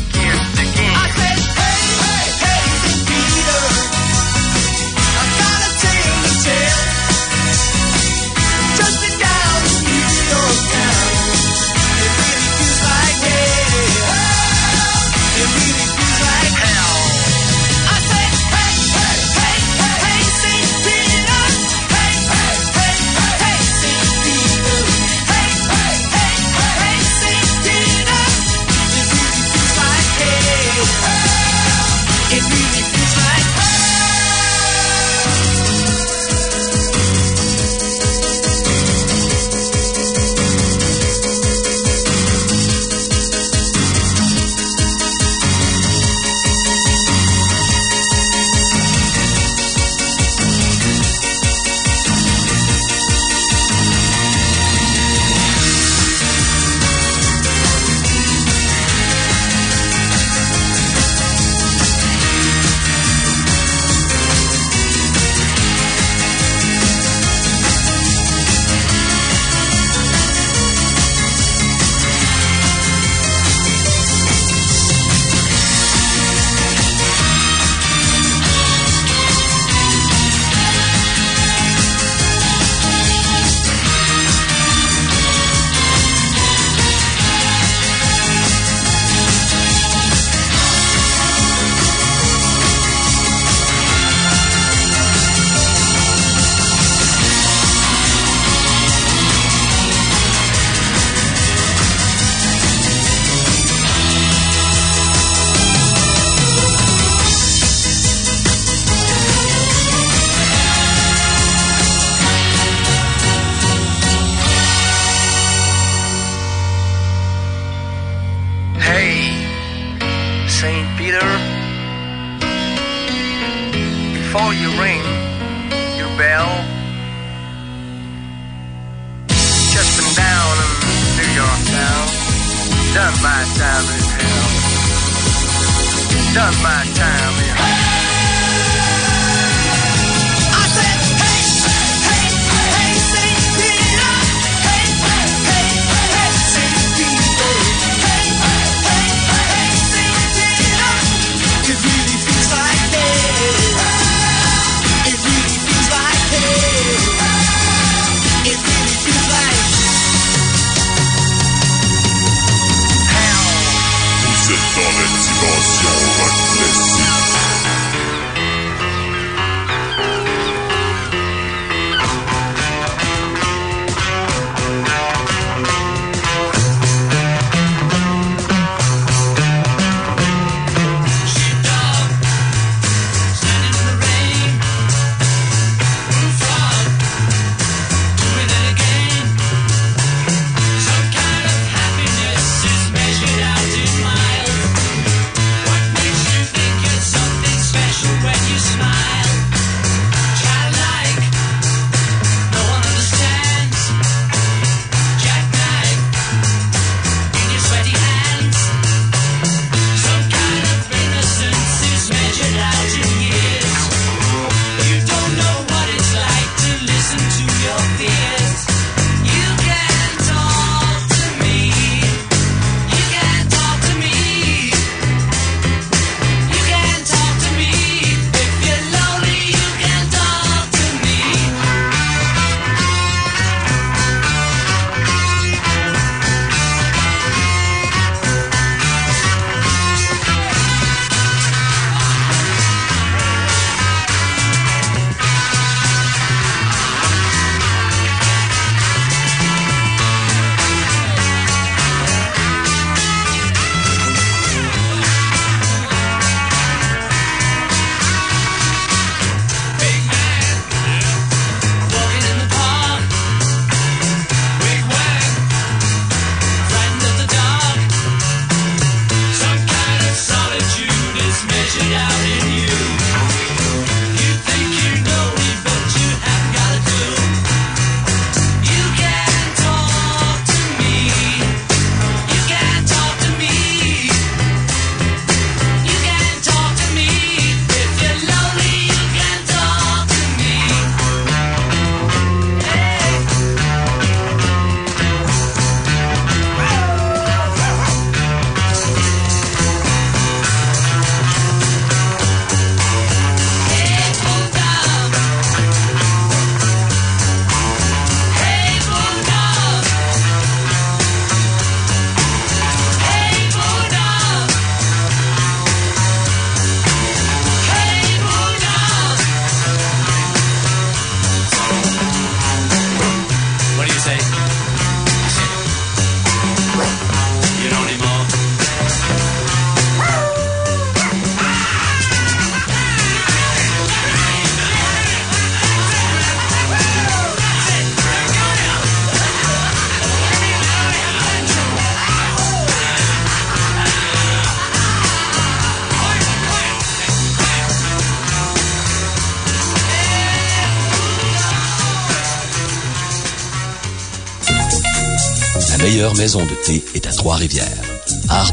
Maison de thé est à Trois-Rivières. Art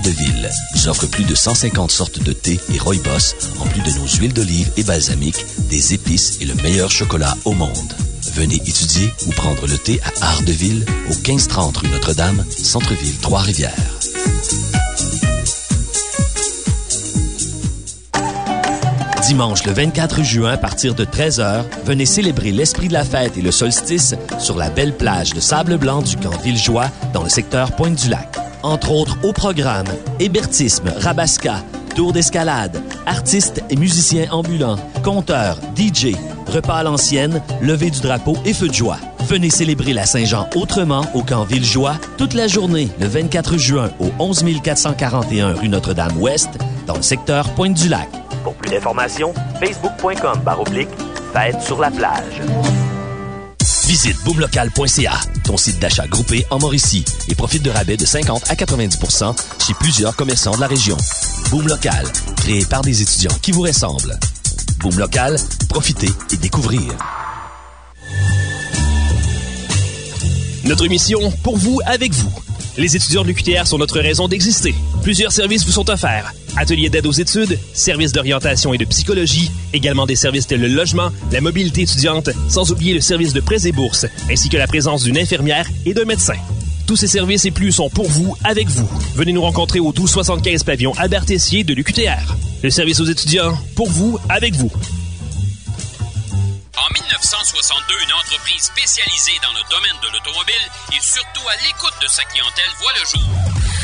nous offre plus de 150 sortes de thé et rooibos, en plus de nos huiles d'olive et balsamique, des épices et le meilleur chocolat au monde. Venez étudier ou prendre le thé à Art de Ville au 1530 rue Notre-Dame, Centre-Ville, Trois-Rivières. Dimanche le 24 juin à partir de 13h, venez célébrer l'esprit de la fête et le solstice sur la belle plage de sable blanc du camp Villejoie dans le secteur Pointe-du-Lac. Entre autres au programme, hébertisme, rabasca, tour d'escalade, artistes et musiciens ambulants, conteurs, DJ, repas à l'ancienne, levée du drapeau et feu de joie. Venez célébrer la Saint-Jean autrement au camp Villejoie toute la journée le 24 juin au 11 441 rue Notre-Dame-Ouest dans le secteur Pointe-du-Lac. D'informations, facebook.com baroblique fête sur la plage. Visite boomlocal.ca, ton site d'achat groupé en Mauricie, et profite de rabais de 50 à 90% chez plusieurs commerçants de la région. Boom Local, créé par des étudiants qui vous ressemblent. Boom Local, profitez et découvrez. Notre mission, pour vous, avec vous. Les étudiants de l'UQTR sont notre raison d'exister. Plusieurs services vous sont offerts. Ateliers d'aide aux études, services d'orientation et de psychologie, également des services tels le logement, la mobilité étudiante, sans oublier le service de prêts et bourses, ainsi que la présence d'une infirmière et d'un médecin. Tous ces services et plus sont pour vous, avec vous. Venez nous rencontrer au 1275 pavillon Albert Tessier de l'UQTR. Le service aux étudiants, pour vous, avec vous. En 1962, une entreprise spécialisée dans le domaine de l'automobile et surtout à l'écoute de sa clientèle voit le jour.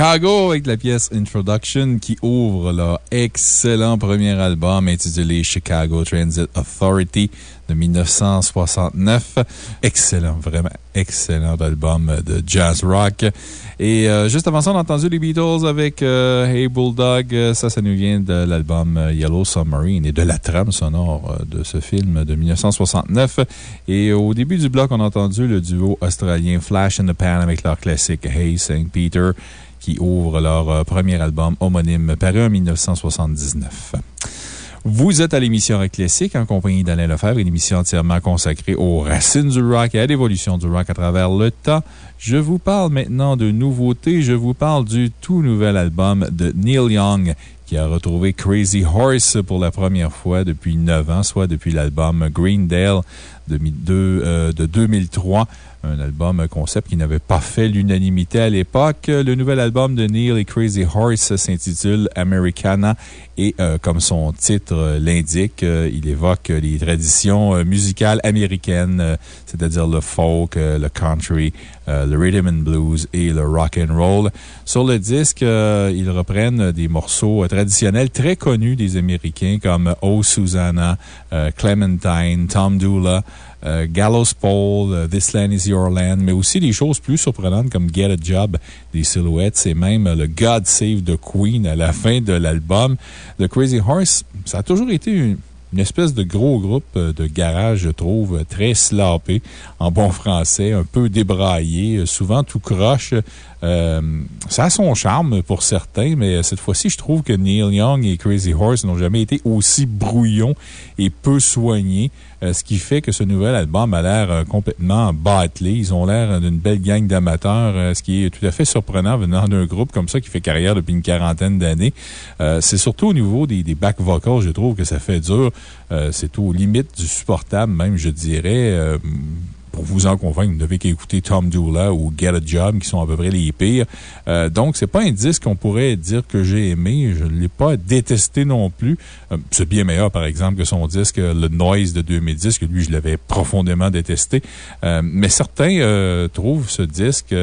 Chicago avec la pièce Introduction qui ouvre leur excellent premier album intitulé Chicago Transit Authority de 1969. Excellent, vraiment excellent album de jazz rock. Et euh, juste avant ça, on a entendu les Beatles avec euh, Hey Bulldog. Ça, ça nous vient de l'album euh, Yellow Submarine et de la trame sonore de ce film de 1969. Et au début du bloc, on a entendu le duo australien Flash in the Pan avec leur classique Hey St. Peter qui ouvre leur premier album homonyme paru en 1979. Vous êtes à l'émission Rock Classique en compagnie d'Alain Lefebvre, une émission entièrement consacrée aux racines du rock et à l'évolution du rock à travers le temps. Je vous parle maintenant de nouveautés. Je vous parle du tout nouvel album de Neil Young qui a retrouvé Crazy Horse pour la première fois depuis 9 ans, soit depuis l'album Greendale de, euh, de 2003 un album concept qui n'avait pas fait l'unanimité à l'époque. Le nouvel album de Neil et Crazy Horse s'intitule Americana et, euh, comme son titre l'indique, euh, il évoque les traditions musicales américaines, c'est-à-dire le folk, le country, le rhythm and blues et le rock and roll. Sur le disque, ils reprennent des morceaux traditionnels très connus des Américains comme Oh Susanna, Clementine, Tom Doula. Euh, Gallows Pole, euh, This Land is Your Land, mais aussi des choses plus surprenantes comme Get a Job, des silhouettes, et même le God Save the Queen à la fin de l'album. The Crazy Horse, ça a toujours été une, espèce de gros groupe euh, de garage, je trouve, très slapé, en bon français, un peu débraillé, souvent tout croche. ça a son charme pour certains, mais cette fois-ci, je trouve que Neil Young et Crazy Horse n'ont jamais été aussi brouillons et peu soignés. Euh, ce qui fait que ce nouvel album a l'air euh, complètement bâclé. Ils ont l'air d'une belle gang d'amateurs, euh, ce qui est tout à fait surprenant venant d'un groupe comme ça qui fait carrière depuis une quarantaine d'années. C'est surtout au niveau des, des back vocals, je trouve que ça fait dur. C'est aux limites du supportable, même, je dirais pour vous en convaincre, vous n'avez qu'à écouter Tom Doula ou Get a Job, qui sont à peu près les pires. Euh, donc, c'est pas un disque qu'on pourrait dire que j'ai aimé. Je ne l'ai pas détesté non plus. Euh, c'est bien meilleur, par exemple, que son disque Le Noise de 2010, que lui, je l'avais profondément détesté. Euh, mais certains trouvent ce disque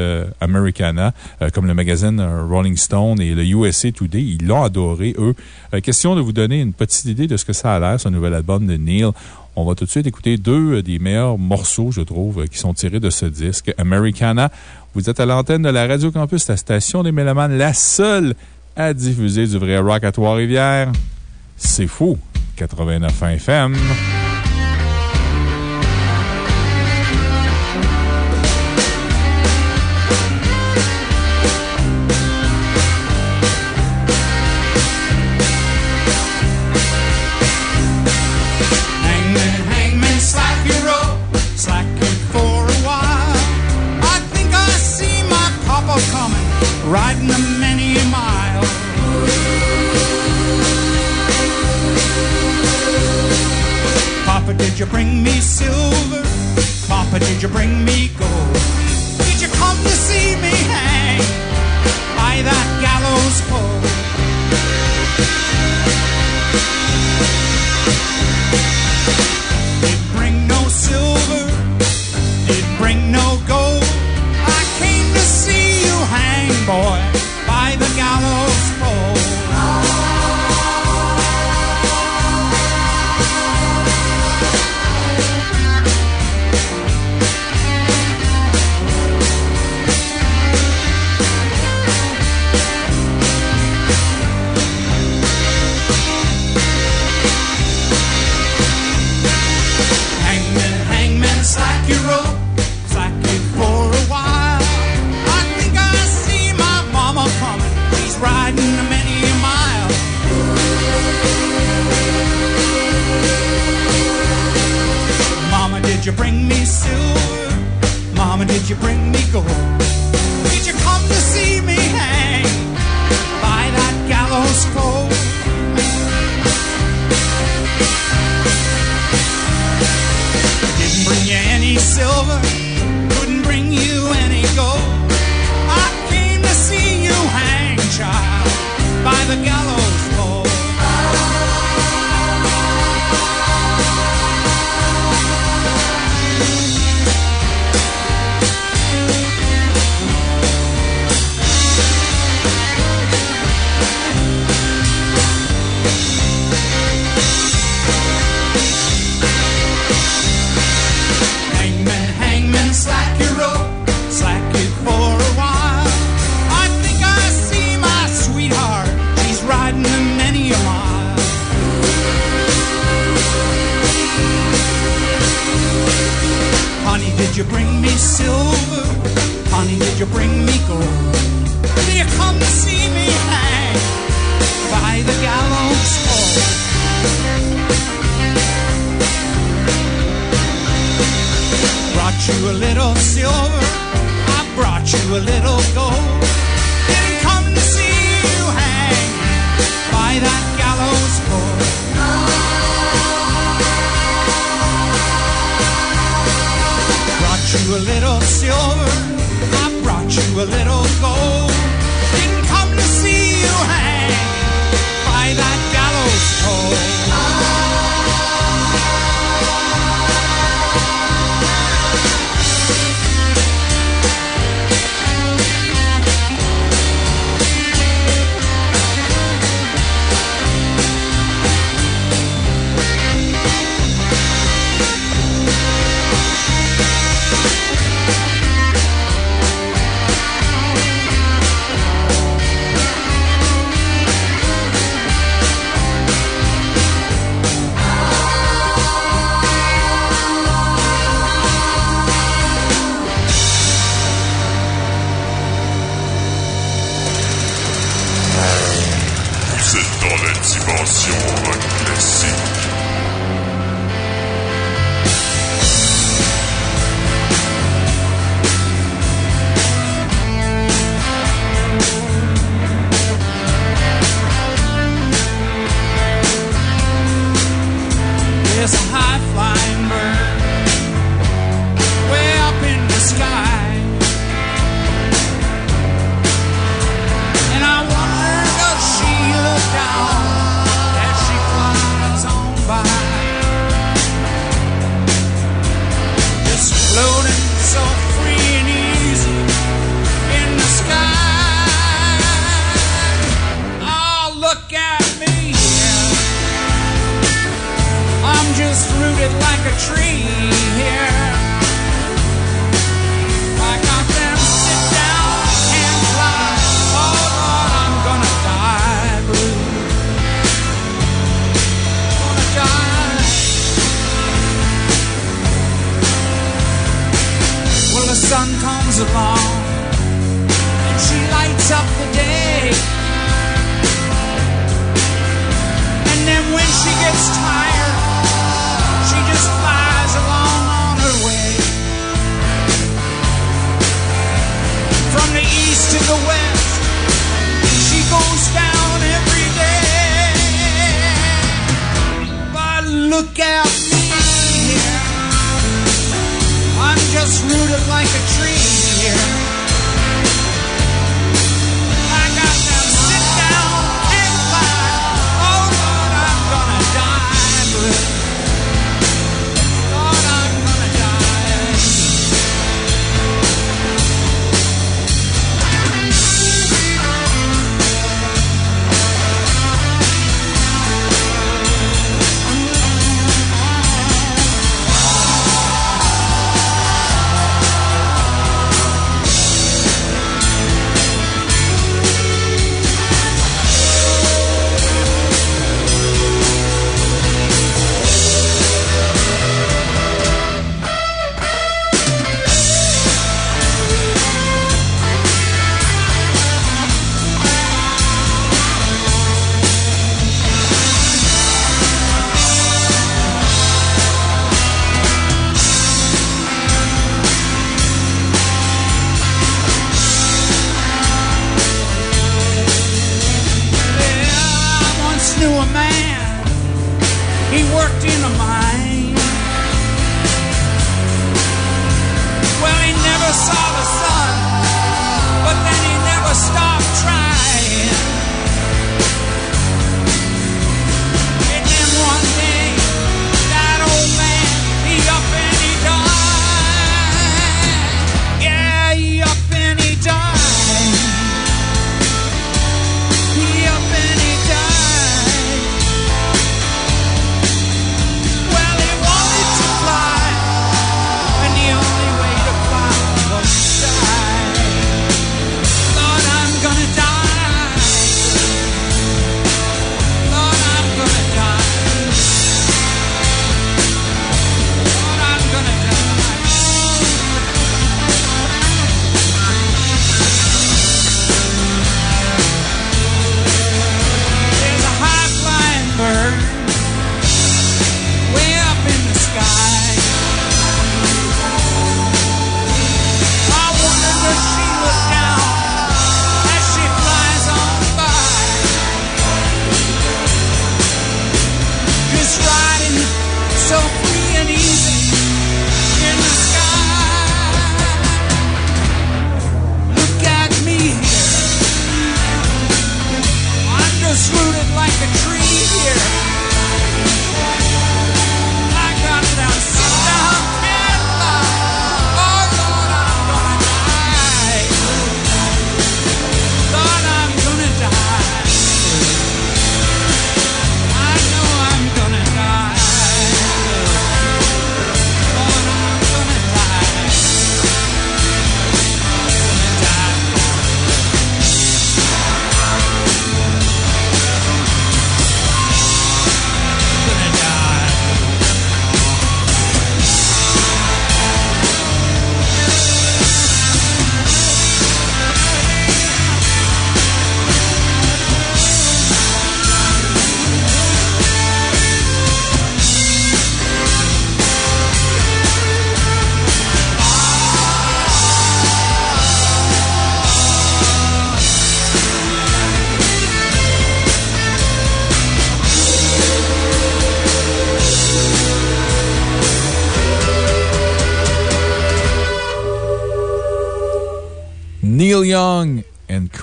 Americana, comme le magazine Rolling Stone et le USA Today, ils l'ont adoré, eux. question de vous donner une petite idée de ce que ça a l'air, ce nouvel album de Neil. On va tout de suite écouter deux des meilleurs morceaux, je trouve, qui sont tirés de ce disque, Americana. Vous êtes à l'antenne de la Radio Campus, la station des Mélomanes, la seule à diffuser du vrai rock à Trois-Rivières. C'est fou. 89 FM.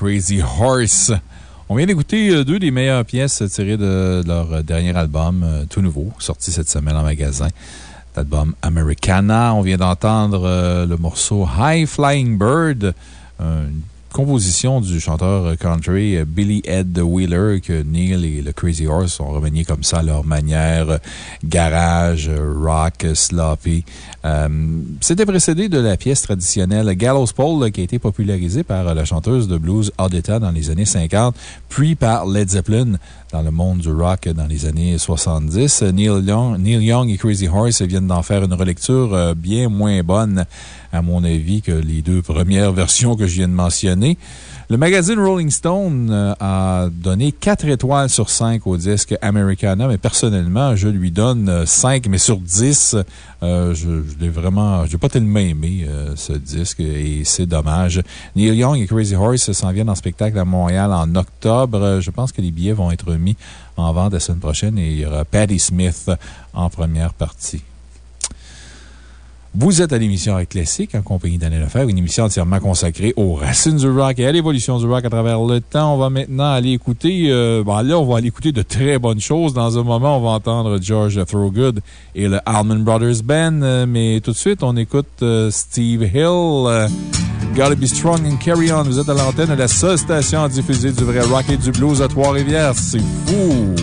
Crazy Horse. On vient d'écouter euh, deux des meilleures pièces tirées de leur dernier album, euh, tout nouveau, sorti cette semaine en magasin. L'album Americana. On vient d'entendre euh, le morceau High Flying Bird, une composition du chanteur country euh, Billy Ed Wheeler que Neil et le Crazy Horse ont remanié comme ça à leur manière euh, garage, euh, rock, sloppy. Euh, C'était précédé de la pièce traditionnelle Gallows Pole qui a été popularisée par la chanteuse de blues Odetta dans les années 50, puis par Led Zeppelin dans le monde du rock dans les années 70. Neil Young, Neil Young et Crazy Horse viennent d'en faire une relecture euh, bien moins bonne, à mon avis, que les deux premières versions que je viens de mentionner. Le magazine Rolling Stone euh, a donné 4 étoiles sur 5 au disque Americana, mais personnellement, je lui donne euh, 5, mais sur 10. Euh, je l'ai vraiment, je n'ai pas tellement aimé euh, ce disque et c'est dommage. Neil Young et Crazy Horse s'en viennent en spectacle à Montréal en octobre. Euh, Je pense que les billets vont être mis en vente la semaine prochaine et il y aura Patti Smith en première partie. Vous êtes à l'émission Rock Classique en compagnie d'Anne Lefebvre, une émission entièrement consacrée aux racines du rock et à l'évolution du rock à travers le temps. On va maintenant aller écouter, euh, bon là, on va aller écouter de très bonnes choses. Dans un moment, on va entendre George Thorogood et le Allman Brothers Band. Euh, Mais tout de suite, on écoute euh, Steve Hill. Gotta be strong and carry on. Vous êtes à l'antenne de la seule station à diffuser du vrai rock et du blues à Trois-Rivières. C'est fou!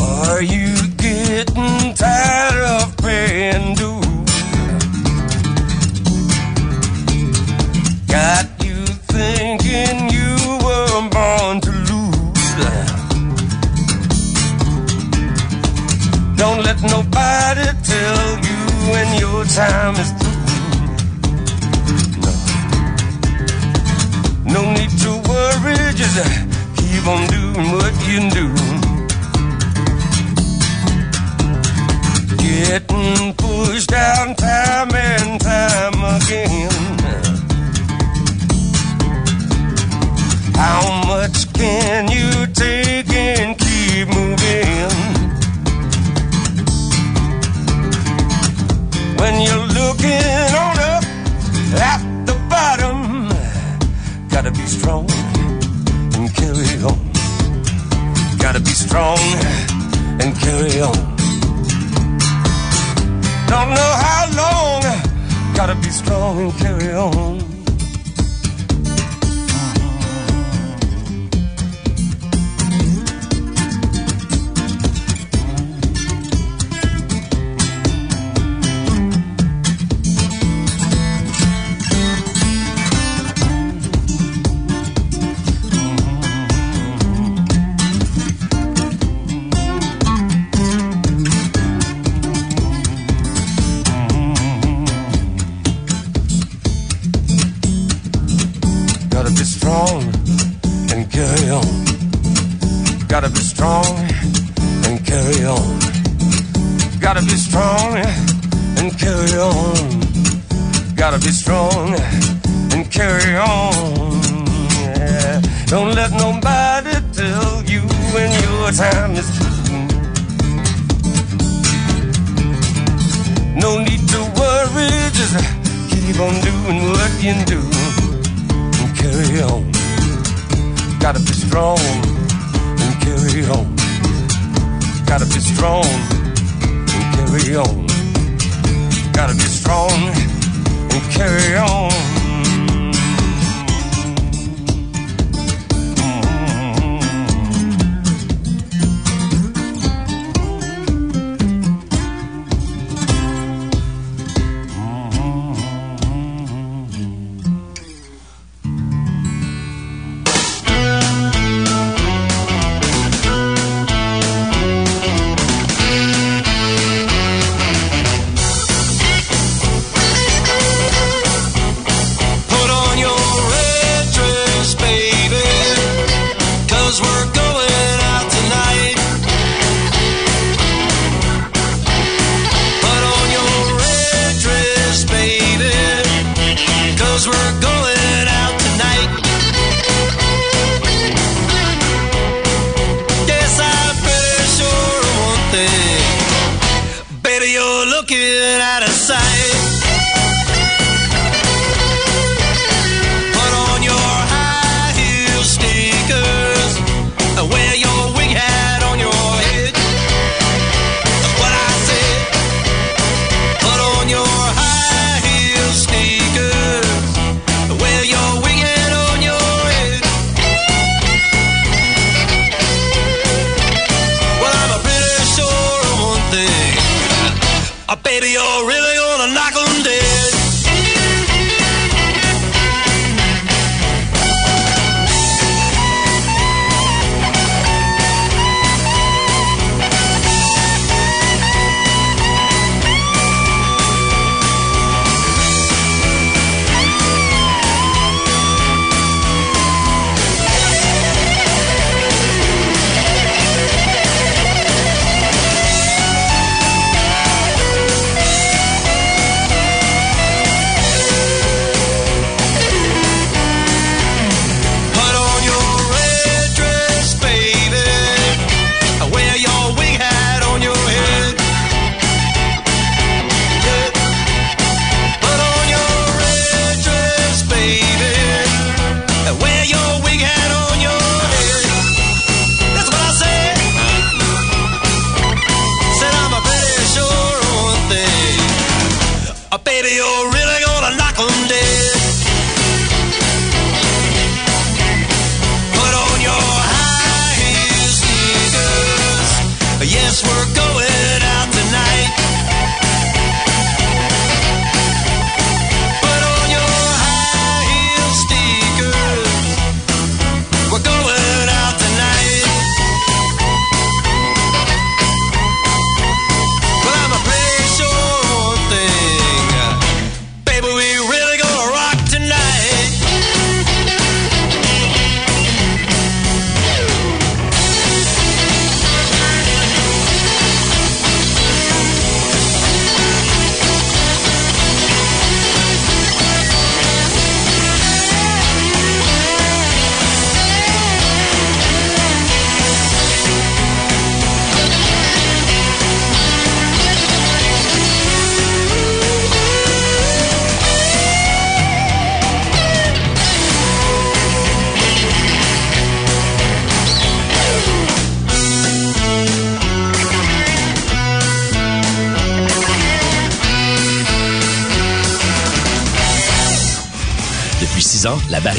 Are you getting tired of paying? Born to lose. Don't let nobody tell you when your time is through. No, no need to worry, just keep on doing what you do. Getting pushed down time and time again. How much can you take and keep moving? When you're looking on up at the bottom, gotta be strong and carry on. Gotta be strong and carry on. Don't know how long, gotta be strong and carry on. Gotta be strong and carry on. Gotta be strong and carry on. Gotta be strong and carry on. Yeah. Don't let nobody tell you when your time is through. No need to worry, just keep on doing what you do and carry on. Gotta be strong carry on. Gotta be strong and carry on. Gotta be strong and carry on.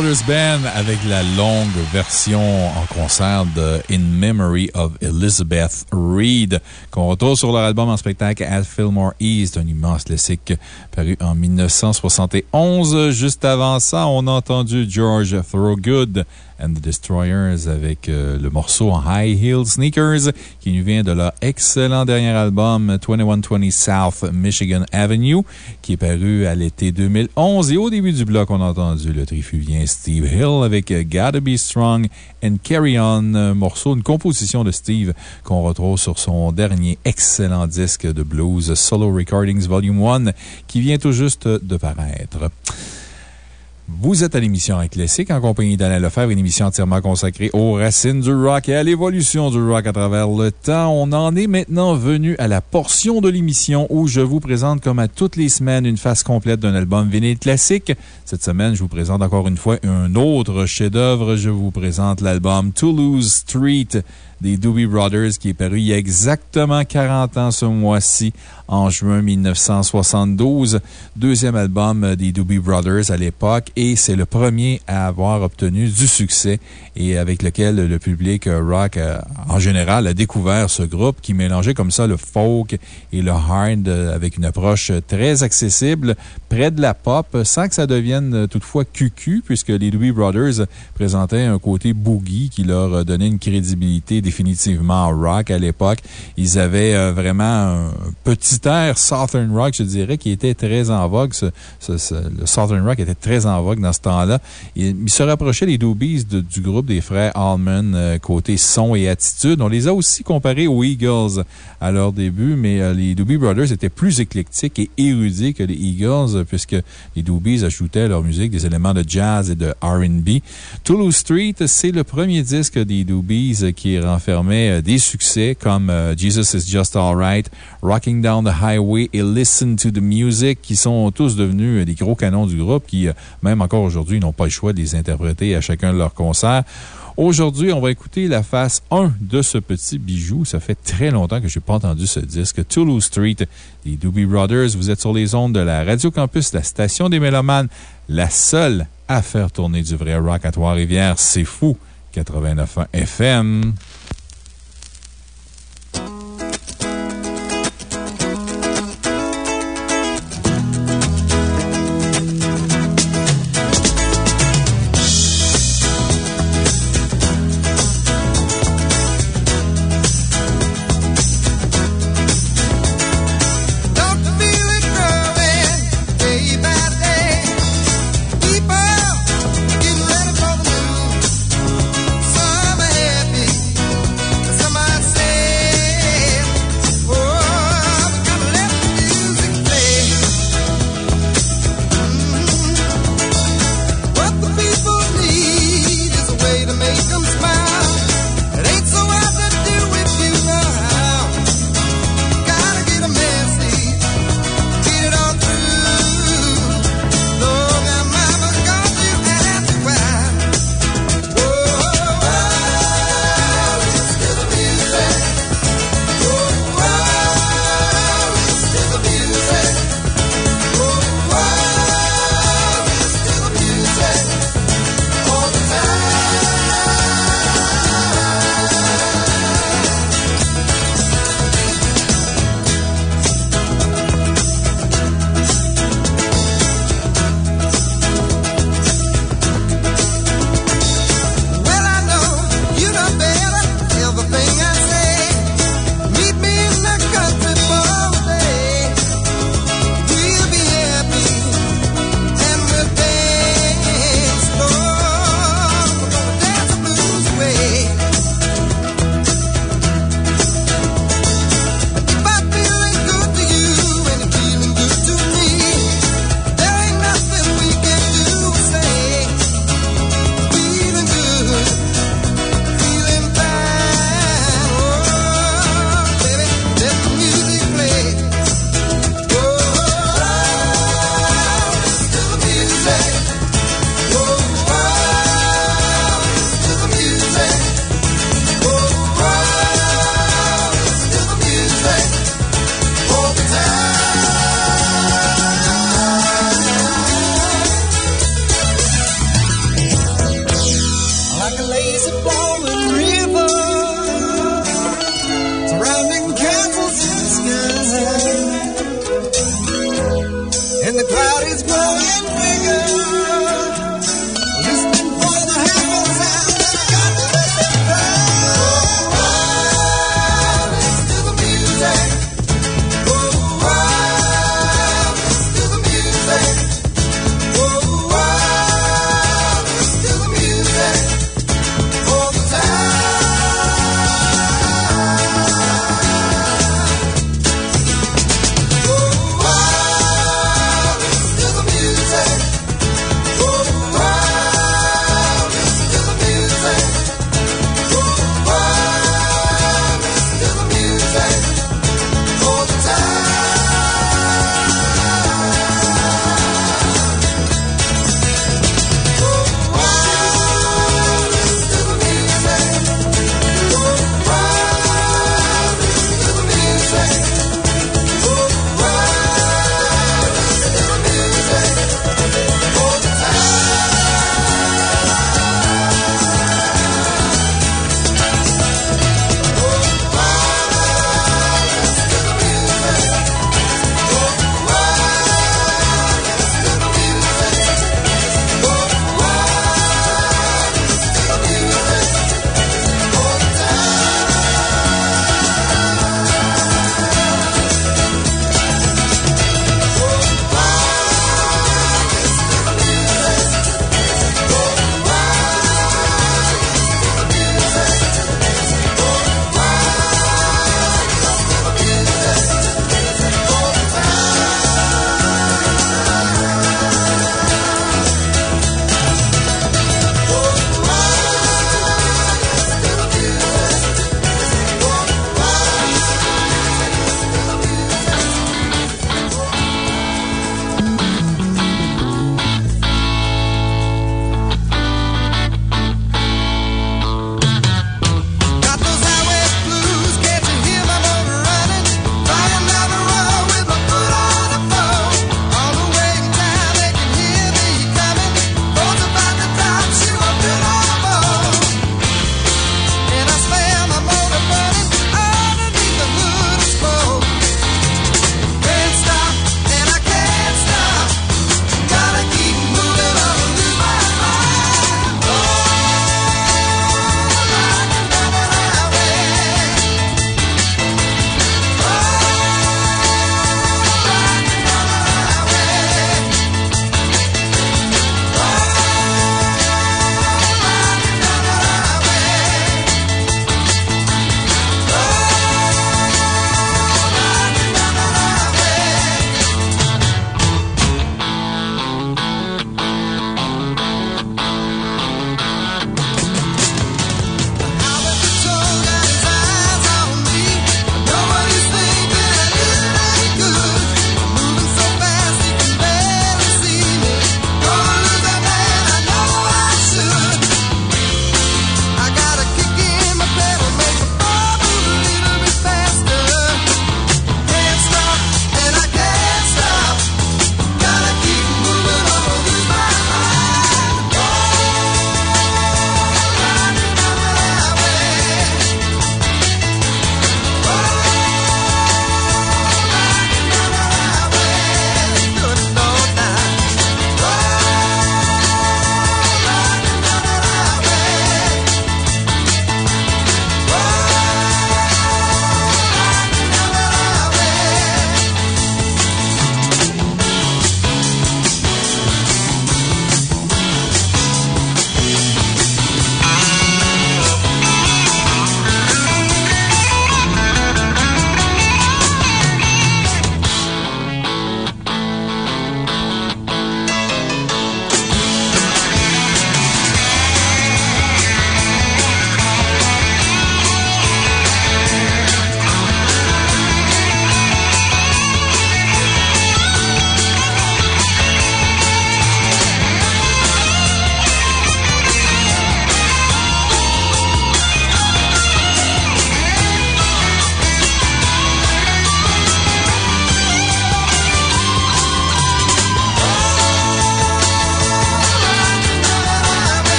Brothers Band avec la longue version en concert de In Memory of Elizabeth Reed, qu'on retrouve sur leur album en spectacle at Fillmore East, un immense classique paru en 1971. Juste avant ça, on a entendu George Thorogood and the Destroyers avec euh, le morceau High Heel Sneakers qui nous vient de leur excellent dernier album 2120 South Michigan Avenue qui est paru à l'été 2011. Et au début du bloc, on a entendu le trifuvien Steve Hill avec Gotta Be Strong and Carry On, un morceau, une composition de Steve qu'on retrouve sur son dernier excellent disque de blues Solo Recordings Volume 1 qui vient tout juste de paraître. Vous êtes à l'émission Classique en compagnie d'Alain Lefebvre, une émission entièrement consacrée aux racines du rock et à l'évolution du rock à travers le temps. On en est maintenant venu à la portion de l'émission où je vous présente, comme à toutes les semaines, une face complète d'un album vinyle classique. Cette semaine, je vous présente encore une fois un autre chef-d'œuvre. Je vous présente l'album Toulouse Street des Doobie Brothers qui est paru il y a exactement 40 ans ce mois-ci, en juin 1972. Deuxième album des Doobie Brothers à l'époque et c'est le premier à avoir obtenu du succès et avec lequel le public rock en général a découvert ce groupe qui mélangeait comme ça le folk et le hard avec une approche très accessible, près de la pop, sans que ça devienne toutefois cucu, puisque les Doobie Brothers présentaient un côté boogie qui leur donnait une crédibilité définitivement rock à l'époque. Ils avaient euh, vraiment un petit air Southern Rock, je dirais, qui était très en vogue. Le Southern Rock était très en vogue dans ce temps-là. Ils, se rapprochaient, les Doobies, du groupe des frères Allman, euh, côté son et attitude. On les a aussi comparés aux Eagles à leur début, mais euh, les Doobie Brothers étaient plus éclectiques et érudits que les Eagles, puisque les Doobies ajoutaient à leur musique des éléments de jazz et de RB. Toulouse Street, c'est le premier disque des Doobies qui renfermait des succès comme Jesus is Just Alright, Rocking Down the Highway et Listen to the Music, qui sont tous devenus des gros canons du groupe qui, même encore aujourd'hui, n'ont pas le choix de les interpréter à chacun de leurs concerts. Aujourd'hui, on va écouter la face 1 de ce petit bijou. Ça fait très longtemps que je n'ai pas entendu ce disque. Toulouse Street des Doobie Brothers. Vous êtes sur les ondes de la Radio Campus, la station des Mélomanes, la seule à faire tourner du vrai rock à Trois-Rivières. C'est fou! 89.1 FM. and the crowd is growing bigger.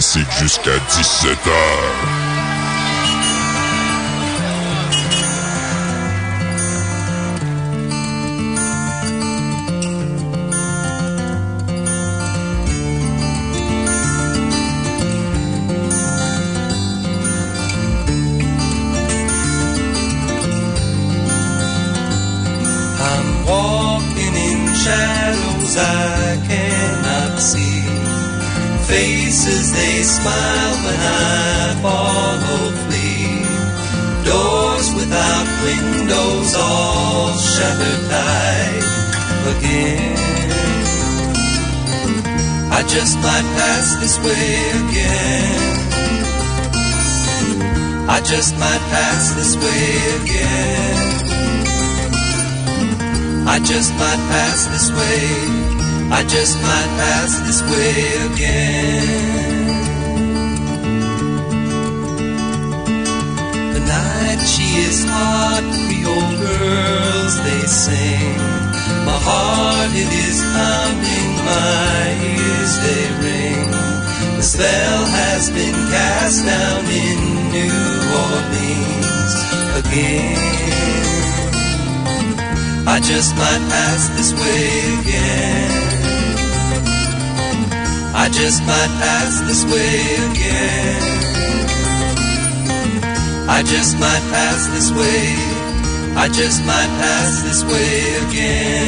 Jusqu'à 17h. Just might pass this way again.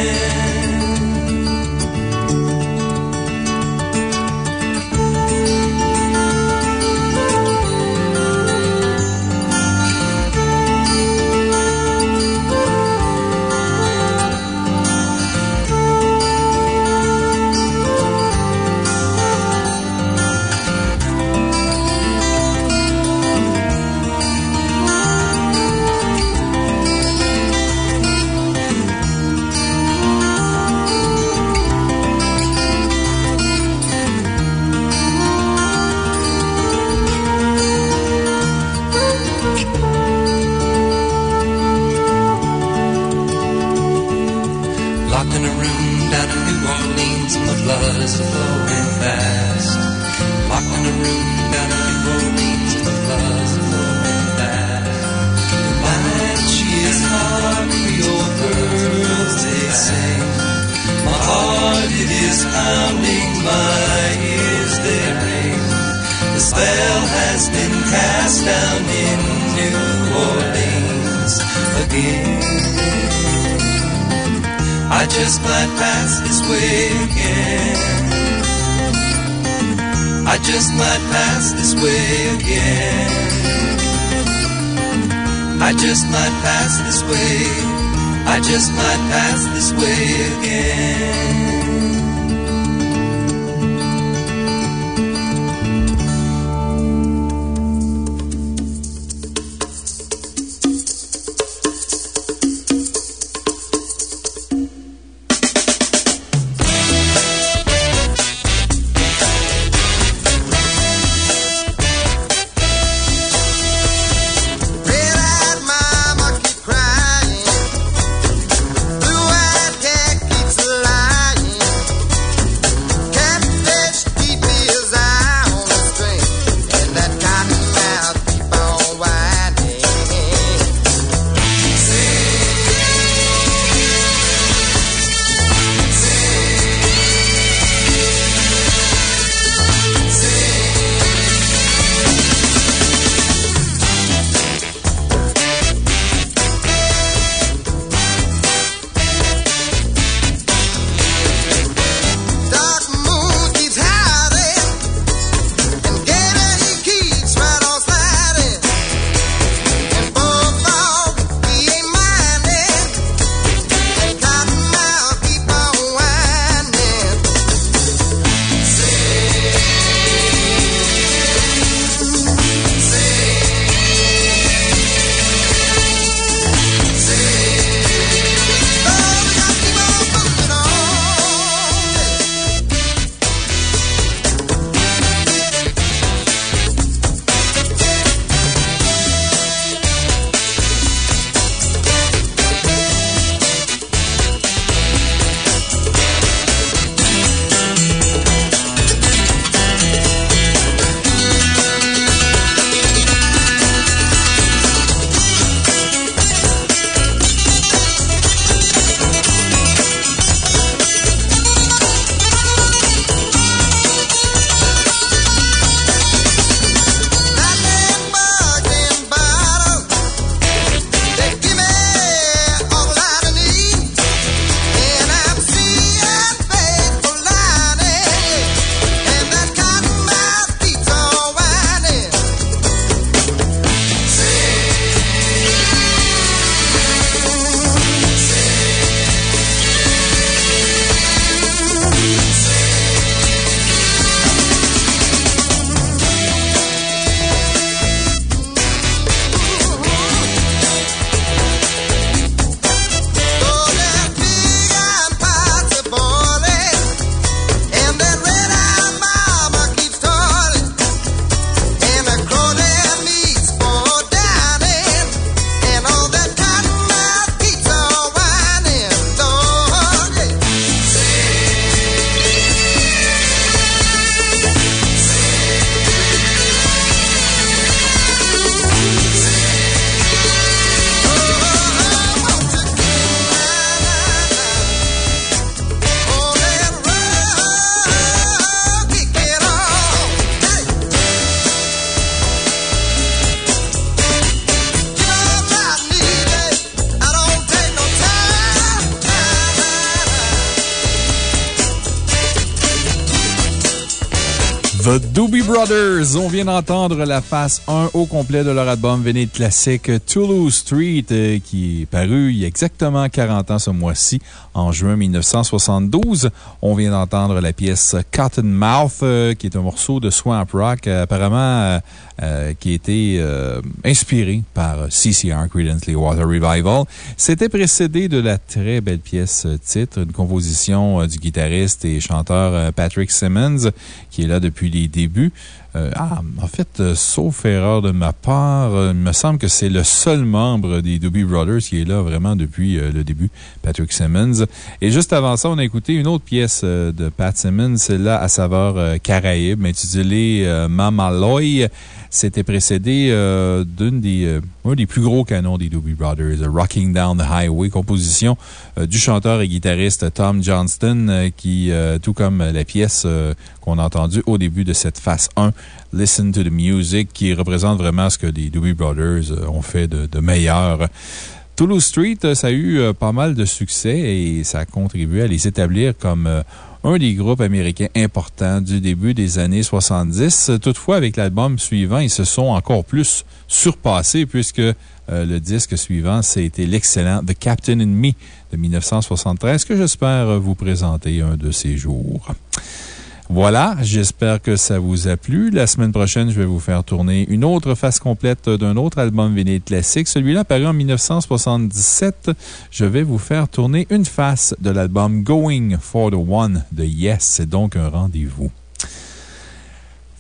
On vient d'entendre la face 1 au complet de leur album Véné classique Toulouse Street, euh, qui est paru il y a exactement 40 ans ce mois-ci, en juin 1972. On vient d'entendre la pièce Cotton Mouth, euh, qui est un morceau de swamp rock, euh, apparemment, qui a été euh, inspiré par CCR, Creedence Clearwater Revival. C'était précédé de la très belle pièce titre, une composition du guitariste et chanteur Patrick Simmons, qui est là depuis les débuts. Euh, ah, en fait, euh, sauf erreur de ma part, euh, il me semble que c'est le seul membre des Doobie Brothers qui est là vraiment depuis le début, Patrick Simmons. Et juste avant ça, on a écouté une autre pièce de Pat Simmons, celle-là à saveur caraïbe, intitulée euh, Mama Loy. C'était précédé euh, d'une des, euh, des plus gros canons des Doobie Brothers, Rocking Down the Highway, composition euh, du chanteur et guitariste Tom Johnston, qui, tout comme la pièce qu'on a entendue au début de cette phase 1, Listen to the Music, qui représente vraiment ce que les Doobie Brothers ont fait de, de meilleur. Toulouse Street, ça a eu pas mal de succès et ça a contribué à les établir comme un des groupes américains importants du début des années 70. Toutefois, avec l'album suivant, ils se sont encore plus surpassés puisque euh, le disque suivant, c'était l'excellent The Captain and Me de 1973 que j'espère vous présenter un de ces jours. Voilà, j'espère que ça vous a plu. La semaine prochaine, je vais vous faire tourner une autre face complète d'un autre album vinyle classique. Celui-là paru en 1977. Je vais vous faire tourner une face de l'album Going for the One de Yes. C'est donc un rendez-vous.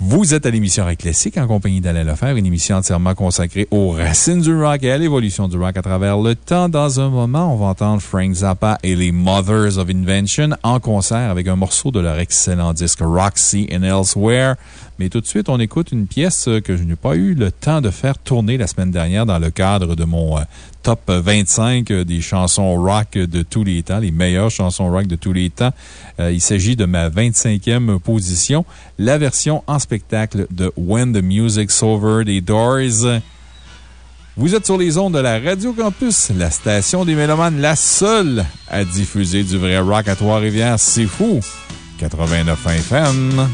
Vous êtes à l'émission Rock Classique en compagnie d'Alain Lefebvre, une émission entièrement consacrée aux racines du rock et à l'évolution du rock à travers le temps. Dans un moment, on va entendre Frank Zappa et les Mothers of Invention en concert avec un morceau de leur excellent disque Roxy and Elsewhere. Mais tout de suite, on écoute une pièce que je n'ai pas eu le temps de faire tourner la semaine dernière dans le cadre de mon euh, top 25 des chansons rock de tous les temps, les meilleures chansons rock de tous les temps. Euh, il s'agit de ma 25e position, la version en spectacle de When the Music's Over des Doors. Vous êtes sur les ondes de la Radio Campus, la station des Mélomanes, la seule à diffuser du vrai rock à Trois-Rivières. C'est fou! 89 FM.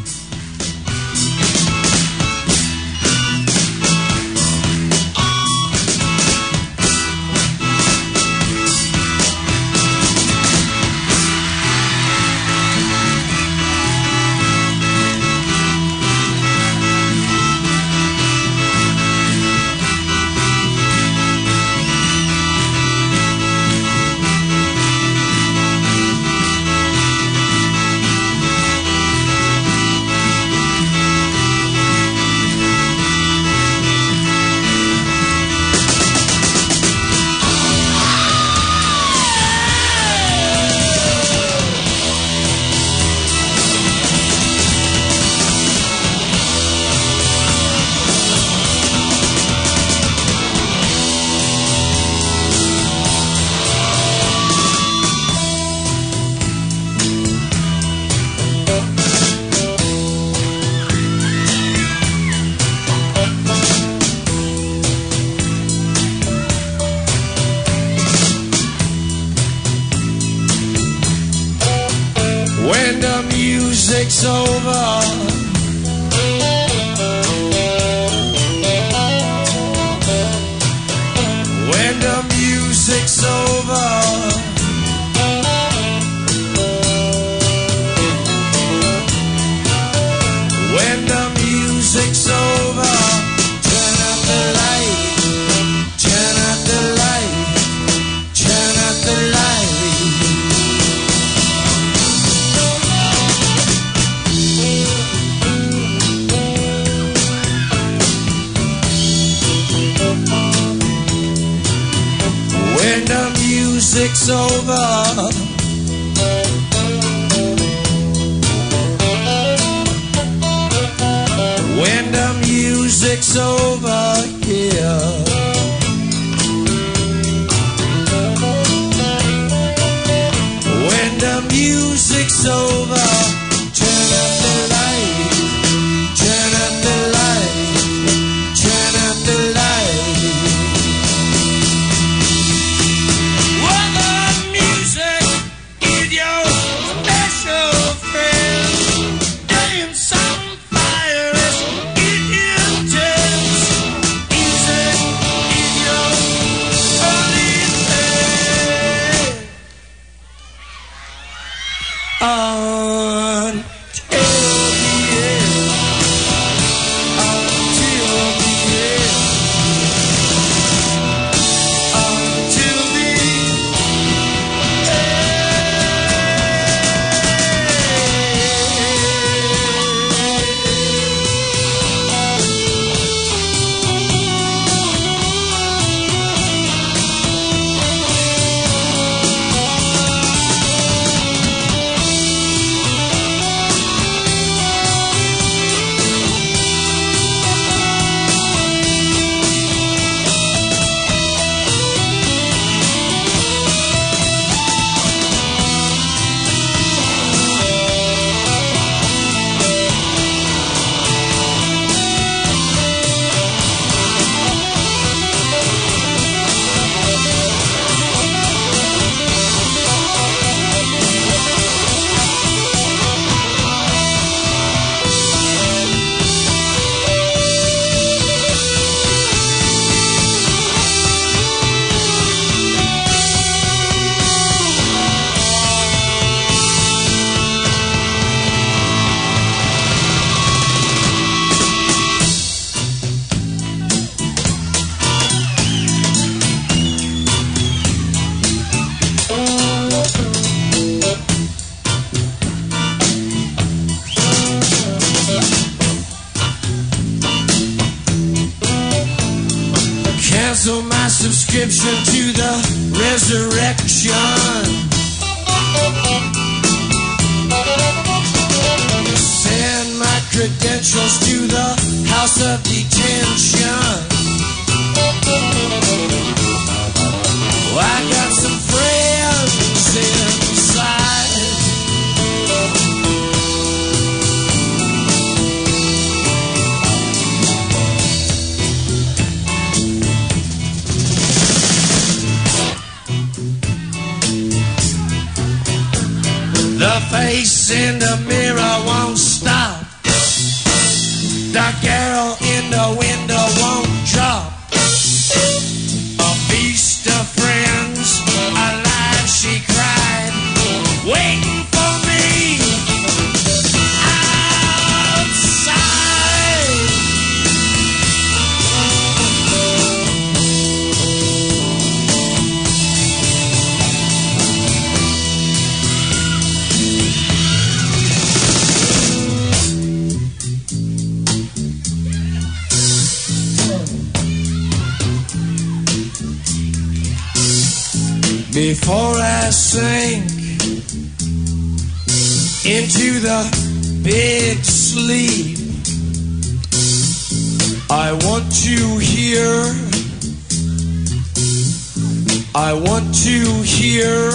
I want to hear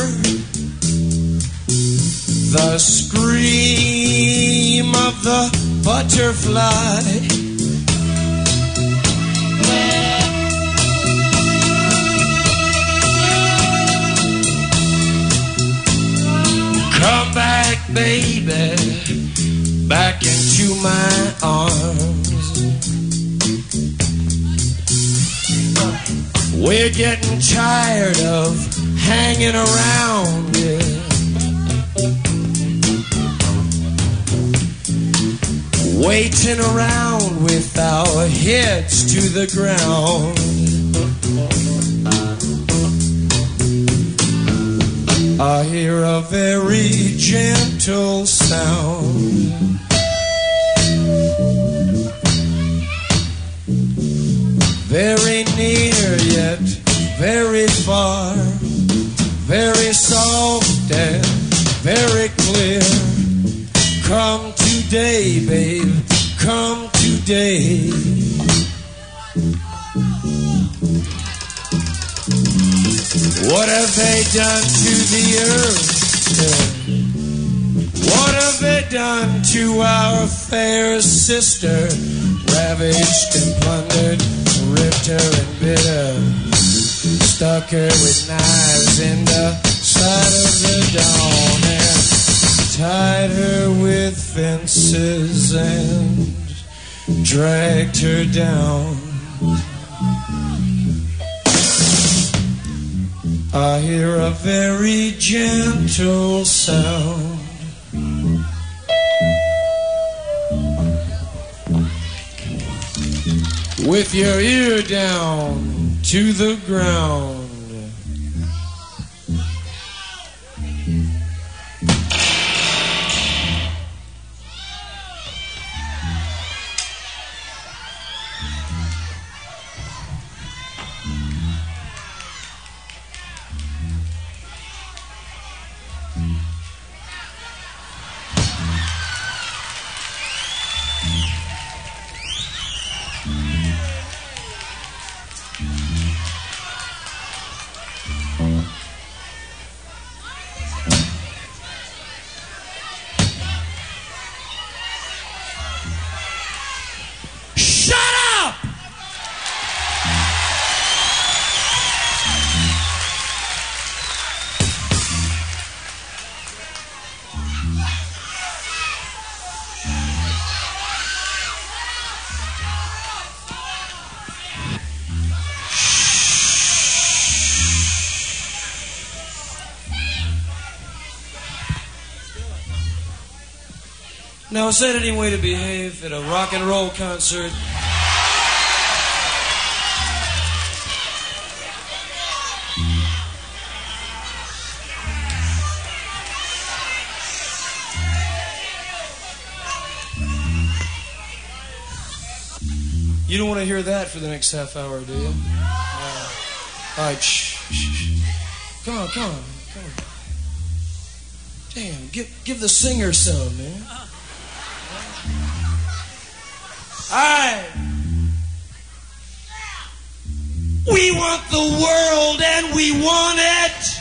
the scream of the butterfly. Come back, baby, back into my arms. We're getting tired of hanging around. Waiting around with our heads to the ground. I hear a very gentle sound. Very near yet very far. Very soft and very clear. Come today, babe. Come today. What have they done to the earth? What have they done to our fair sister? Ravaged and plundered, ripped her and bit her. Stuck her with knives in the side of the dawn and tied her with fences and dragged her down. I hear a very gentle sound. With your ear down to the ground. Now, is that any way to behave at a rock and roll concert? You don't want to hear that for the next half hour, do you? All right, shh, shh, shh. Come on, come on, come on. Damn, give give the singer some, man. Right. We want the world and we want it.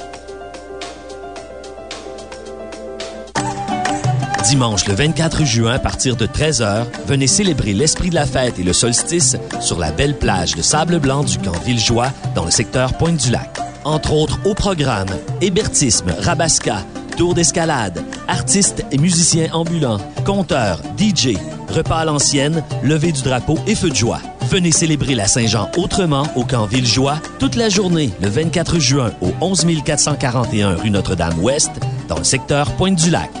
Dimanche le 24 juin à partir de 13h, venez célébrer l'esprit de la fête et le solstice sur la belle plage de sable blanc du camp Villejoie dans le secteur Pointe-du-Lac. Entre autres au programme, hébertisme, rabasca, tour d'escalade, artistes et musiciens ambulants, conteurs, DJ, repas à l'ancienne, levée du drapeau et feu de joie. Venez célébrer la Saint-Jean autrement au camp Villejoie toute la journée le 24 juin au 11 441 rue Notre-Dame-Ouest dans le secteur Pointe-du-Lac.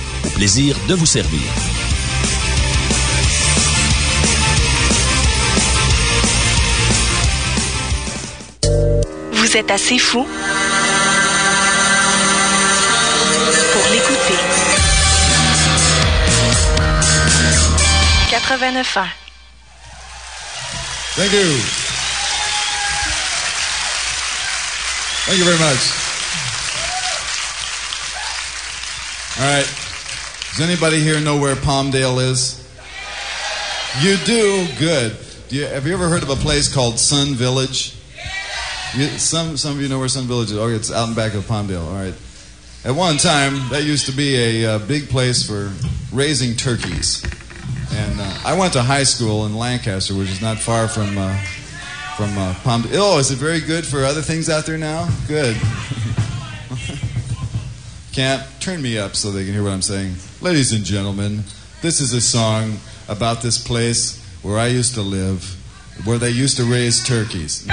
Au plaisir de vous servir. Vous êtes assez fou pour l'écouter. 89 ans. Thank you. Thank you very much. All right. Does anybody here know where Palmdale is? You do? Good. Do you, have you ever heard of a place called Sun Village? You, some, some of you know where Sun Village is. Oh, it's out in back of Palmdale. All right. At one time, that used to be a, uh big place for raising turkeys. And uh, I went to high school in Lancaster, which is not far from uh, from uh. Oh, is it very good for other things out there now? Good. Camp, turn me up so they can hear what I'm saying. Ladies and gentlemen, this is a song about this place where I used to live, where they used to raise turkeys.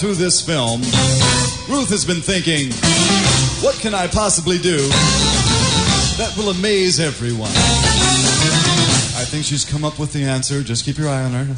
Through this film, Ruth has been thinking, what can I possibly do that will amaze everyone? I think she's come up with the answer. Just keep your eye on her.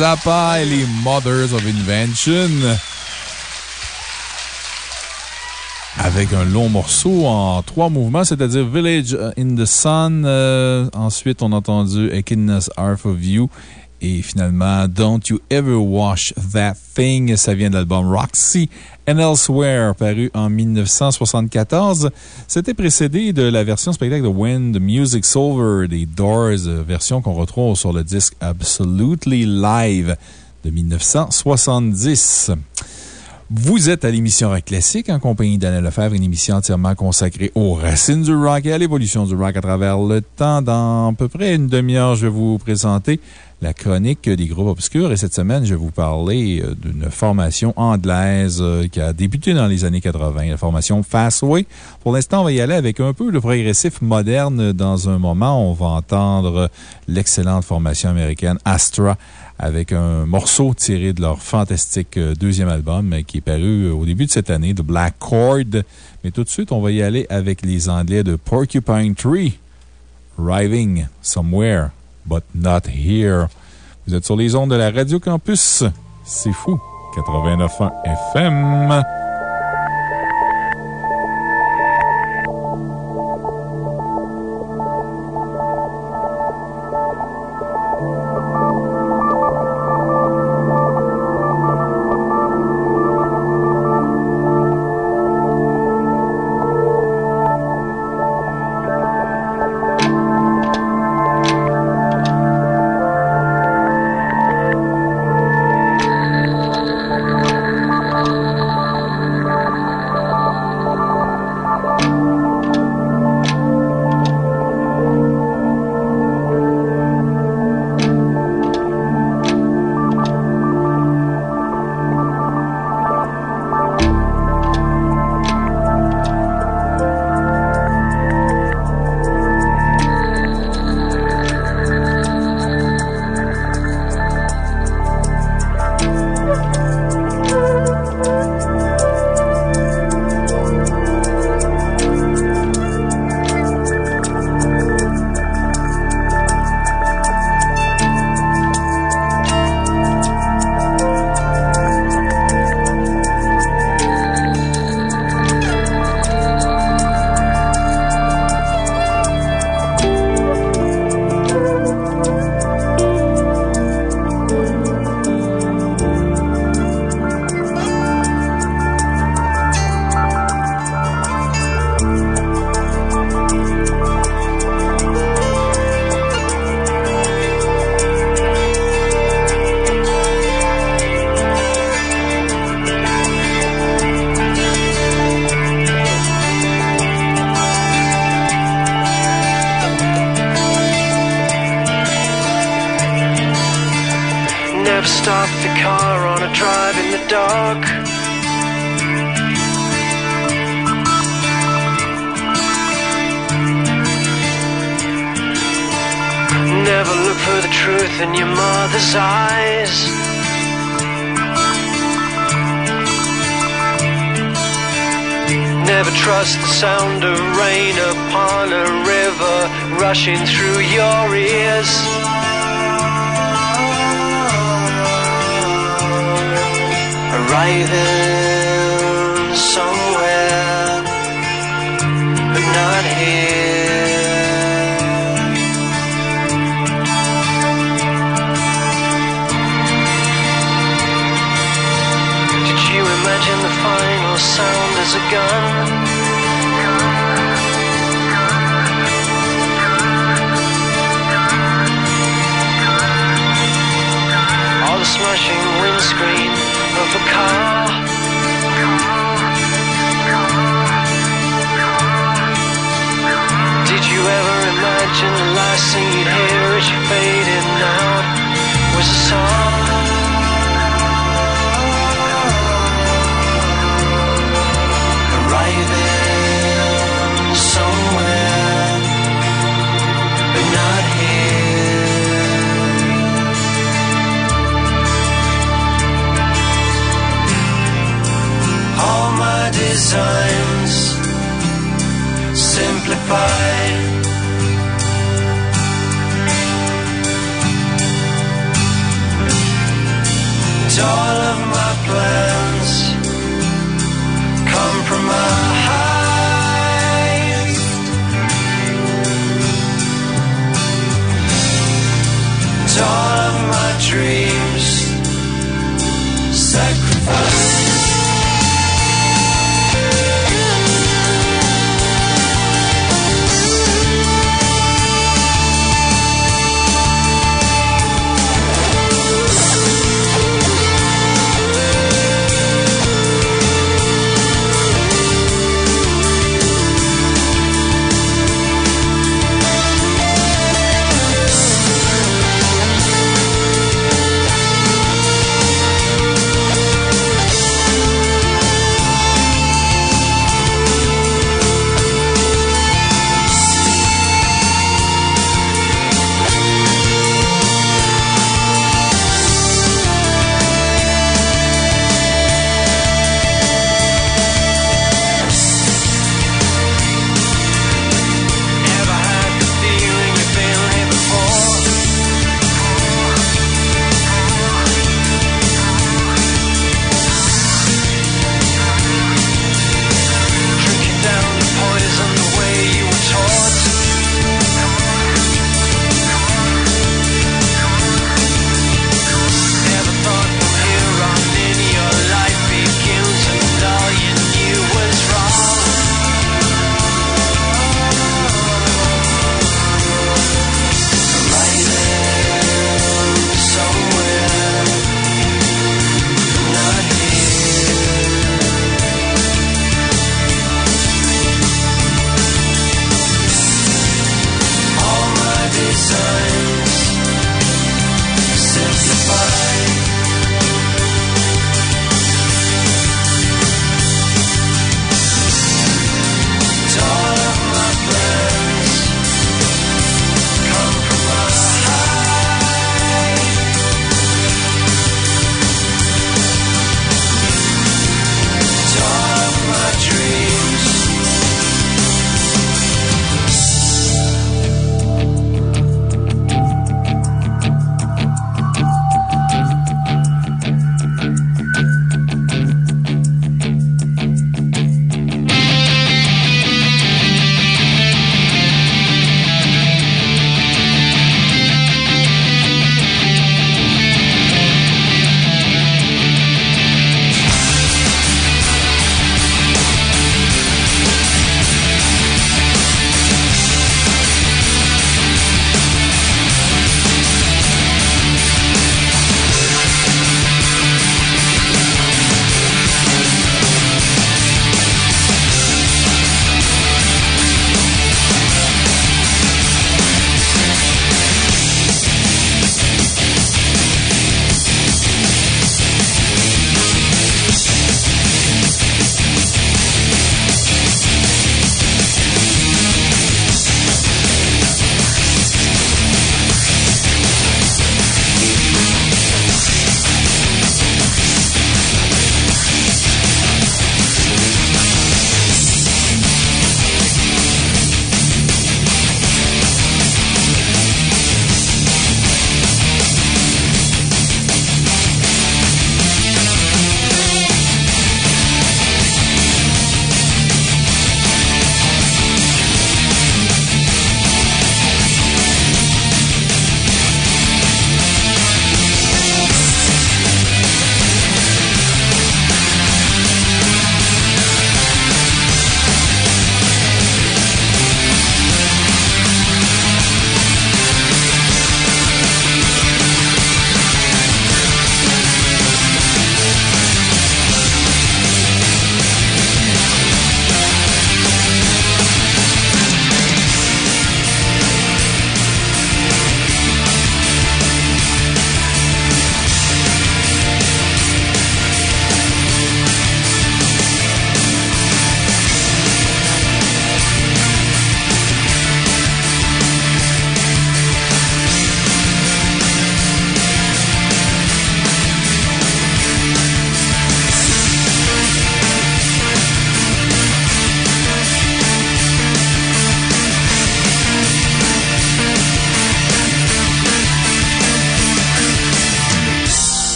Zappa et les Mothers of Invention. Avec un long morceau en trois mouvements, c'est-à-dire Village in the Sun. Euh, ensuite, on a entendu Echidna's Half of You. Et finalement, Don't You Ever Wash That Thing. Ça vient de l'album Roxy and Elsewhere, paru en 1974. C'était précédé de la version spectacle de When the Music's Over des Doors, version qu'on retrouve sur le disque Absolutely Live de 1970. Vous êtes à l'émission Rock Classique en compagnie d'Alain Lefebvre, une émission entièrement consacrée aux racines du rock et à l'évolution du rock à travers le temps. Dans à peu près une demi-heure, je vais vous présenter la chronique des groupes obscurs. Et cette semaine, je vais vous parler euh, d'une formation anglaise euh, qui a débuté dans les années 80, la formation Fastway. Pour l'instant, on va y aller avec un peu de progressif moderne. Dans un moment, on va entendre l'excellente formation américaine Astra avec un morceau tiré de leur fantastique euh, deuxième album qui est paru au début de cette année, The Black Chord. Mais tout de suite, on va y aller avec les Anglais de Porcupine Tree, Arriving Somewhere, but Not Here. Vous êtes sur les ondes de la Radio Campus. C'est fou. 89.1 FM.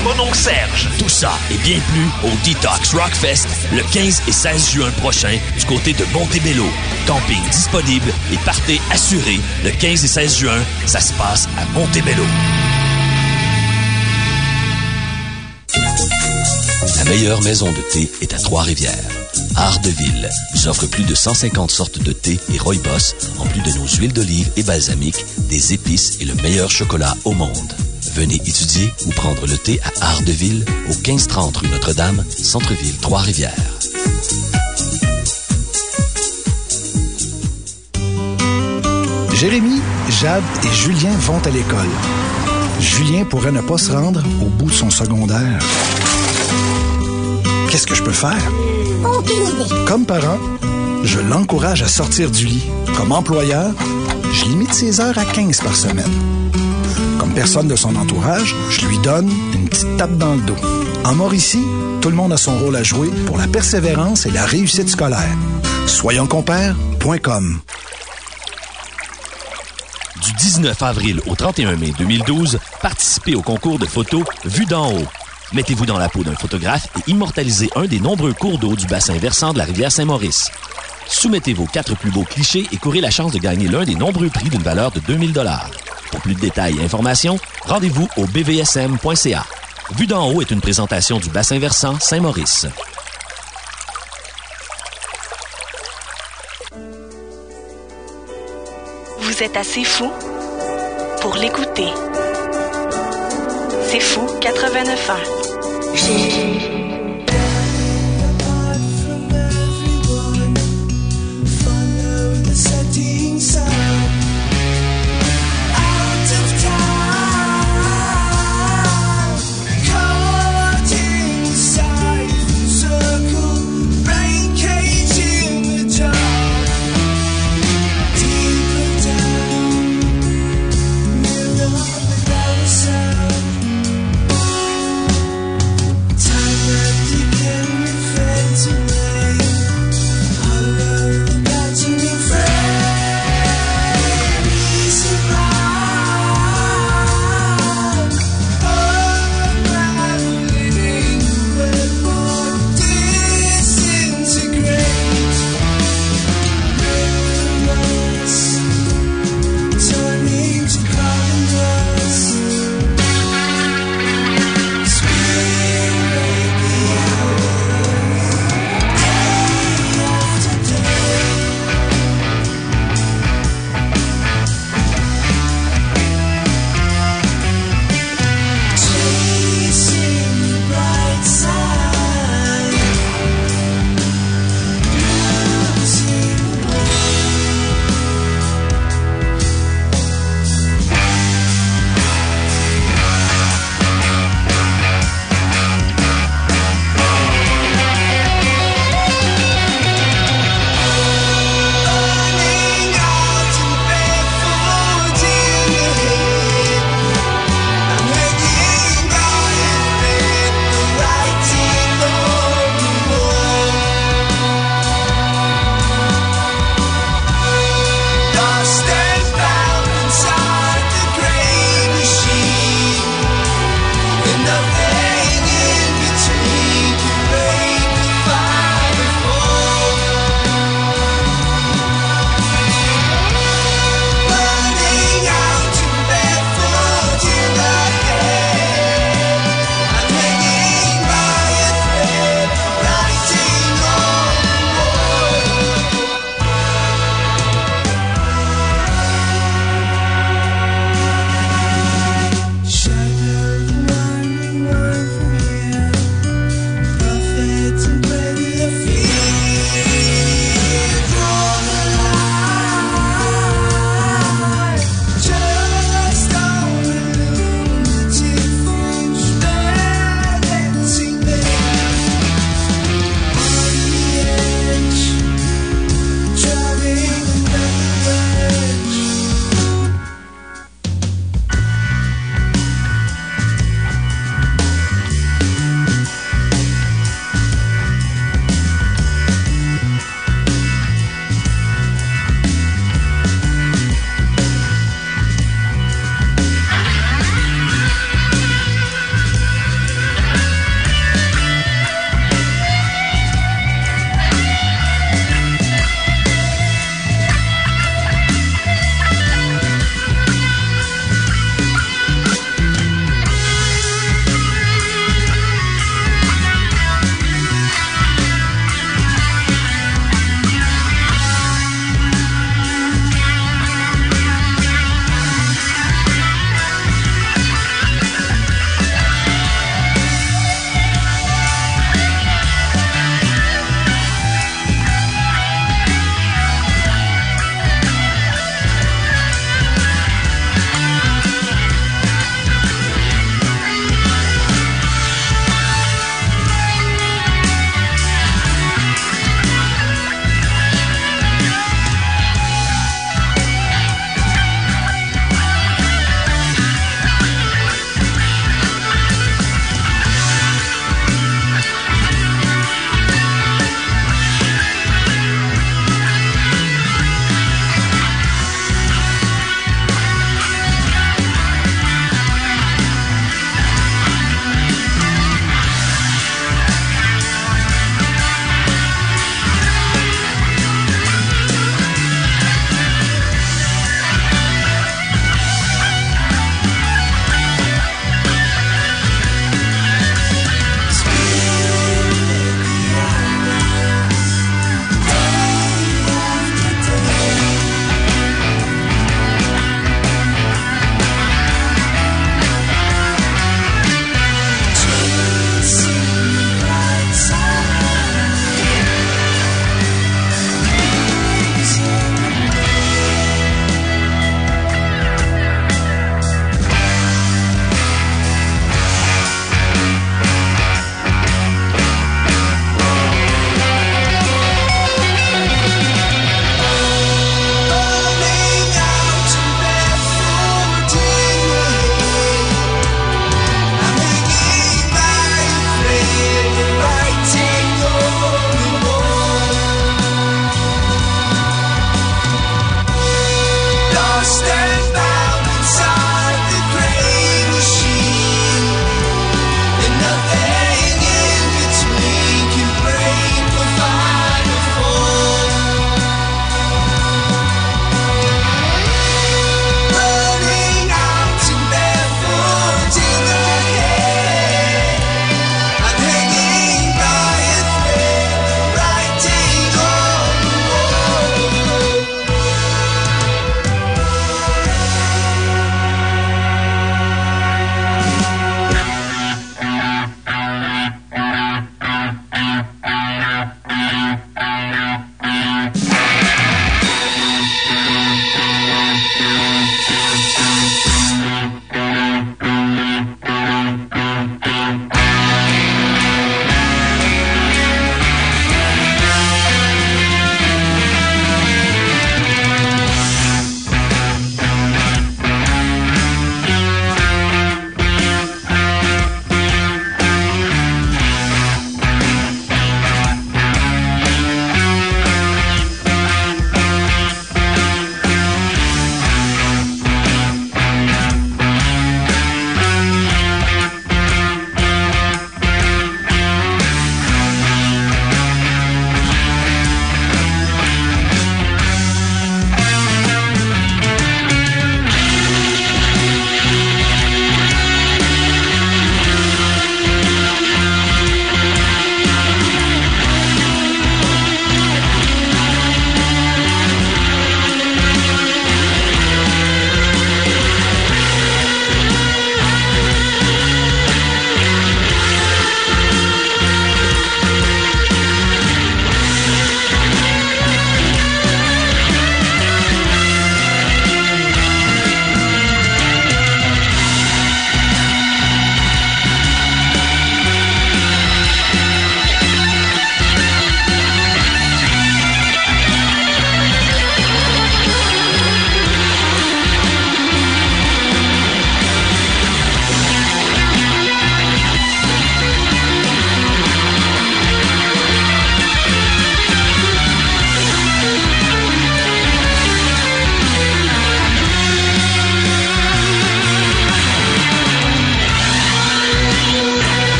Machin, Mononcle Serge. Tout ça et bien plus au Detox Rockfest le 15 et 16 juin prochain du côté de Montebello. Camping disponible et partez assuré le 15 et 16 juin. Ça se passe à Montebello. La meilleure maison de thé est à Trois-Rivières. Art de Ville vous offre plus de 150 sortes de thé et rooibos, en plus de nos huiles d'olive et balsamiques, des épices et le meilleur chocolat au monde. Venez étudier ou prendre le thé à Art de Ville au 1530 rue Notre-Dame, Centre-Ville, Trois-Rivières. Jérémy, Jade et Julien vont à l'école. Julien pourrait ne pas se rendre au bout de son secondaire. Qu'est-ce que je peux faire? Comme parent, je l'encourage à sortir du lit. Comme employeur, je limite ses heures à 15 par semaine. Comme personne de son entourage, je lui donne une petite tape dans le dos. En Mauricie, tout le monde a son rôle à jouer pour la persévérance et la réussite scolaire. Soyonscompères.com Du 19 avril au 31 mai 2012, participez au concours de photos Vue d'en haut. Mettez-vous dans la peau d'un photographe et immortalisez un des nombreux cours d'eau du bassin versant de la rivière Saint-Maurice. Soumettez vos quatre plus beaux clichés et courez la chance de gagner l'un des nombreux prix d'une valeur de 2000 Pour plus de détails et informations, rendez-vous au bvsm.ca. Vue d'en haut est une présentation du bassin versant Saint-Maurice. Vous êtes assez fou pour l'écouter. C'est fou 89 ans.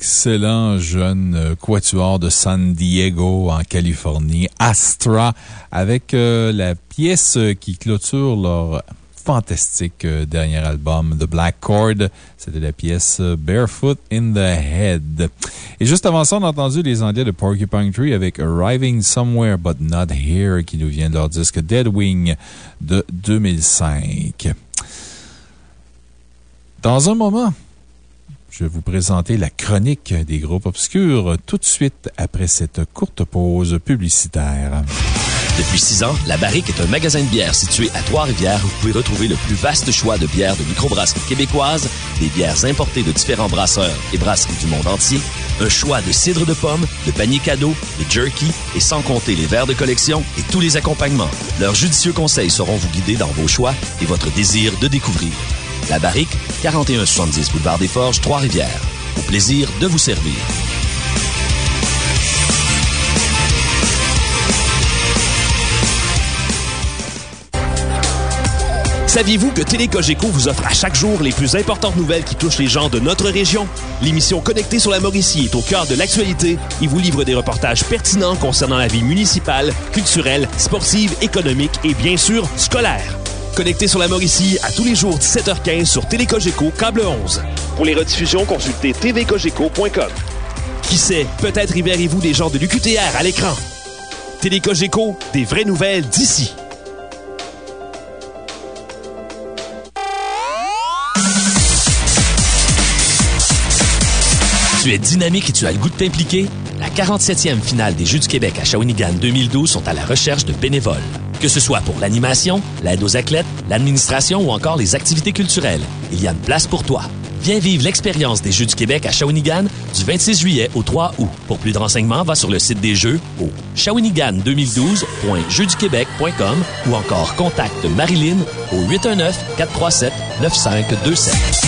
Excellent jeune euh, quatuor de San Diego, en Californie, Astra, avec euh, la pièce euh, qui clôture leur fantastique dernier album, The Black Chord. C'était la pièce Barefoot in the Head. Et juste avant ça, on a entendu les Anglais de Porcupine Tree avec Arriving Somewhere But Not Here, qui nous vient de leur disque Dead Wing de 2005. Dans un moment, je vais vous présenter la chronique des groupes obscurs tout de suite après cette courte pause publicitaire. Depuis six ans, La Barrique est un magasin de bières situé à Trois-Rivières où vous pouvez retrouver le plus vaste choix de bières de microbrasserie québécoise, des bières importées de différents brasseurs et brasseries du monde entier, un choix de cidre de pomme, de paniers cadeaux, de jerky et sans compter les verres de collection et tous les accompagnements. Leurs judicieux conseils sauront vous guider dans vos choix et votre désir de découvrir. La Barrique, 4170 Boulevard des Forges, Trois-Rivières. Au plaisir de vous servir. Saviez-vous que Télécogeco vous offre à chaque jour les plus importantes nouvelles qui touchent les gens de notre région? L'émission Connectée sur la Mauricie est au cœur de l'actualité et vous livre des reportages pertinents concernant la vie municipale, culturelle, sportive, économique et bien sûr scolaire. Connectée sur la Mauricie à tous les jours 17h15 sur Télécogeco câble 11. Pour les rediffusions, consultez tvcogeco.com. Qui sait, peut-être y verrez-vous des gens de l'UQTR à l'écran. Télécogeco, des vraies nouvelles d'ici. Tu es dynamique et tu as le goût de t'impliquer? La 47e finale des Jeux du Québec à Shawinigan 2012 sont à la recherche de bénévoles. Que ce soit pour l'animation, l'aide aux athlètes, l'administration ou encore les activités culturelles, il y a une place pour toi. Viens vivre l'expérience des Jeux du Québec à Shawinigan du 26 juillet au 3 août. Pour plus de renseignements, va sur le site des Jeux au shawinigan2012.jeuxduquebec.com ou encore contacte Marilyn au 819-437-9527.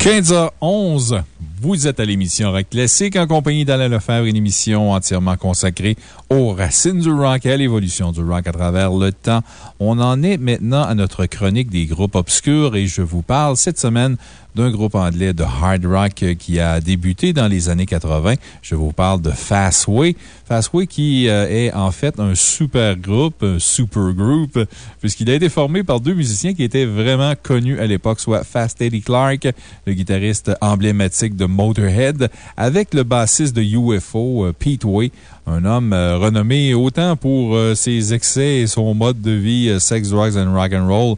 15h11, vous êtes à l'émission Rock Classique en compagnie d'Alain Lefebvre, une émission entièrement consacrée aux racines du rock et à l'évolution du rock à travers le temps. On en est maintenant à notre chronique des groupes obscurs et je vous parle cette semaine d'un groupe anglais de hard rock qui a débuté dans les années 80. Je vous parle de Fastway. Fastway qui euh, est en fait un super groupe, un super groupe, puisqu'il a été formé par deux musiciens qui étaient vraiment connus à l'époque, soit Fast Eddie Clark, le guitariste emblématique de Motorhead, avec le bassiste de UFO, euh, Pete Way, un homme euh, renommé autant pour euh, ses excès et son mode de vie euh, sex, drugs and rock and roll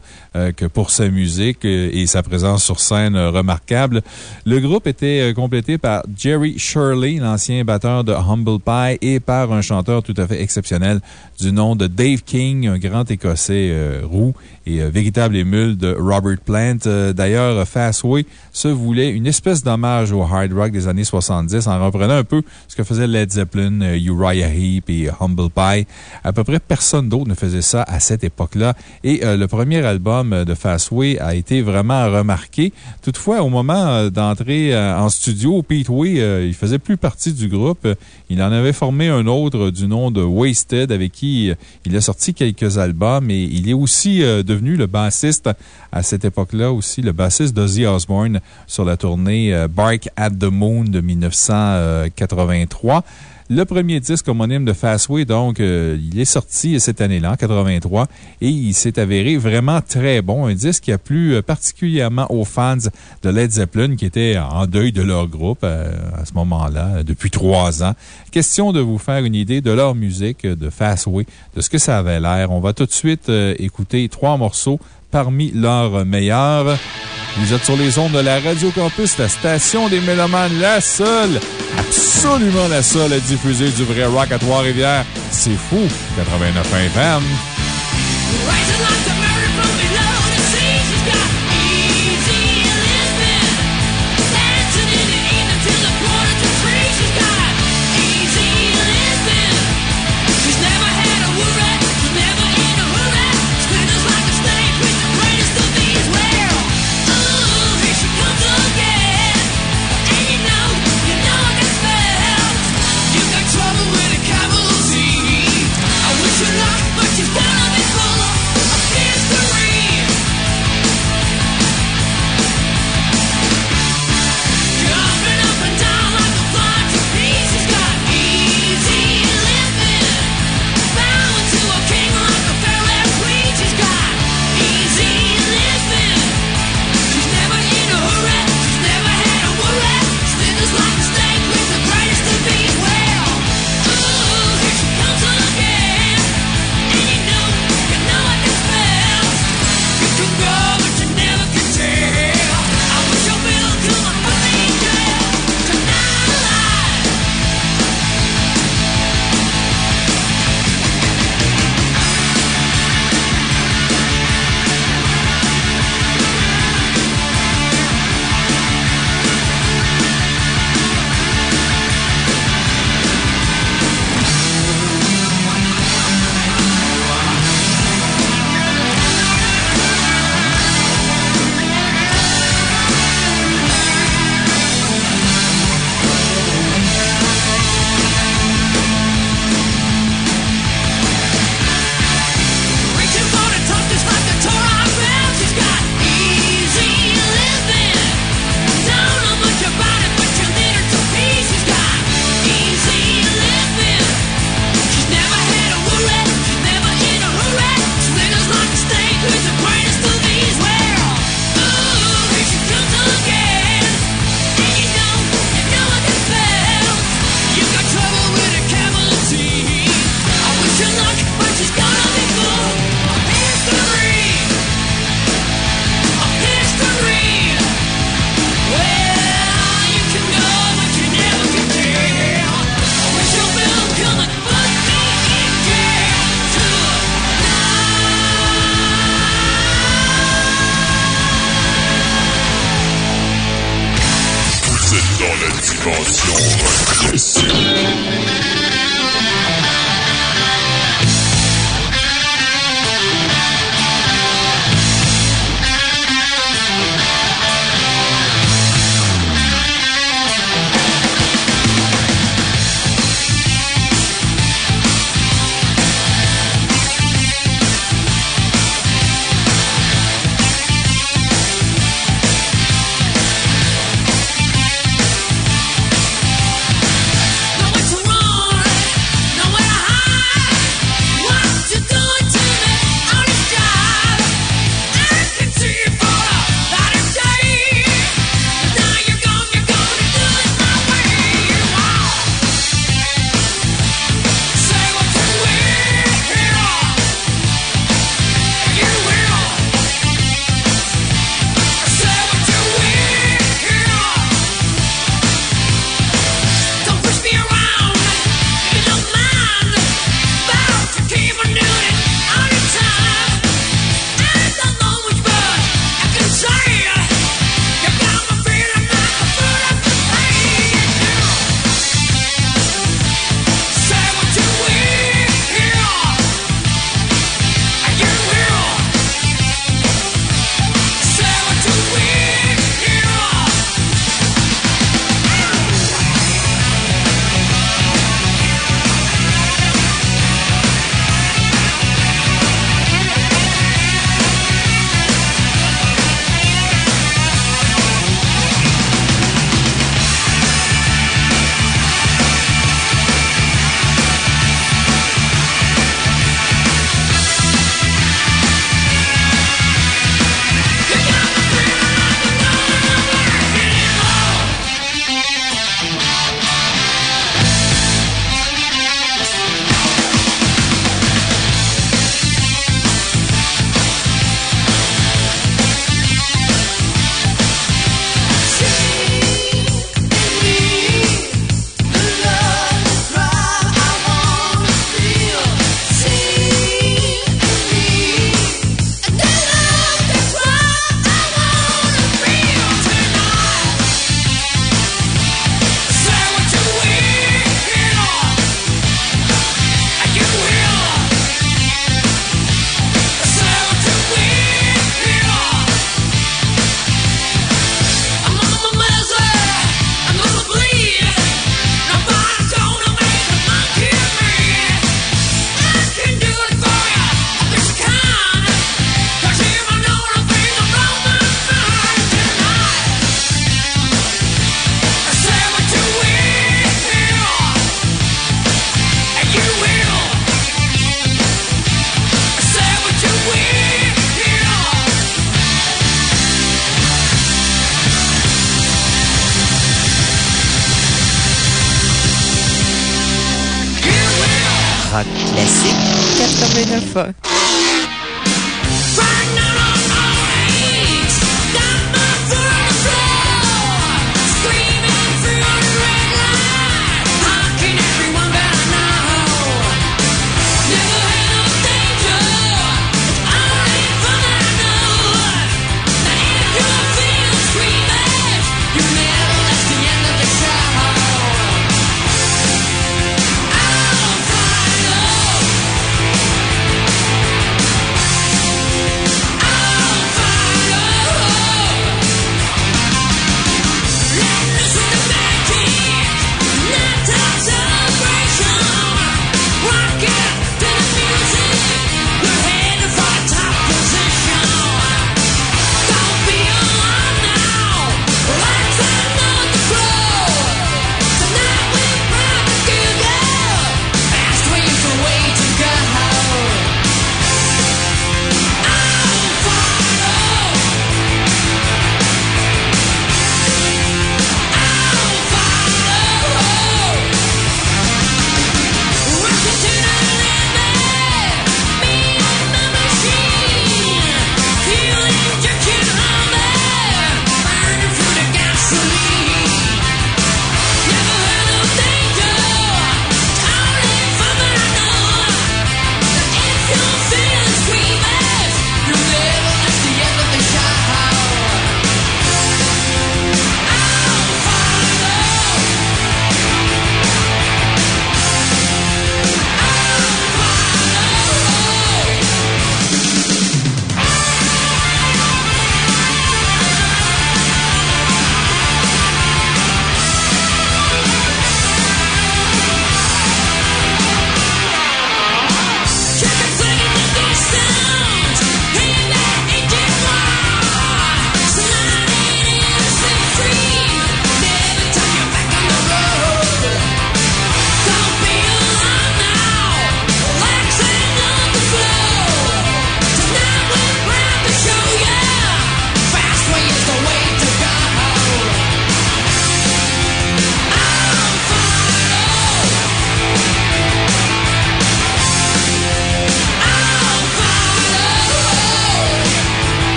que pour sa musique et sa présence sur scène remarquable. Le groupe était complété par Jerry Shirley, l'ancien batteur de Humble Pie, et par un chanteur tout à fait exceptionnel du nom de Dave King, un grand écossais roux et véritable émule de Robert Plant. D'ailleurs, Fastway se voulait une espèce d'hommage au hard rock des années 70 en reprenant un peu ce que faisait Led Zeppelin, Uriah Heep et Humble Pie. À peu près personne d'autre ne faisait ça à cette époque-là. Et le premier album de Fastway a été vraiment remarqué. Toutefois, au moment d'entrer en studio, Pete Way, il faisait plus partie du groupe. Il en avait formé un autre du nom de Wasted avec qui il a sorti quelques albums et il est aussi devenu le bassiste à cette époque-là aussi, le bassiste d'Ozzy Osbourne sur la tournée Bark at the Moon de 1983. Le premier disque homonyme de Fastway, donc, euh, il est sorti cette année-là, en 83, et il s'est avéré vraiment très bon. Un disque qui a plu particulièrement aux fans de Led Zeppelin qui étaient en deuil de leur groupe euh, à ce moment-là, depuis trois ans. Question de vous faire une idée de leur musique, de Fastway, de ce que ça avait l'air. On va tout de suite euh, écouter trois morceaux parmi leurs meilleurs. Vous êtes sur les ondes de la Radio Campus, la station des Mélomanes, la seule, absolument la seule à diffuser du vrai rock à Trois-Rivières. C'est fou, 89 FM.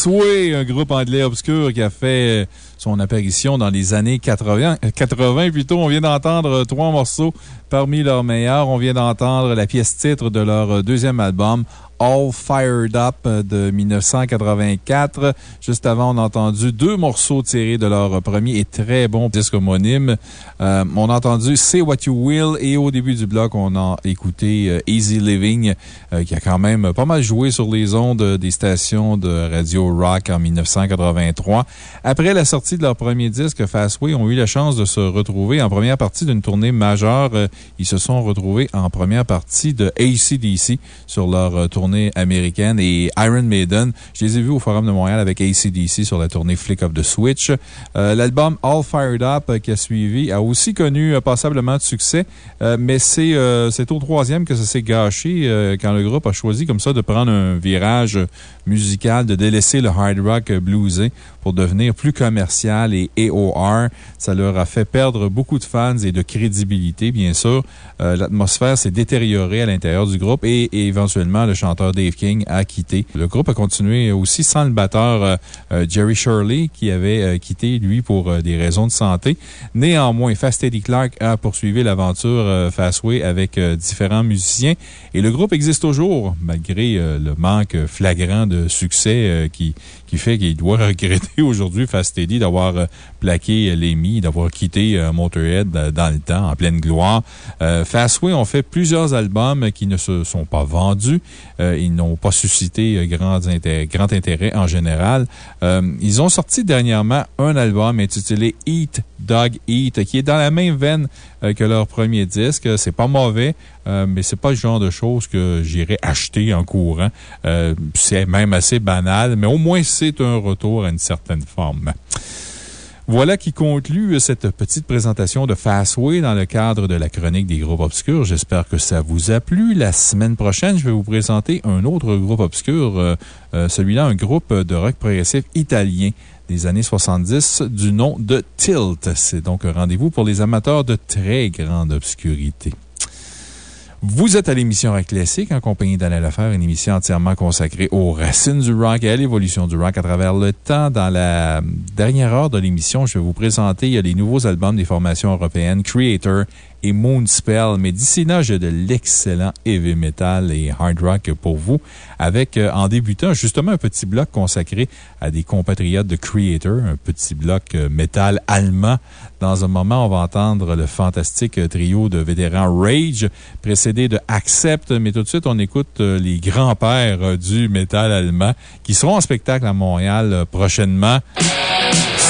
Fastway, un groupe anglais obscur qui a fait son apparition dans les années 80. 80 plutôt, on vient d'entendre trois morceaux parmi leurs meilleurs. On vient d'entendre la pièce titre de leur deuxième album, All Fired Up de 1984. Juste avant, on a entendu deux morceaux tirés de leur premier et très bon disque homonyme. Euh, on a entendu Say What You Will et au début du bloc, on a écouté euh, Easy Living, euh, qui a quand même pas mal joué sur les ondes des stations de radio rock en 1983. Après la sortie de leur premier disque, Fastway ont eu la chance de se retrouver en première partie d'une tournée majeure. Ils se sont retrouvés en première partie de ACDC sur leur tournée américaine et Iron Maiden. Je les ai vus au Forum de Montréal avec ACDC sur la tournée Flick of the Switch. Euh, L'album All Fired Up euh, qui a suivi a aussi connu euh, passablement de succès, mais c'est au troisième que ça s'est gâché quand le groupe a choisi comme ça de prendre un virage musical, de délaisser le hard rock bluesé pour devenir plus commercial et AOR. Ça leur a fait perdre beaucoup de fans et de crédibilité, bien sûr. Euh, L'atmosphère s'est détériorée à l'intérieur du groupe et, éventuellement le chanteur Dave King a quitté. Le groupe a continué aussi sans le batteur euh, euh, Jerry Shirley qui avait euh, quitté, lui, pour des raisons de santé. Néanmoins, Fast Eddie Clark a poursuivi l'aventure Fastway avec différents musiciens et le groupe existe toujours malgré le manque flagrant de succès qui, qui fait qu'il doit regretter aujourd'hui Fast Eddie d'avoir plaqué Lemmy, d'avoir quitté euh, Motorhead euh, dans le temps, en pleine gloire. Euh, Fastway ont fait plusieurs albums qui ne se sont pas vendus. Euh, ils n'ont pas suscité grand intérêt, en général. Ils ont sorti dernièrement un album intitulé Eat Dog Eat, qui est dans la même veine que leur premier disque. C'est pas mauvais, euh, mais c'est pas le genre de choses que j'irais acheter en courant. C'est même assez banal, mais au moins c'est un retour à une certaine forme. Voilà qui conclut cette petite présentation de Fastway dans le cadre de la chronique des groupes obscurs. J'espère que ça vous a plu. La semaine prochaine, je vais vous présenter un autre groupe obscur, euh, euh, celui-là, un groupe de rock progressif italien des années 70 du nom de Tilt. C'est donc un rendez-vous pour les amateurs de très grande obscurité. Vous êtes à l'émission Rock Classique en compagnie d'Alain Lefebvre, une émission entièrement consacrée aux racines du rock et à l'évolution du rock à travers le temps. Dans la dernière heure de l'émission, je vais vous présenter les nouveaux albums des formations européennes Creator et Moonspell. Mais d'ici là, j'ai de l'excellent heavy metal et hard rock pour vous, avec euh, en débutant justement un petit bloc consacré à des compatriotes de Creator, un petit bloc euh, métal allemand. Dans un moment, on va entendre le fantastique euh, trio de vétérans Rage, précédé de Accept. Mais tout de suite, on écoute euh, les grands-pères du métal allemand qui seront en spectacle à Montréal prochainement.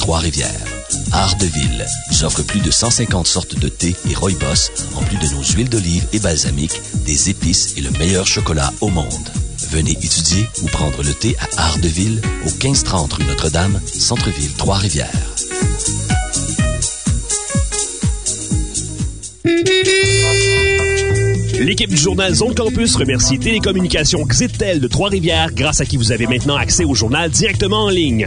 Trois-Rivières. Art de Ville vous offre plus de 150 sortes de thé et rooibos, en plus de nos huiles d'olive et balsamiques, des épices et le meilleur chocolat au monde. Venez étudier ou prendre le thé à Art de au 1530 rue Notre-Dame, Centre-Ville, Trois-Rivières. L'équipe du journal Zone Campus remercie Télécommunications Xitel de Trois-Rivières, grâce à qui vous avez maintenant accès au journal directement en ligne.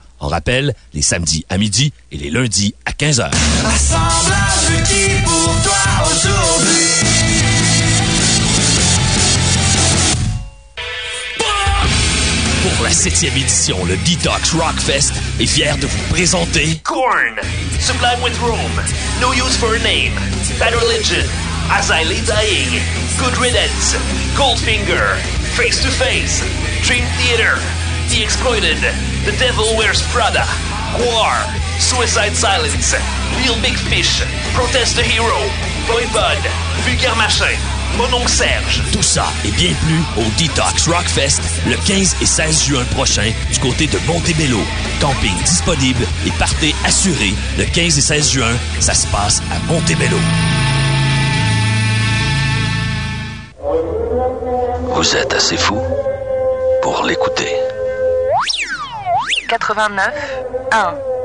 En rappel, les samedis à midi et les lundis à 15h. Assemblage qui pour la septième édition, le Detox Rockfest est fier de vous présenter Korn, Sublime with Rome, No Use for a Name, Bad Religion, As I Lay Dying, Good Riddance, Goldfinger, Face to Face, Dream Theater, The Exploited, The Devil Wears Prada, War, Suicide Silence, Real Big Fish, Protest the Hero, Boy Bud, Vulgaire Machin, Mon oncle Serge. Tout ça et bien plus au Detox Rockfest le 15 et 16 juin prochain du côté de Montebello. Camping disponible et partez assuré le 15 et 16 juin. Ça se passe à Montebello. Vous êtes assez fou pour l'écouter. 89 1.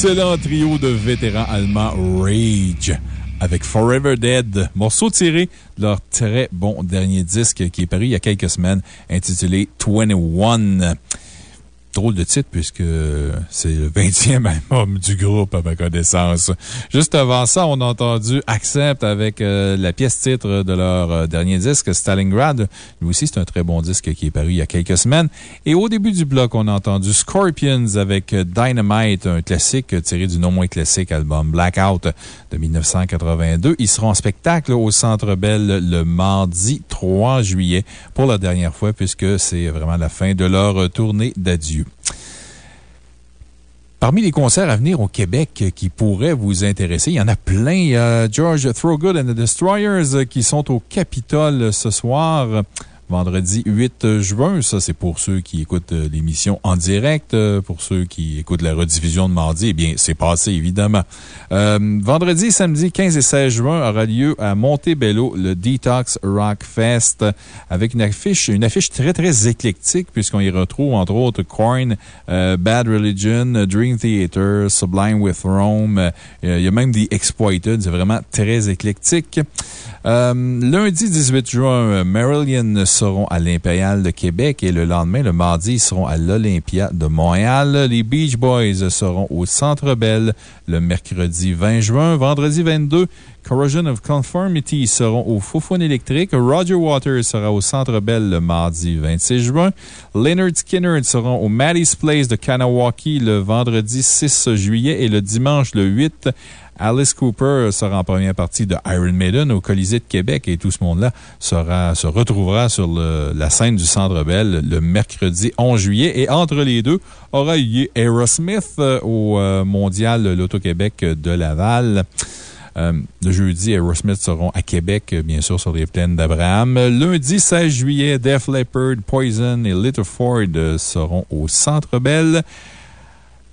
L'excellent trio de vétérans allemands Rage avec Forever Dead, morceau tiré de leur très bon dernier disque qui est paru il y a quelques semaines intitulé 21. Drôle de titre puisque c'est le 20e album du groupe à ma connaissance. Juste avant ça, on a entendu Accept avec euh, la pièce titre de leur euh, dernier disque, Stalingrad. Lui aussi, c'est un très bon disque qui est paru il y a quelques semaines. Et au début du bloc, on a entendu Scorpions avec euh, Dynamite, un classique tiré du non moins classique album Blackout de 1982. Ils seront en spectacle au Centre Bell le mardi 3 juillet pour la dernière fois puisque c'est vraiment la fin de leur tournée d'adieu. Parmi les concerts à venir au Québec qui pourraient vous intéresser, il y en a plein. George Throgood and the Destroyers qui sont au Capitole ce soir. Vendredi 8 juin, ça c'est pour ceux qui écoutent euh, l'émission en direct. Euh, Pour ceux qui écoutent la rediffusion de mardi, eh bien, c'est passé évidemment. Euh, vendredi, samedi 15 et 16 juin aura lieu à Montebello le Detox Rock Fest avec une affiche, une affiche très très éclectique puisqu'on y retrouve entre autres Korn, euh, Bad Religion, Dream Theater, Sublime with Rome. il y a même des Exploited. C'est vraiment très éclectique. Lundi 18 juin, Marillion seront à l'Impérial de Québec et le lendemain, le mardi, ils seront à l'Olympia de Montréal. Les Beach Boys seront au Centre Bell le mercredi 20 juin. Vendredi 22, Corrosion of Conformity seront au Foufoune électrique. Roger Waters sera au Centre Bell le mardi 26 juin. Leonard Skinner seront au Maddie's Place de Kanawaki le vendredi 6 juillet et le dimanche le 8 Alice Cooper sera en première partie de Iron Maiden au Colisée de Québec et tout ce monde-là se retrouvera sur la scène du Centre Bell le mercredi 11 juillet. Et entre les deux, aura eu lieu Aerosmith euh, au euh, Mondial Loto-Québec de Laval. Euh, le jeudi, Aerosmith seront à Québec, bien sûr, sur les plaines d'Abraham. Lundi 16 juillet, Def Leppard, Poison et Little Ford seront au Centre Bell.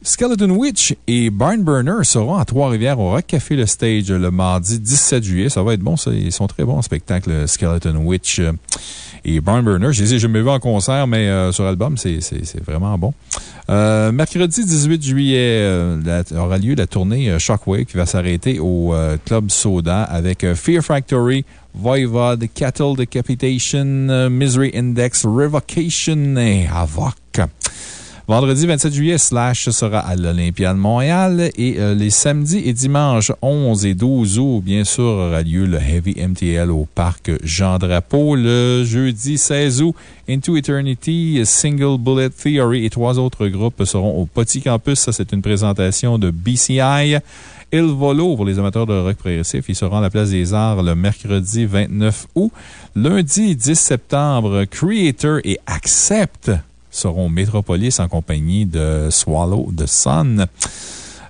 Skeleton Witch et Barn Burner seront à Trois-Rivières au Rock Café Le Stage le mardi 17 juillet. Ça va être bon, ça. Ils sont très bons en spectacle, Skeleton Witch euh, et Barn Burner. Je les ai jamais vus en concert, mais euh, sur album, c'est vraiment bon. Euh, mercredi 18 juillet euh, aura lieu la tournée euh, Shockwave qui va s'arrêter au euh, Club Soda avec euh, Fear Factory, Voivod, Cattle Decapitation, euh, Misery Index, Revocation et Havoc. Vendredi 27 juillet, Slash sera à l'Olympia de Montréal et euh, les samedis et dimanches 11 et 12 août, bien sûr, aura lieu le Heavy MTL au parc Jean-Drapeau. Le jeudi 16 août, Into Eternity, Single Bullet Theory et trois autres groupes seront au Petit Campus. Ça, c'est une présentation de BCI. Il Volo pour les amateurs de rock progressif. Ils seront à la place des Arts le mercredi 29 août. Lundi 10 septembre, Creator et Accept seront Metropolis en compagnie de Swallow the Sun.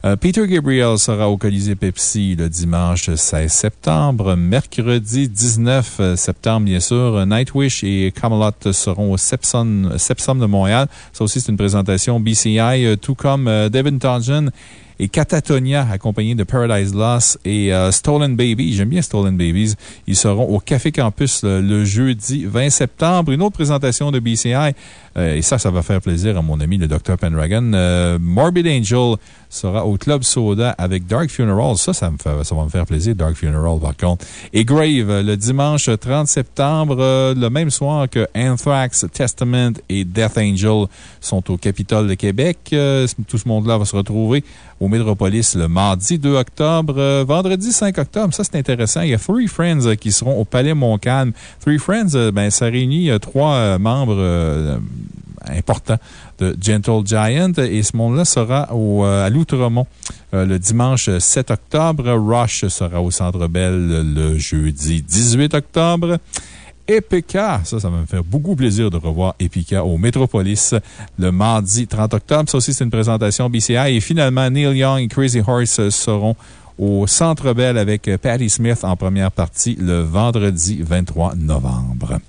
Euh, Peter Gabriel sera au Colisée Pepsi le dimanche 16 septembre. Mercredi 19 septembre, bien sûr, Nightwish et Camelot seront au Sepsum de Montréal. Ça aussi, c'est une présentation BCI, euh, tout comme euh, Devin Townsend et Catatonia, accompagnés de Paradise Lost et euh, Stolen Baby. J'aime bien Stolen Babies. Ils seront au Café Campus le, le jeudi 20 septembre. Une autre présentation de BCI. euh, et ça, ça va faire plaisir à mon ami le Dr. Pendragon. Euh, Morbid Angel sera au Club Soda avec Dark Funeral. Ça, ça, me fait- va me faire plaisir, Dark Funeral, par contre. Et Grave, euh, le dimanche 30 septembre, euh, le même soir que Anthrax, Testament et Death Angel sont au Capitole de Québec. Euh, tout ce monde-là va se retrouver au Métropolis le mardi 2 octobre. Euh, vendredi 5 octobre, ça c'est intéressant. Il y a Three Friends euh, qui seront au Palais Montcalm. Three Friends, euh, ben, ça réunit trois membres importants de Gentle Giant et ce monde-là sera au, à l'Outremont le dimanche 7 octobre. Rush sera au Centre Bell le jeudi 18 octobre. Epica, ça, ça va me faire beaucoup plaisir de revoir Epica au Metropolis le mardi 30 octobre. Ça aussi, c'est une présentation BCI. Et finalement, Neil Young et Crazy Horse seront au Centre Bell avec Patti Smith en première partie le vendredi 23 novembre.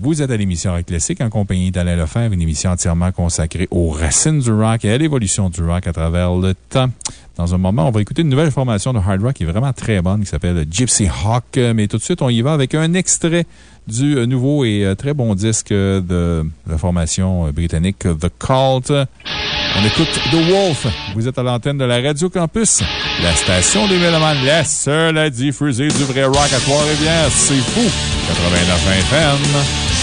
Vous êtes à l'émission Rock Classique en compagnie d'Alain Lefebvre, une émission entièrement consacrée aux racines du rock et à l'évolution du rock à travers le temps. Dans un moment, on va écouter une nouvelle formation de hard rock qui est vraiment très bonne, qui s'appelle Gypsy Hawk. Mais tout de suite, on y va avec un extrait du euh, nouveau et euh, très bon disque de la formation euh, britannique The Cult. On écoute The Wolf. Vous êtes à l'antenne de la Radio Campus, la station des Mélomanes, la seule à diffuser du vrai rock à Trois-Rivières. C'est fou! 89 FM.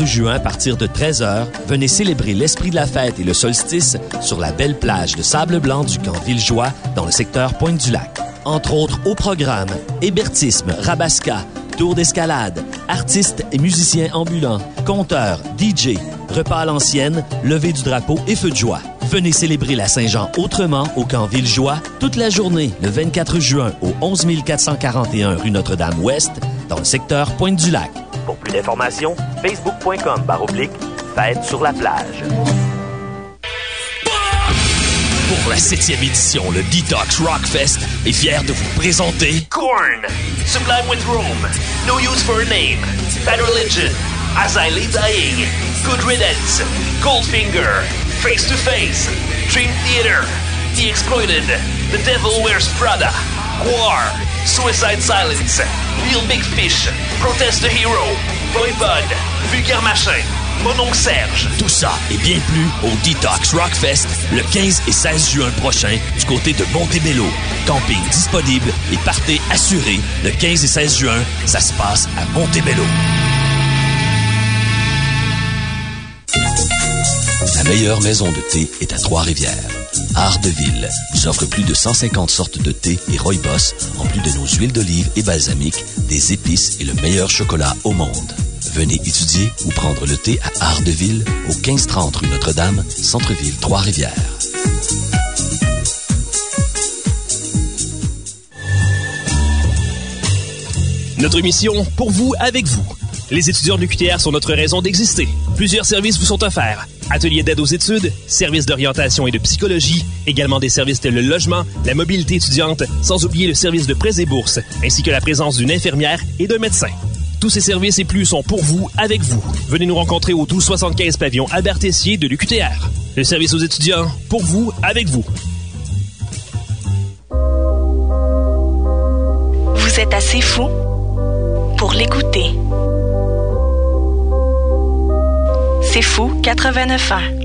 24 juin à partir de 13h, venez célébrer l'esprit de la fête et le solstice sur la belle plage de sable blanc du camp Villejoie dans le secteur Pointe-du-Lac. Entre autres au programme, hébertisme, rabasca, tour d'escalade, artistes et musiciens ambulants, conteurs, DJ, repas à l'ancienne, levée du drapeau et feu de joie. Venez célébrer la Saint-Jean autrement au camp Villejoie toute la journée le 24 juin au 11 441 rue Notre-Dame-Ouest dans le secteur Pointe-du-Lac. Pour plus d'informations, facebook.com baroblique fête sur la plage. Pour la septième édition, le Detox Rockfest est fier de vous présenter Korn, Sublime with Rome, No Use for a Name, Bad Religion, As I Lay Dying, Good Riddance, Goldfinger, Face to Face, Dream Theater, The Exploited, The Devil Wears Prada, War, Suicide Silence, Real Big Fish, Protest the Hero, Boy Bud, Vulgaire Machin, Mon oncle Serge. Tout ça et bien plus au Detox Rockfest le 15 et 16 juin prochain du côté de Montebello. Camping disponible et partez assuré le 15 et 16 juin. Ça se passe à Montebello. La meilleure maison de thé est à Trois-Rivières. Art de Ville vous offre plus de 150 sortes de thé et rooibos, en plus de nos huiles d'olive et balsamiques, des épices et le meilleur chocolat au monde. Venez étudier ou prendre le thé à Art de Ville au 1530 rue Notre-Dame, Centre-Ville, Trois-Rivières. Notre mission, pour vous, avec vous. Les étudiants de l'UQTR sont notre raison d'exister. Plusieurs services vous sont offerts. Ateliers d'aide aux études, services d'orientation et de psychologie, également des services tels le logement, la mobilité étudiante, sans oublier le service de prêts et bourses, ainsi que la présence d'une infirmière et d'un médecin. Tous ces services et plus sont pour vous, avec vous. Venez nous rencontrer au 1275 pavillon Albert Tessier de l'UQTR. Le service aux étudiants, pour vous, avec vous. Vous êtes assez fou pour l'écouter. C'est fou 89 ans.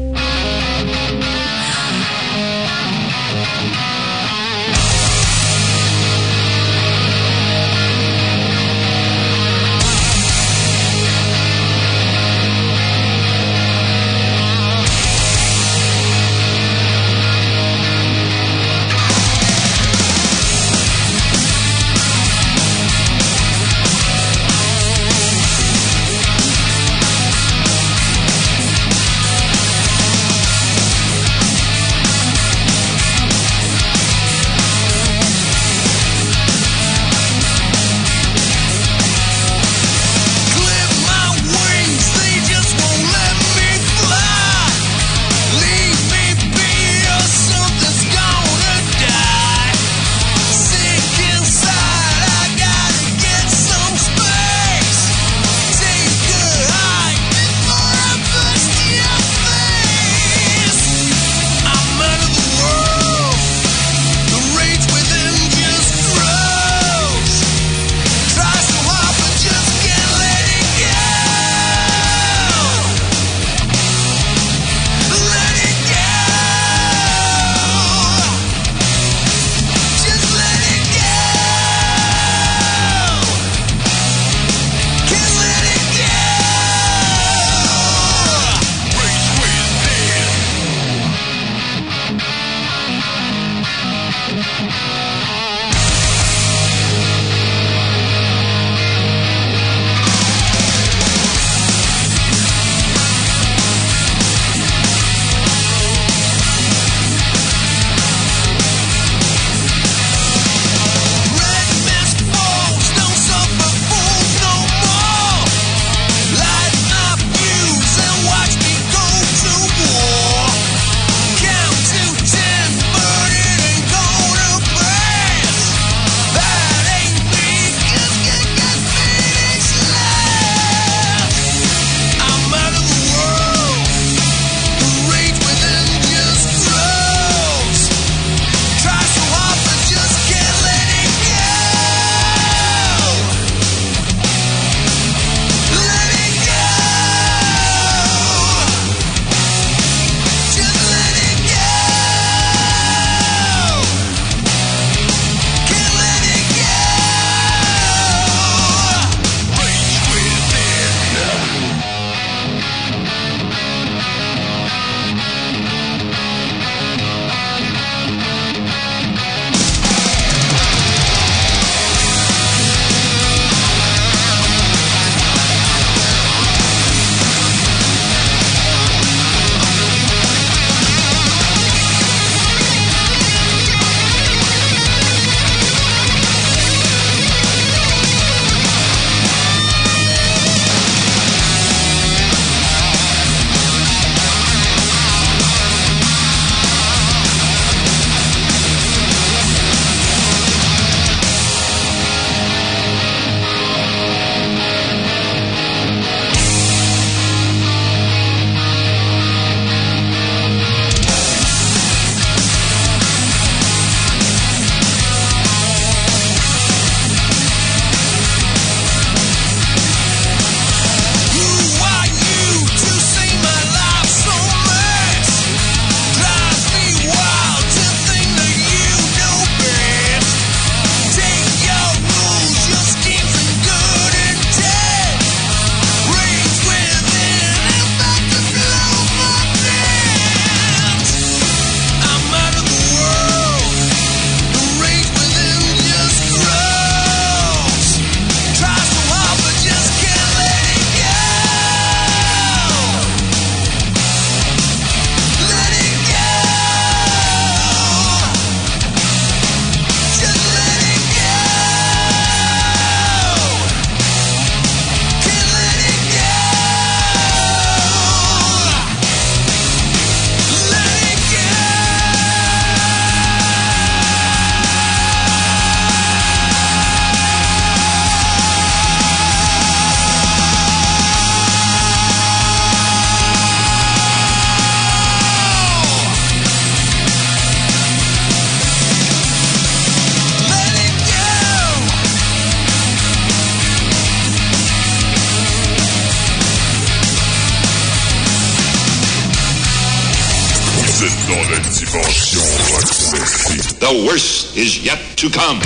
To come.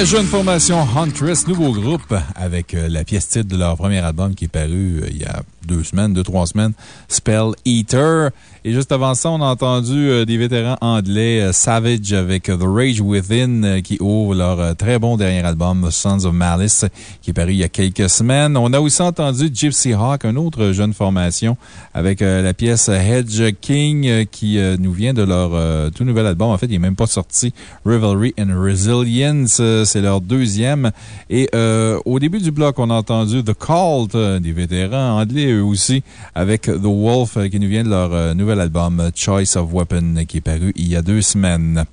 La jeune formation Huntress, nouveau groupe, avec euh, la pièce titre de leur premier album qui est paru euh, il y a deux semaines, deux, trois semaines, Spell Eater. Et juste avant ça, on a entendu euh, des vétérans anglais Savage avec The Rage Within qui ouvre leur très bon dernier album, Sons of Malice, qui est paru il y a quelques semaines. On a aussi entendu Gypsy Hawk, une autre jeune formation, avec euh, la pièce Hedge King euh, qui euh, nous vient de leur tout nouvel album. En fait, il n'est même pas sorti. Revelry and Resilience, c'est leur deuxième. Et au début du bloc, on a entendu The Cult, des vétérans anglais eux aussi, avec The Wolf qui nous vient de leur nouvel album Choice of Weapon qui est paru il y a deux semaines.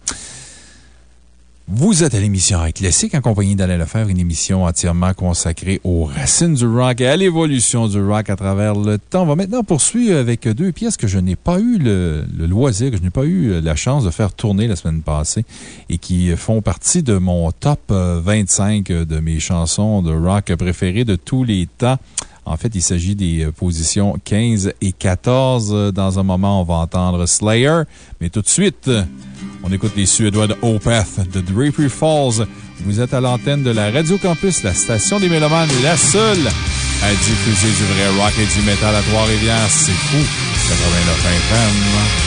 Vous êtes à l'émission Rock Classique en compagnie d'Alain Lefebvre, une émission entièrement consacrée aux racines du rock et à l'évolution du rock à travers le temps. On va maintenant poursuivre avec deux pièces que je n'ai pas eu le, loisir, que je n'ai pas eu la chance de faire tourner la semaine passée et qui font partie de mon top euh, 25 de mes chansons de rock préférées de tous les temps. En fait, il s'agit des euh, positions 15 et 14. Dans un moment, on va entendre Slayer. Mais tout de suite, on écoute les Suédois de Opeth de Drapery Falls. Vous êtes à l'antenne de la Radio Campus, la station des Mélomanes, la seule à diffuser du vrai rock et du métal à Trois-Rivières. C'est fou. 89 FM.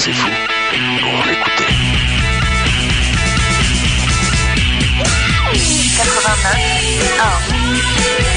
Assez fou pour l'écouter. 89 Thank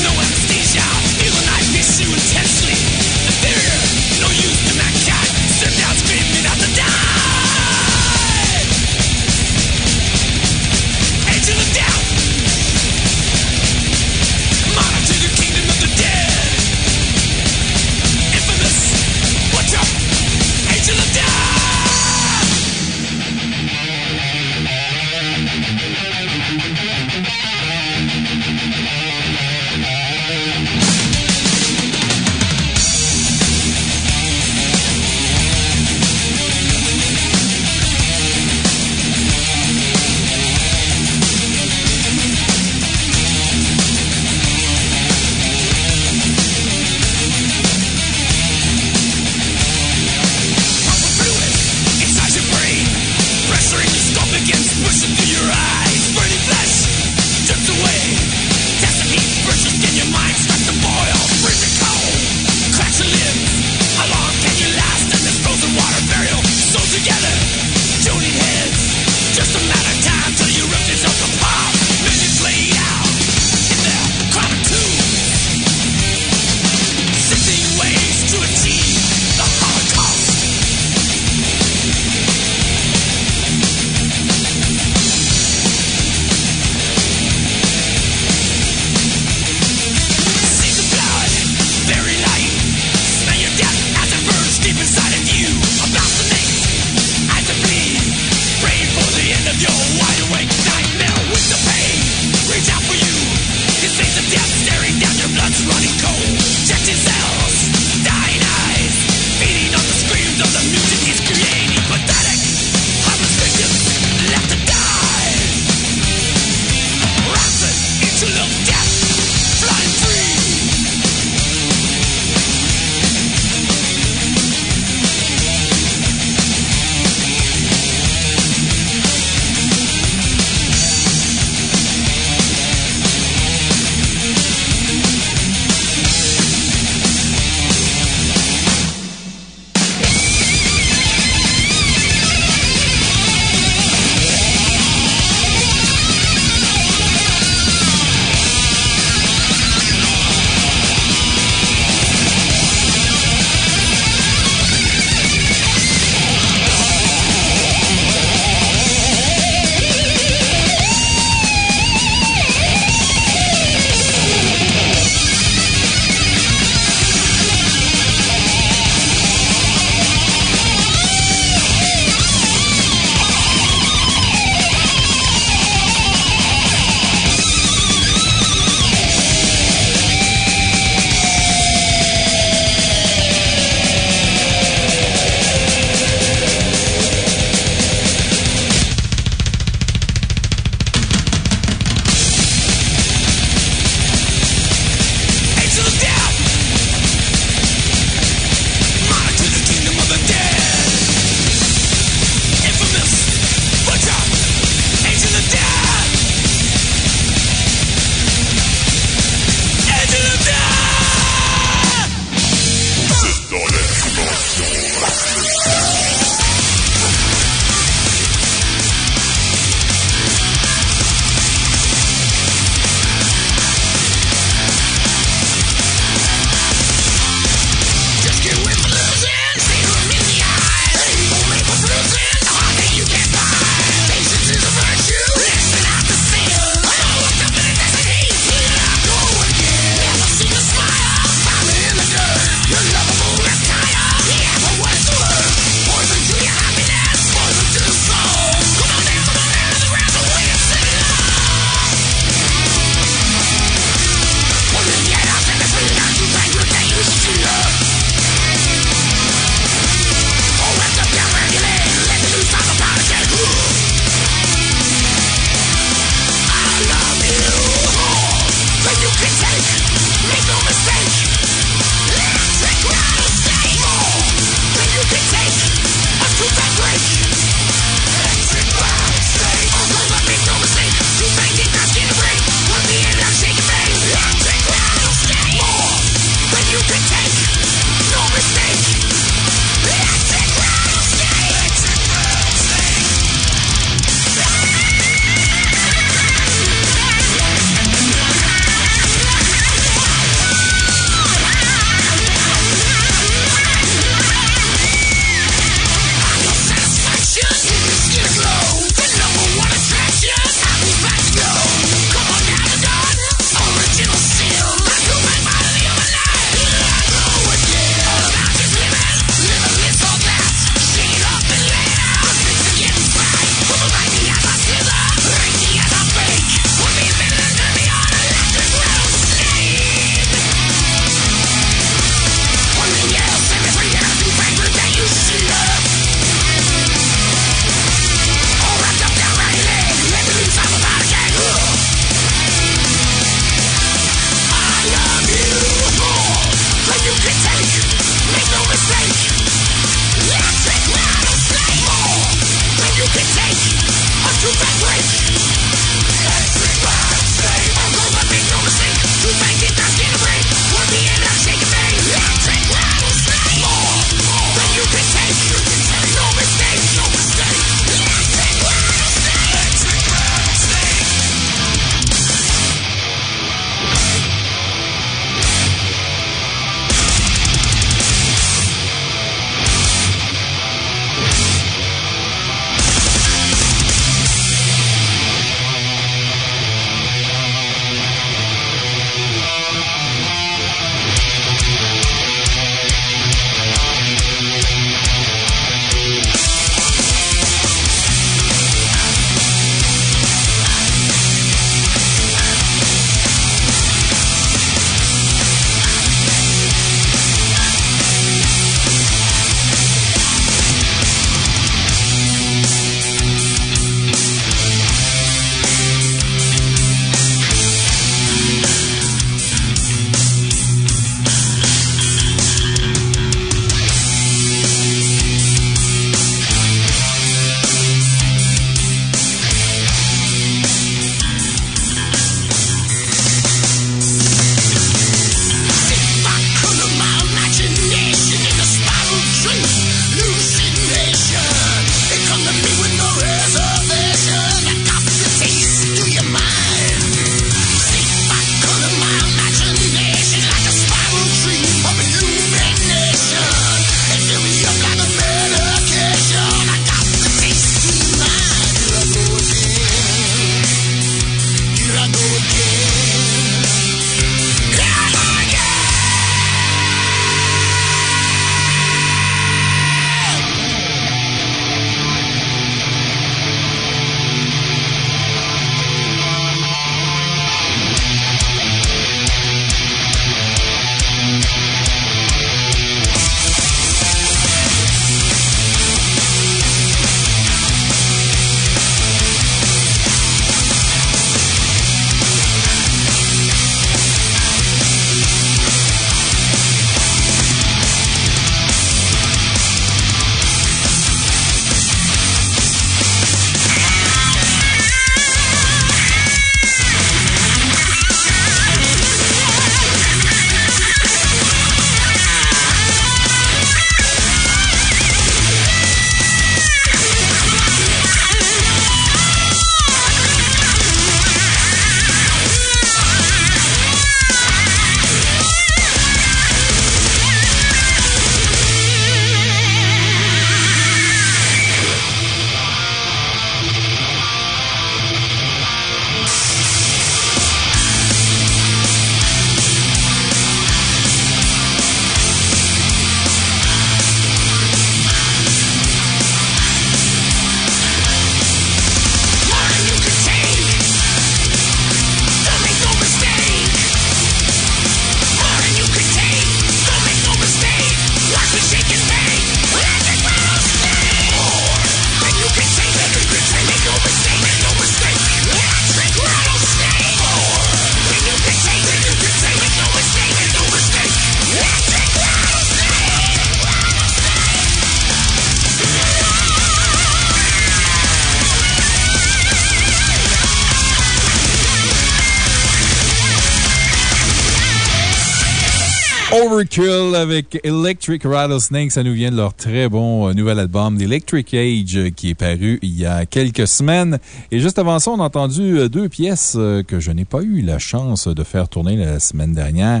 Overkill avec Electric Rattlesnake. Ça nous vient de leur très bon euh, nouvel album, Electric Age, euh, qui est paru il y a quelques semaines. Et juste avant ça, on a entendu euh, deux pièces que je n'ai pas eu la chance de faire tourner la semaine dernière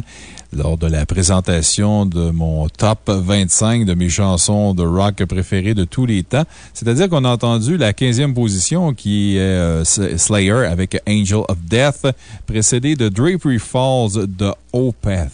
lors de la présentation de mon top 25 de mes chansons de rock préférées de tous les temps. C'est-à-dire qu'on a entendu la 15e position qui est Slayer avec Angel of Death, précédé de Drapery Falls de Opeth.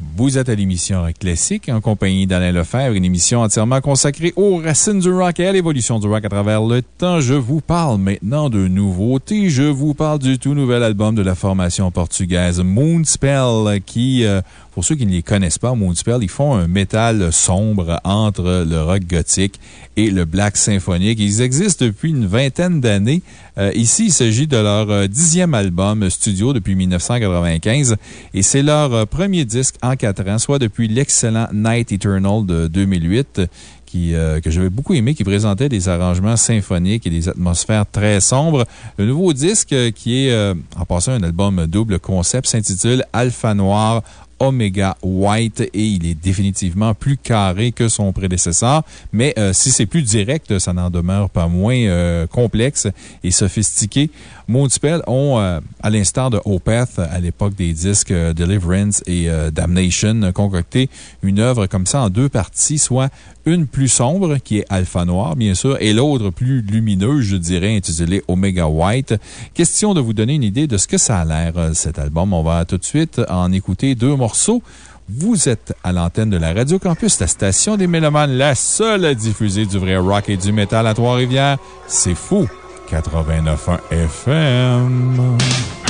Vous êtes à l'émission Classique en compagnie d'Alain Lefebvre, une émission entièrement consacrée aux racines du rock et à l'évolution du rock à travers le temps. Je vous parle maintenant de nouveautés. Je vous parle du tout nouvel album de la formation portugaise Moonspell qui, euh, pour ceux qui ne les connaissent pas, Moonspell, ils font un métal sombre entre le rock gothique et le black symphonique. Ils existent depuis une vingtaine d'années. Euh, ici, il s'agit de leur euh, dixième album studio depuis 1995 et c'est leur euh, premier disque en quatre ans, soit depuis l'excellent Night Eternal de 2008 qui, euh, que j'avais beaucoup aimé, qui présentait des arrangements symphoniques et des atmosphères très sombres. Le nouveau disque, qui est, en passant, un album double concept, s'intitule Alpha Noir Omega White et il est définitivement plus carré que son prédécesseur. Mais euh, si c'est plus direct, ça n'en demeure pas moins euh, complexe et sophistiqué. Moonspell ont, euh, à l'instar de Opeth, à l'époque des disques euh, Deliverance et euh, Damnation, concocté une œuvre comme ça en deux parties, soit une plus sombre, qui est Alpha Noir, bien sûr, et l'autre plus lumineuse, je dirais, intitulée Omega White. Question de vous donner une idée de ce que ça a l'air, cet album. On va tout de suite en écouter deux morceaux. Vous êtes à l'antenne de la Radio Campus, la station des Mélomanes, la seule à diffuser du vrai rock et du métal à Trois-Rivières. C'est fou! 89.1 FM.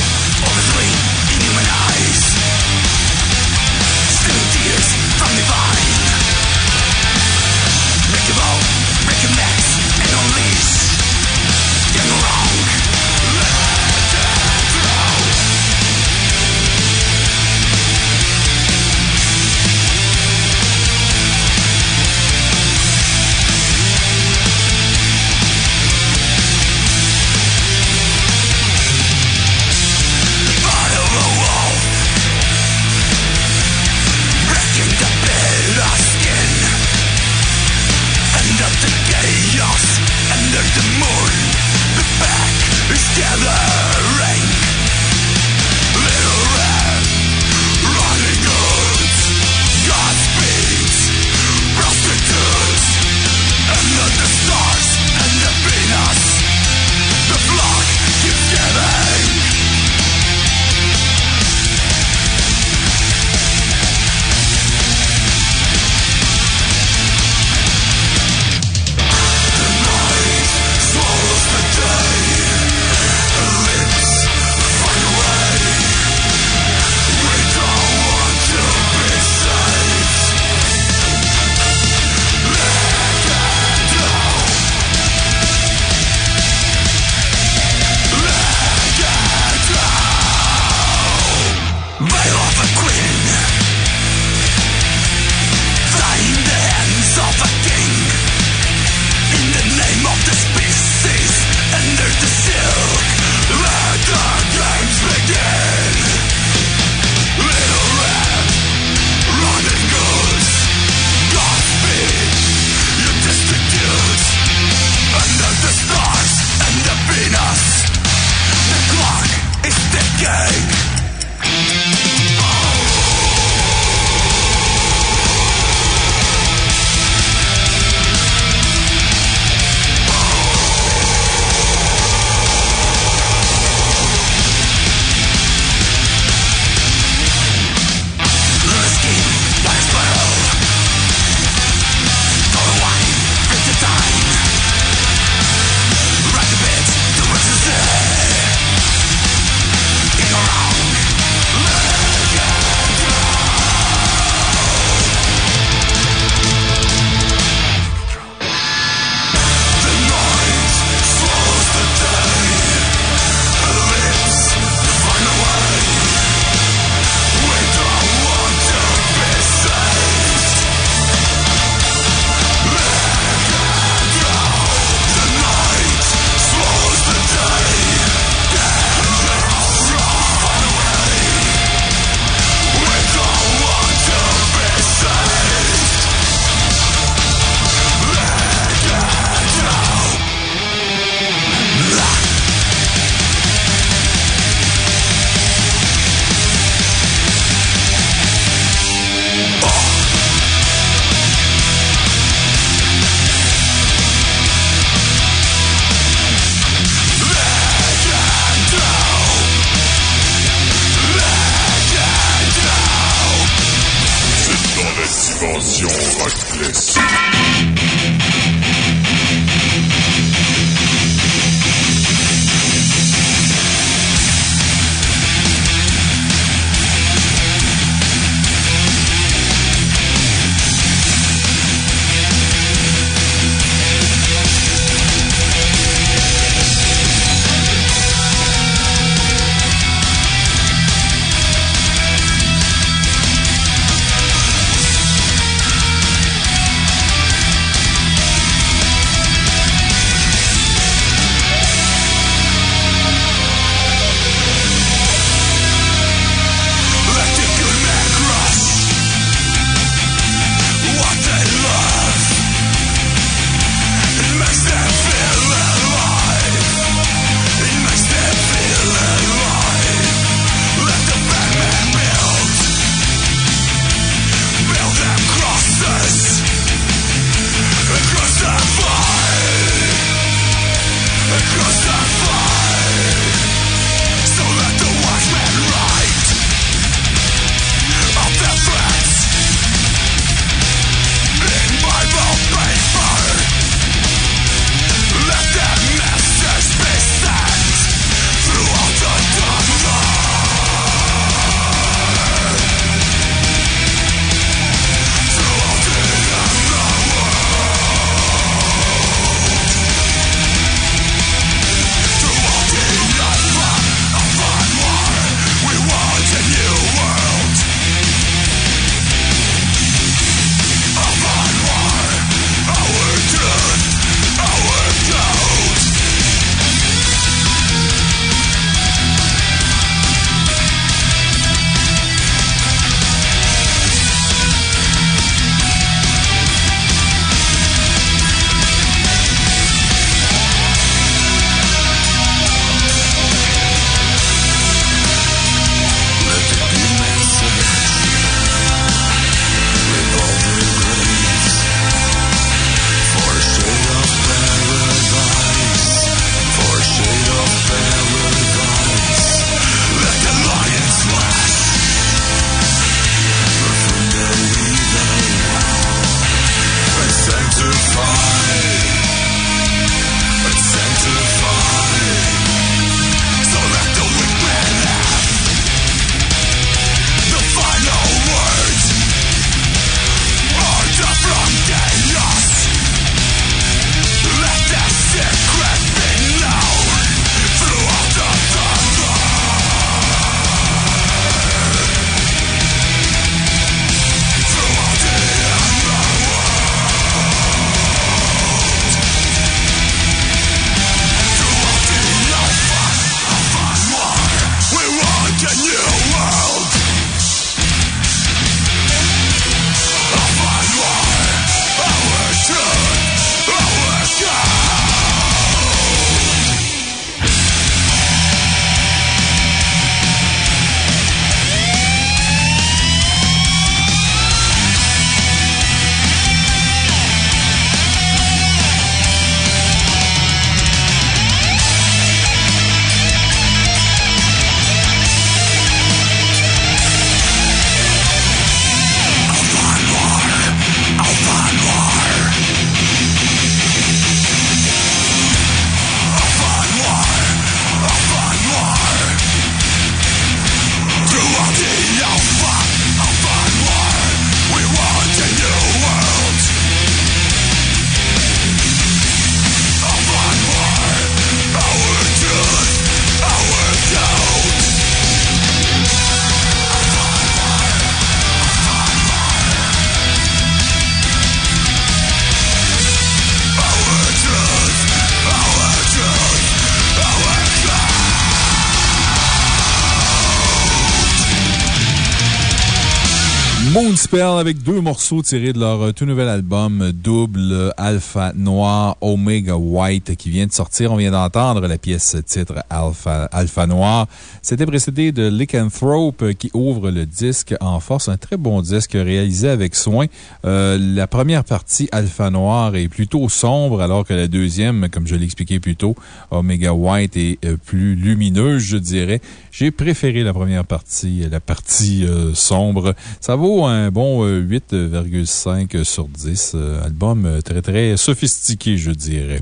Moonspell avec deux morceaux tirés de leur euh, tout nouvel album euh, double euh, Alpha Noir Omega White qui vient de sortir. On vient d'entendre la pièce titre Alpha, Alpha Noir. C'était précédé de Lycanthrope qui ouvre le disque en force. Un très bon disque réalisé avec soin. Euh, la première partie, Alpha Noir, est plutôt sombre alors que la deuxième, comme je l'ai expliqué plus tôt, Omega White est euh, plus lumineuse, je dirais. J'ai préféré la première partie, la partie euh, sombre. Ça vaut un bon euh, 8,5 sur 10. Euh, Album euh, très, très sophistiqué, je dirais.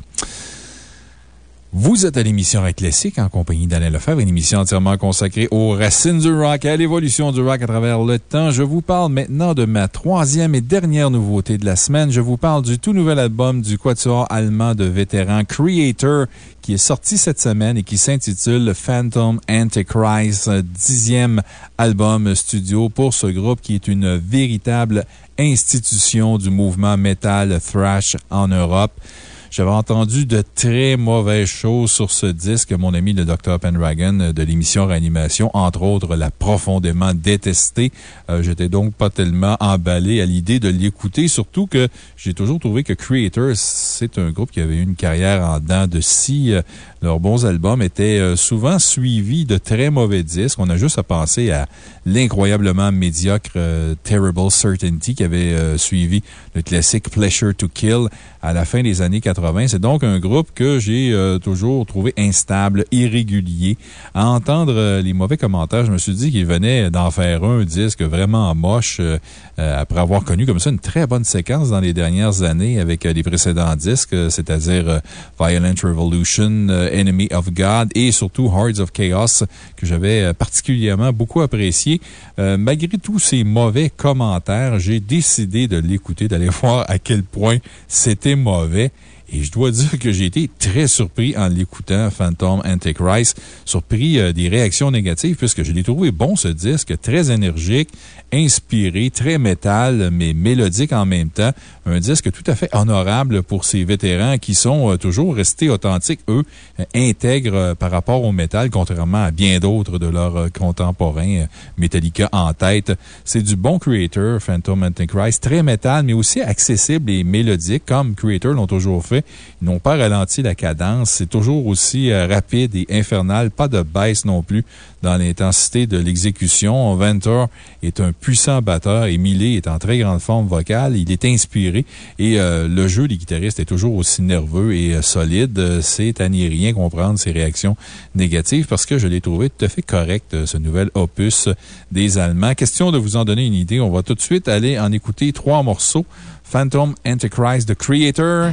Vous êtes à l'émission Rock en compagnie d'Alain Lefebvre, une émission entièrement consacrée aux racines du rock et à l'évolution du rock à travers le temps. Je vous parle maintenant de ma troisième et dernière nouveauté de la semaine. Je vous parle du tout nouvel album du quatuor allemand de vétérans Creator qui est sorti cette semaine et qui s'intitule Phantom Antichrist, dixième album studio pour ce groupe qui est une véritable institution du mouvement metal thrash en Europe. J'avais entendu de très mauvaises choses sur ce disque. Mon ami le Dr. Pendragon de l'émission Réanimation, entre autres, l'a profondément détesté. Euh, J'étais donc pas tellement emballé à l'idée de l'écouter, surtout que j'ai toujours trouvé que Creators, c'est un groupe qui avait eu une carrière en dents de scie. Euh, Leurs bons albums étaient euh, souvent suivis de très mauvais disques. On a juste à penser à l'incroyablement médiocre euh, Terrible Certainty qui avait euh, suivi le classique Pleasure to Kill à la fin des années 80. C'est donc un groupe que j'ai euh, toujours trouvé instable, irrégulier. À entendre euh, les mauvais commentaires, je me suis dit qu'il venait d'en faire un disque vraiment moche euh, euh, après avoir connu comme ça une très bonne séquence dans les dernières années avec euh, les précédents disques, euh, c'est-à-dire euh, Violent Revolution, euh, Enemy of God et surtout Hordes of Chaos que j'avais euh, particulièrement beaucoup apprécié. Euh, malgré tous ces mauvais commentaires, j'ai décidé de l'écouter, d'aller voir à quel point c'était mauvais. Et je dois dire que j'ai été très surpris en l'écoutant, Phantom Antichrist, surpris euh, des réactions négatives, puisque je l'ai trouvé bon ce disque, très énergique, inspiré, très métal, mais mélodique en même temps. Un disque tout à fait honorable pour ces vétérans qui sont euh, toujours restés authentiques, eux, euh, intègres par rapport au métal, contrairement à bien d'autres de leurs contemporains, Metallica en tête. C'est du bon Creator, Phantom Antichrist, très métal, mais aussi accessible et mélodique, comme Creator l'ont toujours fait. Ils n'ont pas ralenti la cadence. C'est toujours aussi euh, rapide et infernal. Pas de baisse non plus dans l'intensité de l'exécution. Ventor est un puissant batteur et Millet est en très grande forme vocale. Il est inspiré et euh, le jeu des guitaristes est toujours aussi nerveux et euh, solide. C'est à n'y rien comprendre ces réactions négatives parce que je l'ai trouvé tout à fait correct, ce nouvel opus des Allemands. Question de vous en donner une idée. On va tout de suite aller en écouter trois morceaux. Phantom Antichrist, The Creator.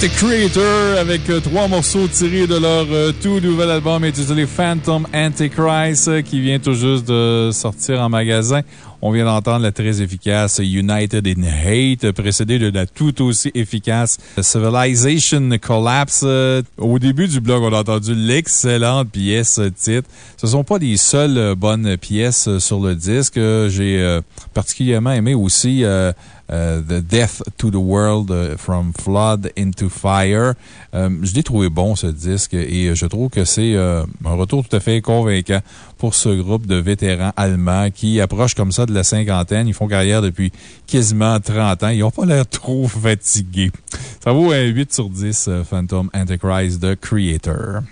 C'était Creator avec euh, trois morceaux tirés de leur euh, tout nouvel album intitulé Phantom Antichrist euh, qui vient tout juste de sortir en magasin. On vient d'entendre la très efficace United in Hate, précédée de la tout aussi efficace Civilization Collapse. Au début du blog, on a entendu l'excellente pièce titre. Ce sont pas les seules bonnes pièces sur le disque. J'ai particulièrement aimé aussi The Death to the World euh, from Flood into Fire. Euh, je l'ai trouvé bon, ce disque, et je trouve que c'est euh, un retour tout à fait convaincant pour ce groupe de vétérans allemands qui approchent comme ça de la cinquantaine. Ils font carrière depuis quasiment 30 ans. Ils n'ont pas l'air trop fatigués. Ça vaut un 8 sur 10, euh, Phantom Antichrist de Creator.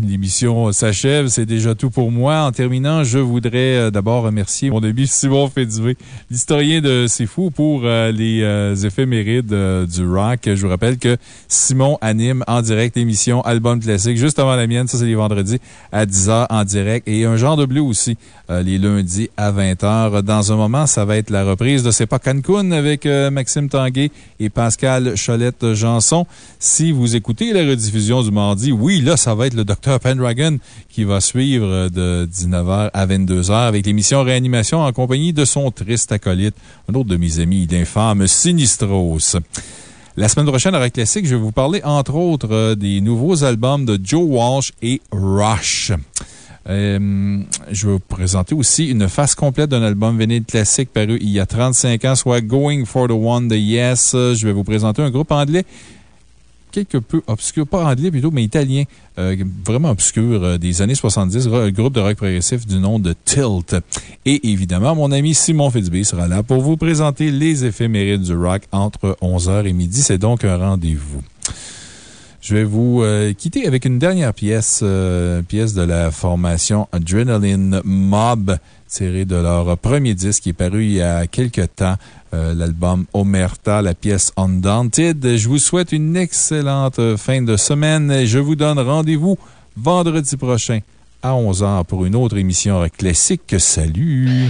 L'émission s'achève. C'est déjà tout pour moi. En terminant, je voudrais euh, d'abord remercier mon ami Simon Fédivé, l'historien de C'est Fou, pour euh, les euh, éphémérides du rock. Je vous rappelle que Simon anime en direct l'émission Album Classique juste avant la mienne. Ça, c'est les vendredis à 10h en direct. Et un genre de bleu aussi, les lundis à 20h. Dans un moment, ça va être la reprise de C'est pas Cancun avec Maxime Tanguay et Pascal Cholette-Janson. Si vous écoutez la rediffusion du mardi, oui, là, ça va être le Dr. Pendragon qui va suivre de 19h à 22h avec l'émission Réanimation en compagnie de son triste acolyte, un autre de mes amis d'infâme, Sinistros. La semaine prochaine, à Rock Classique, je vais vous parler, entre autres, euh, des nouveaux albums de Joe Walsh et Rush. Euh, je vais vous présenter aussi une face complète d'un album vinyle classique paru il y a 35 ans, soit Going for the One de Yes. Je vais vous présenter un groupe anglais quelque peu obscur, pas anglais plutôt, mais italien, euh, vraiment obscur euh, des années 70, ro- groupe de rock progressif du nom de Tilt. Et évidemment, mon ami Simon Fitzbé sera là pour vous présenter les éphémérides du rock entre 11h et midi. C'est donc un rendez-vous. Je vais vous euh, quitter avec une dernière pièce, pièce de la formation Adrenaline Mob, tirée de leur premier disque qui est paru il y a quelques temps, euh, l'album Omerta, la pièce Undaunted. Je vous souhaite une excellente fin de semaine et je vous donne rendez-vous vendredi prochain à 11h pour une autre émission classique. Salut!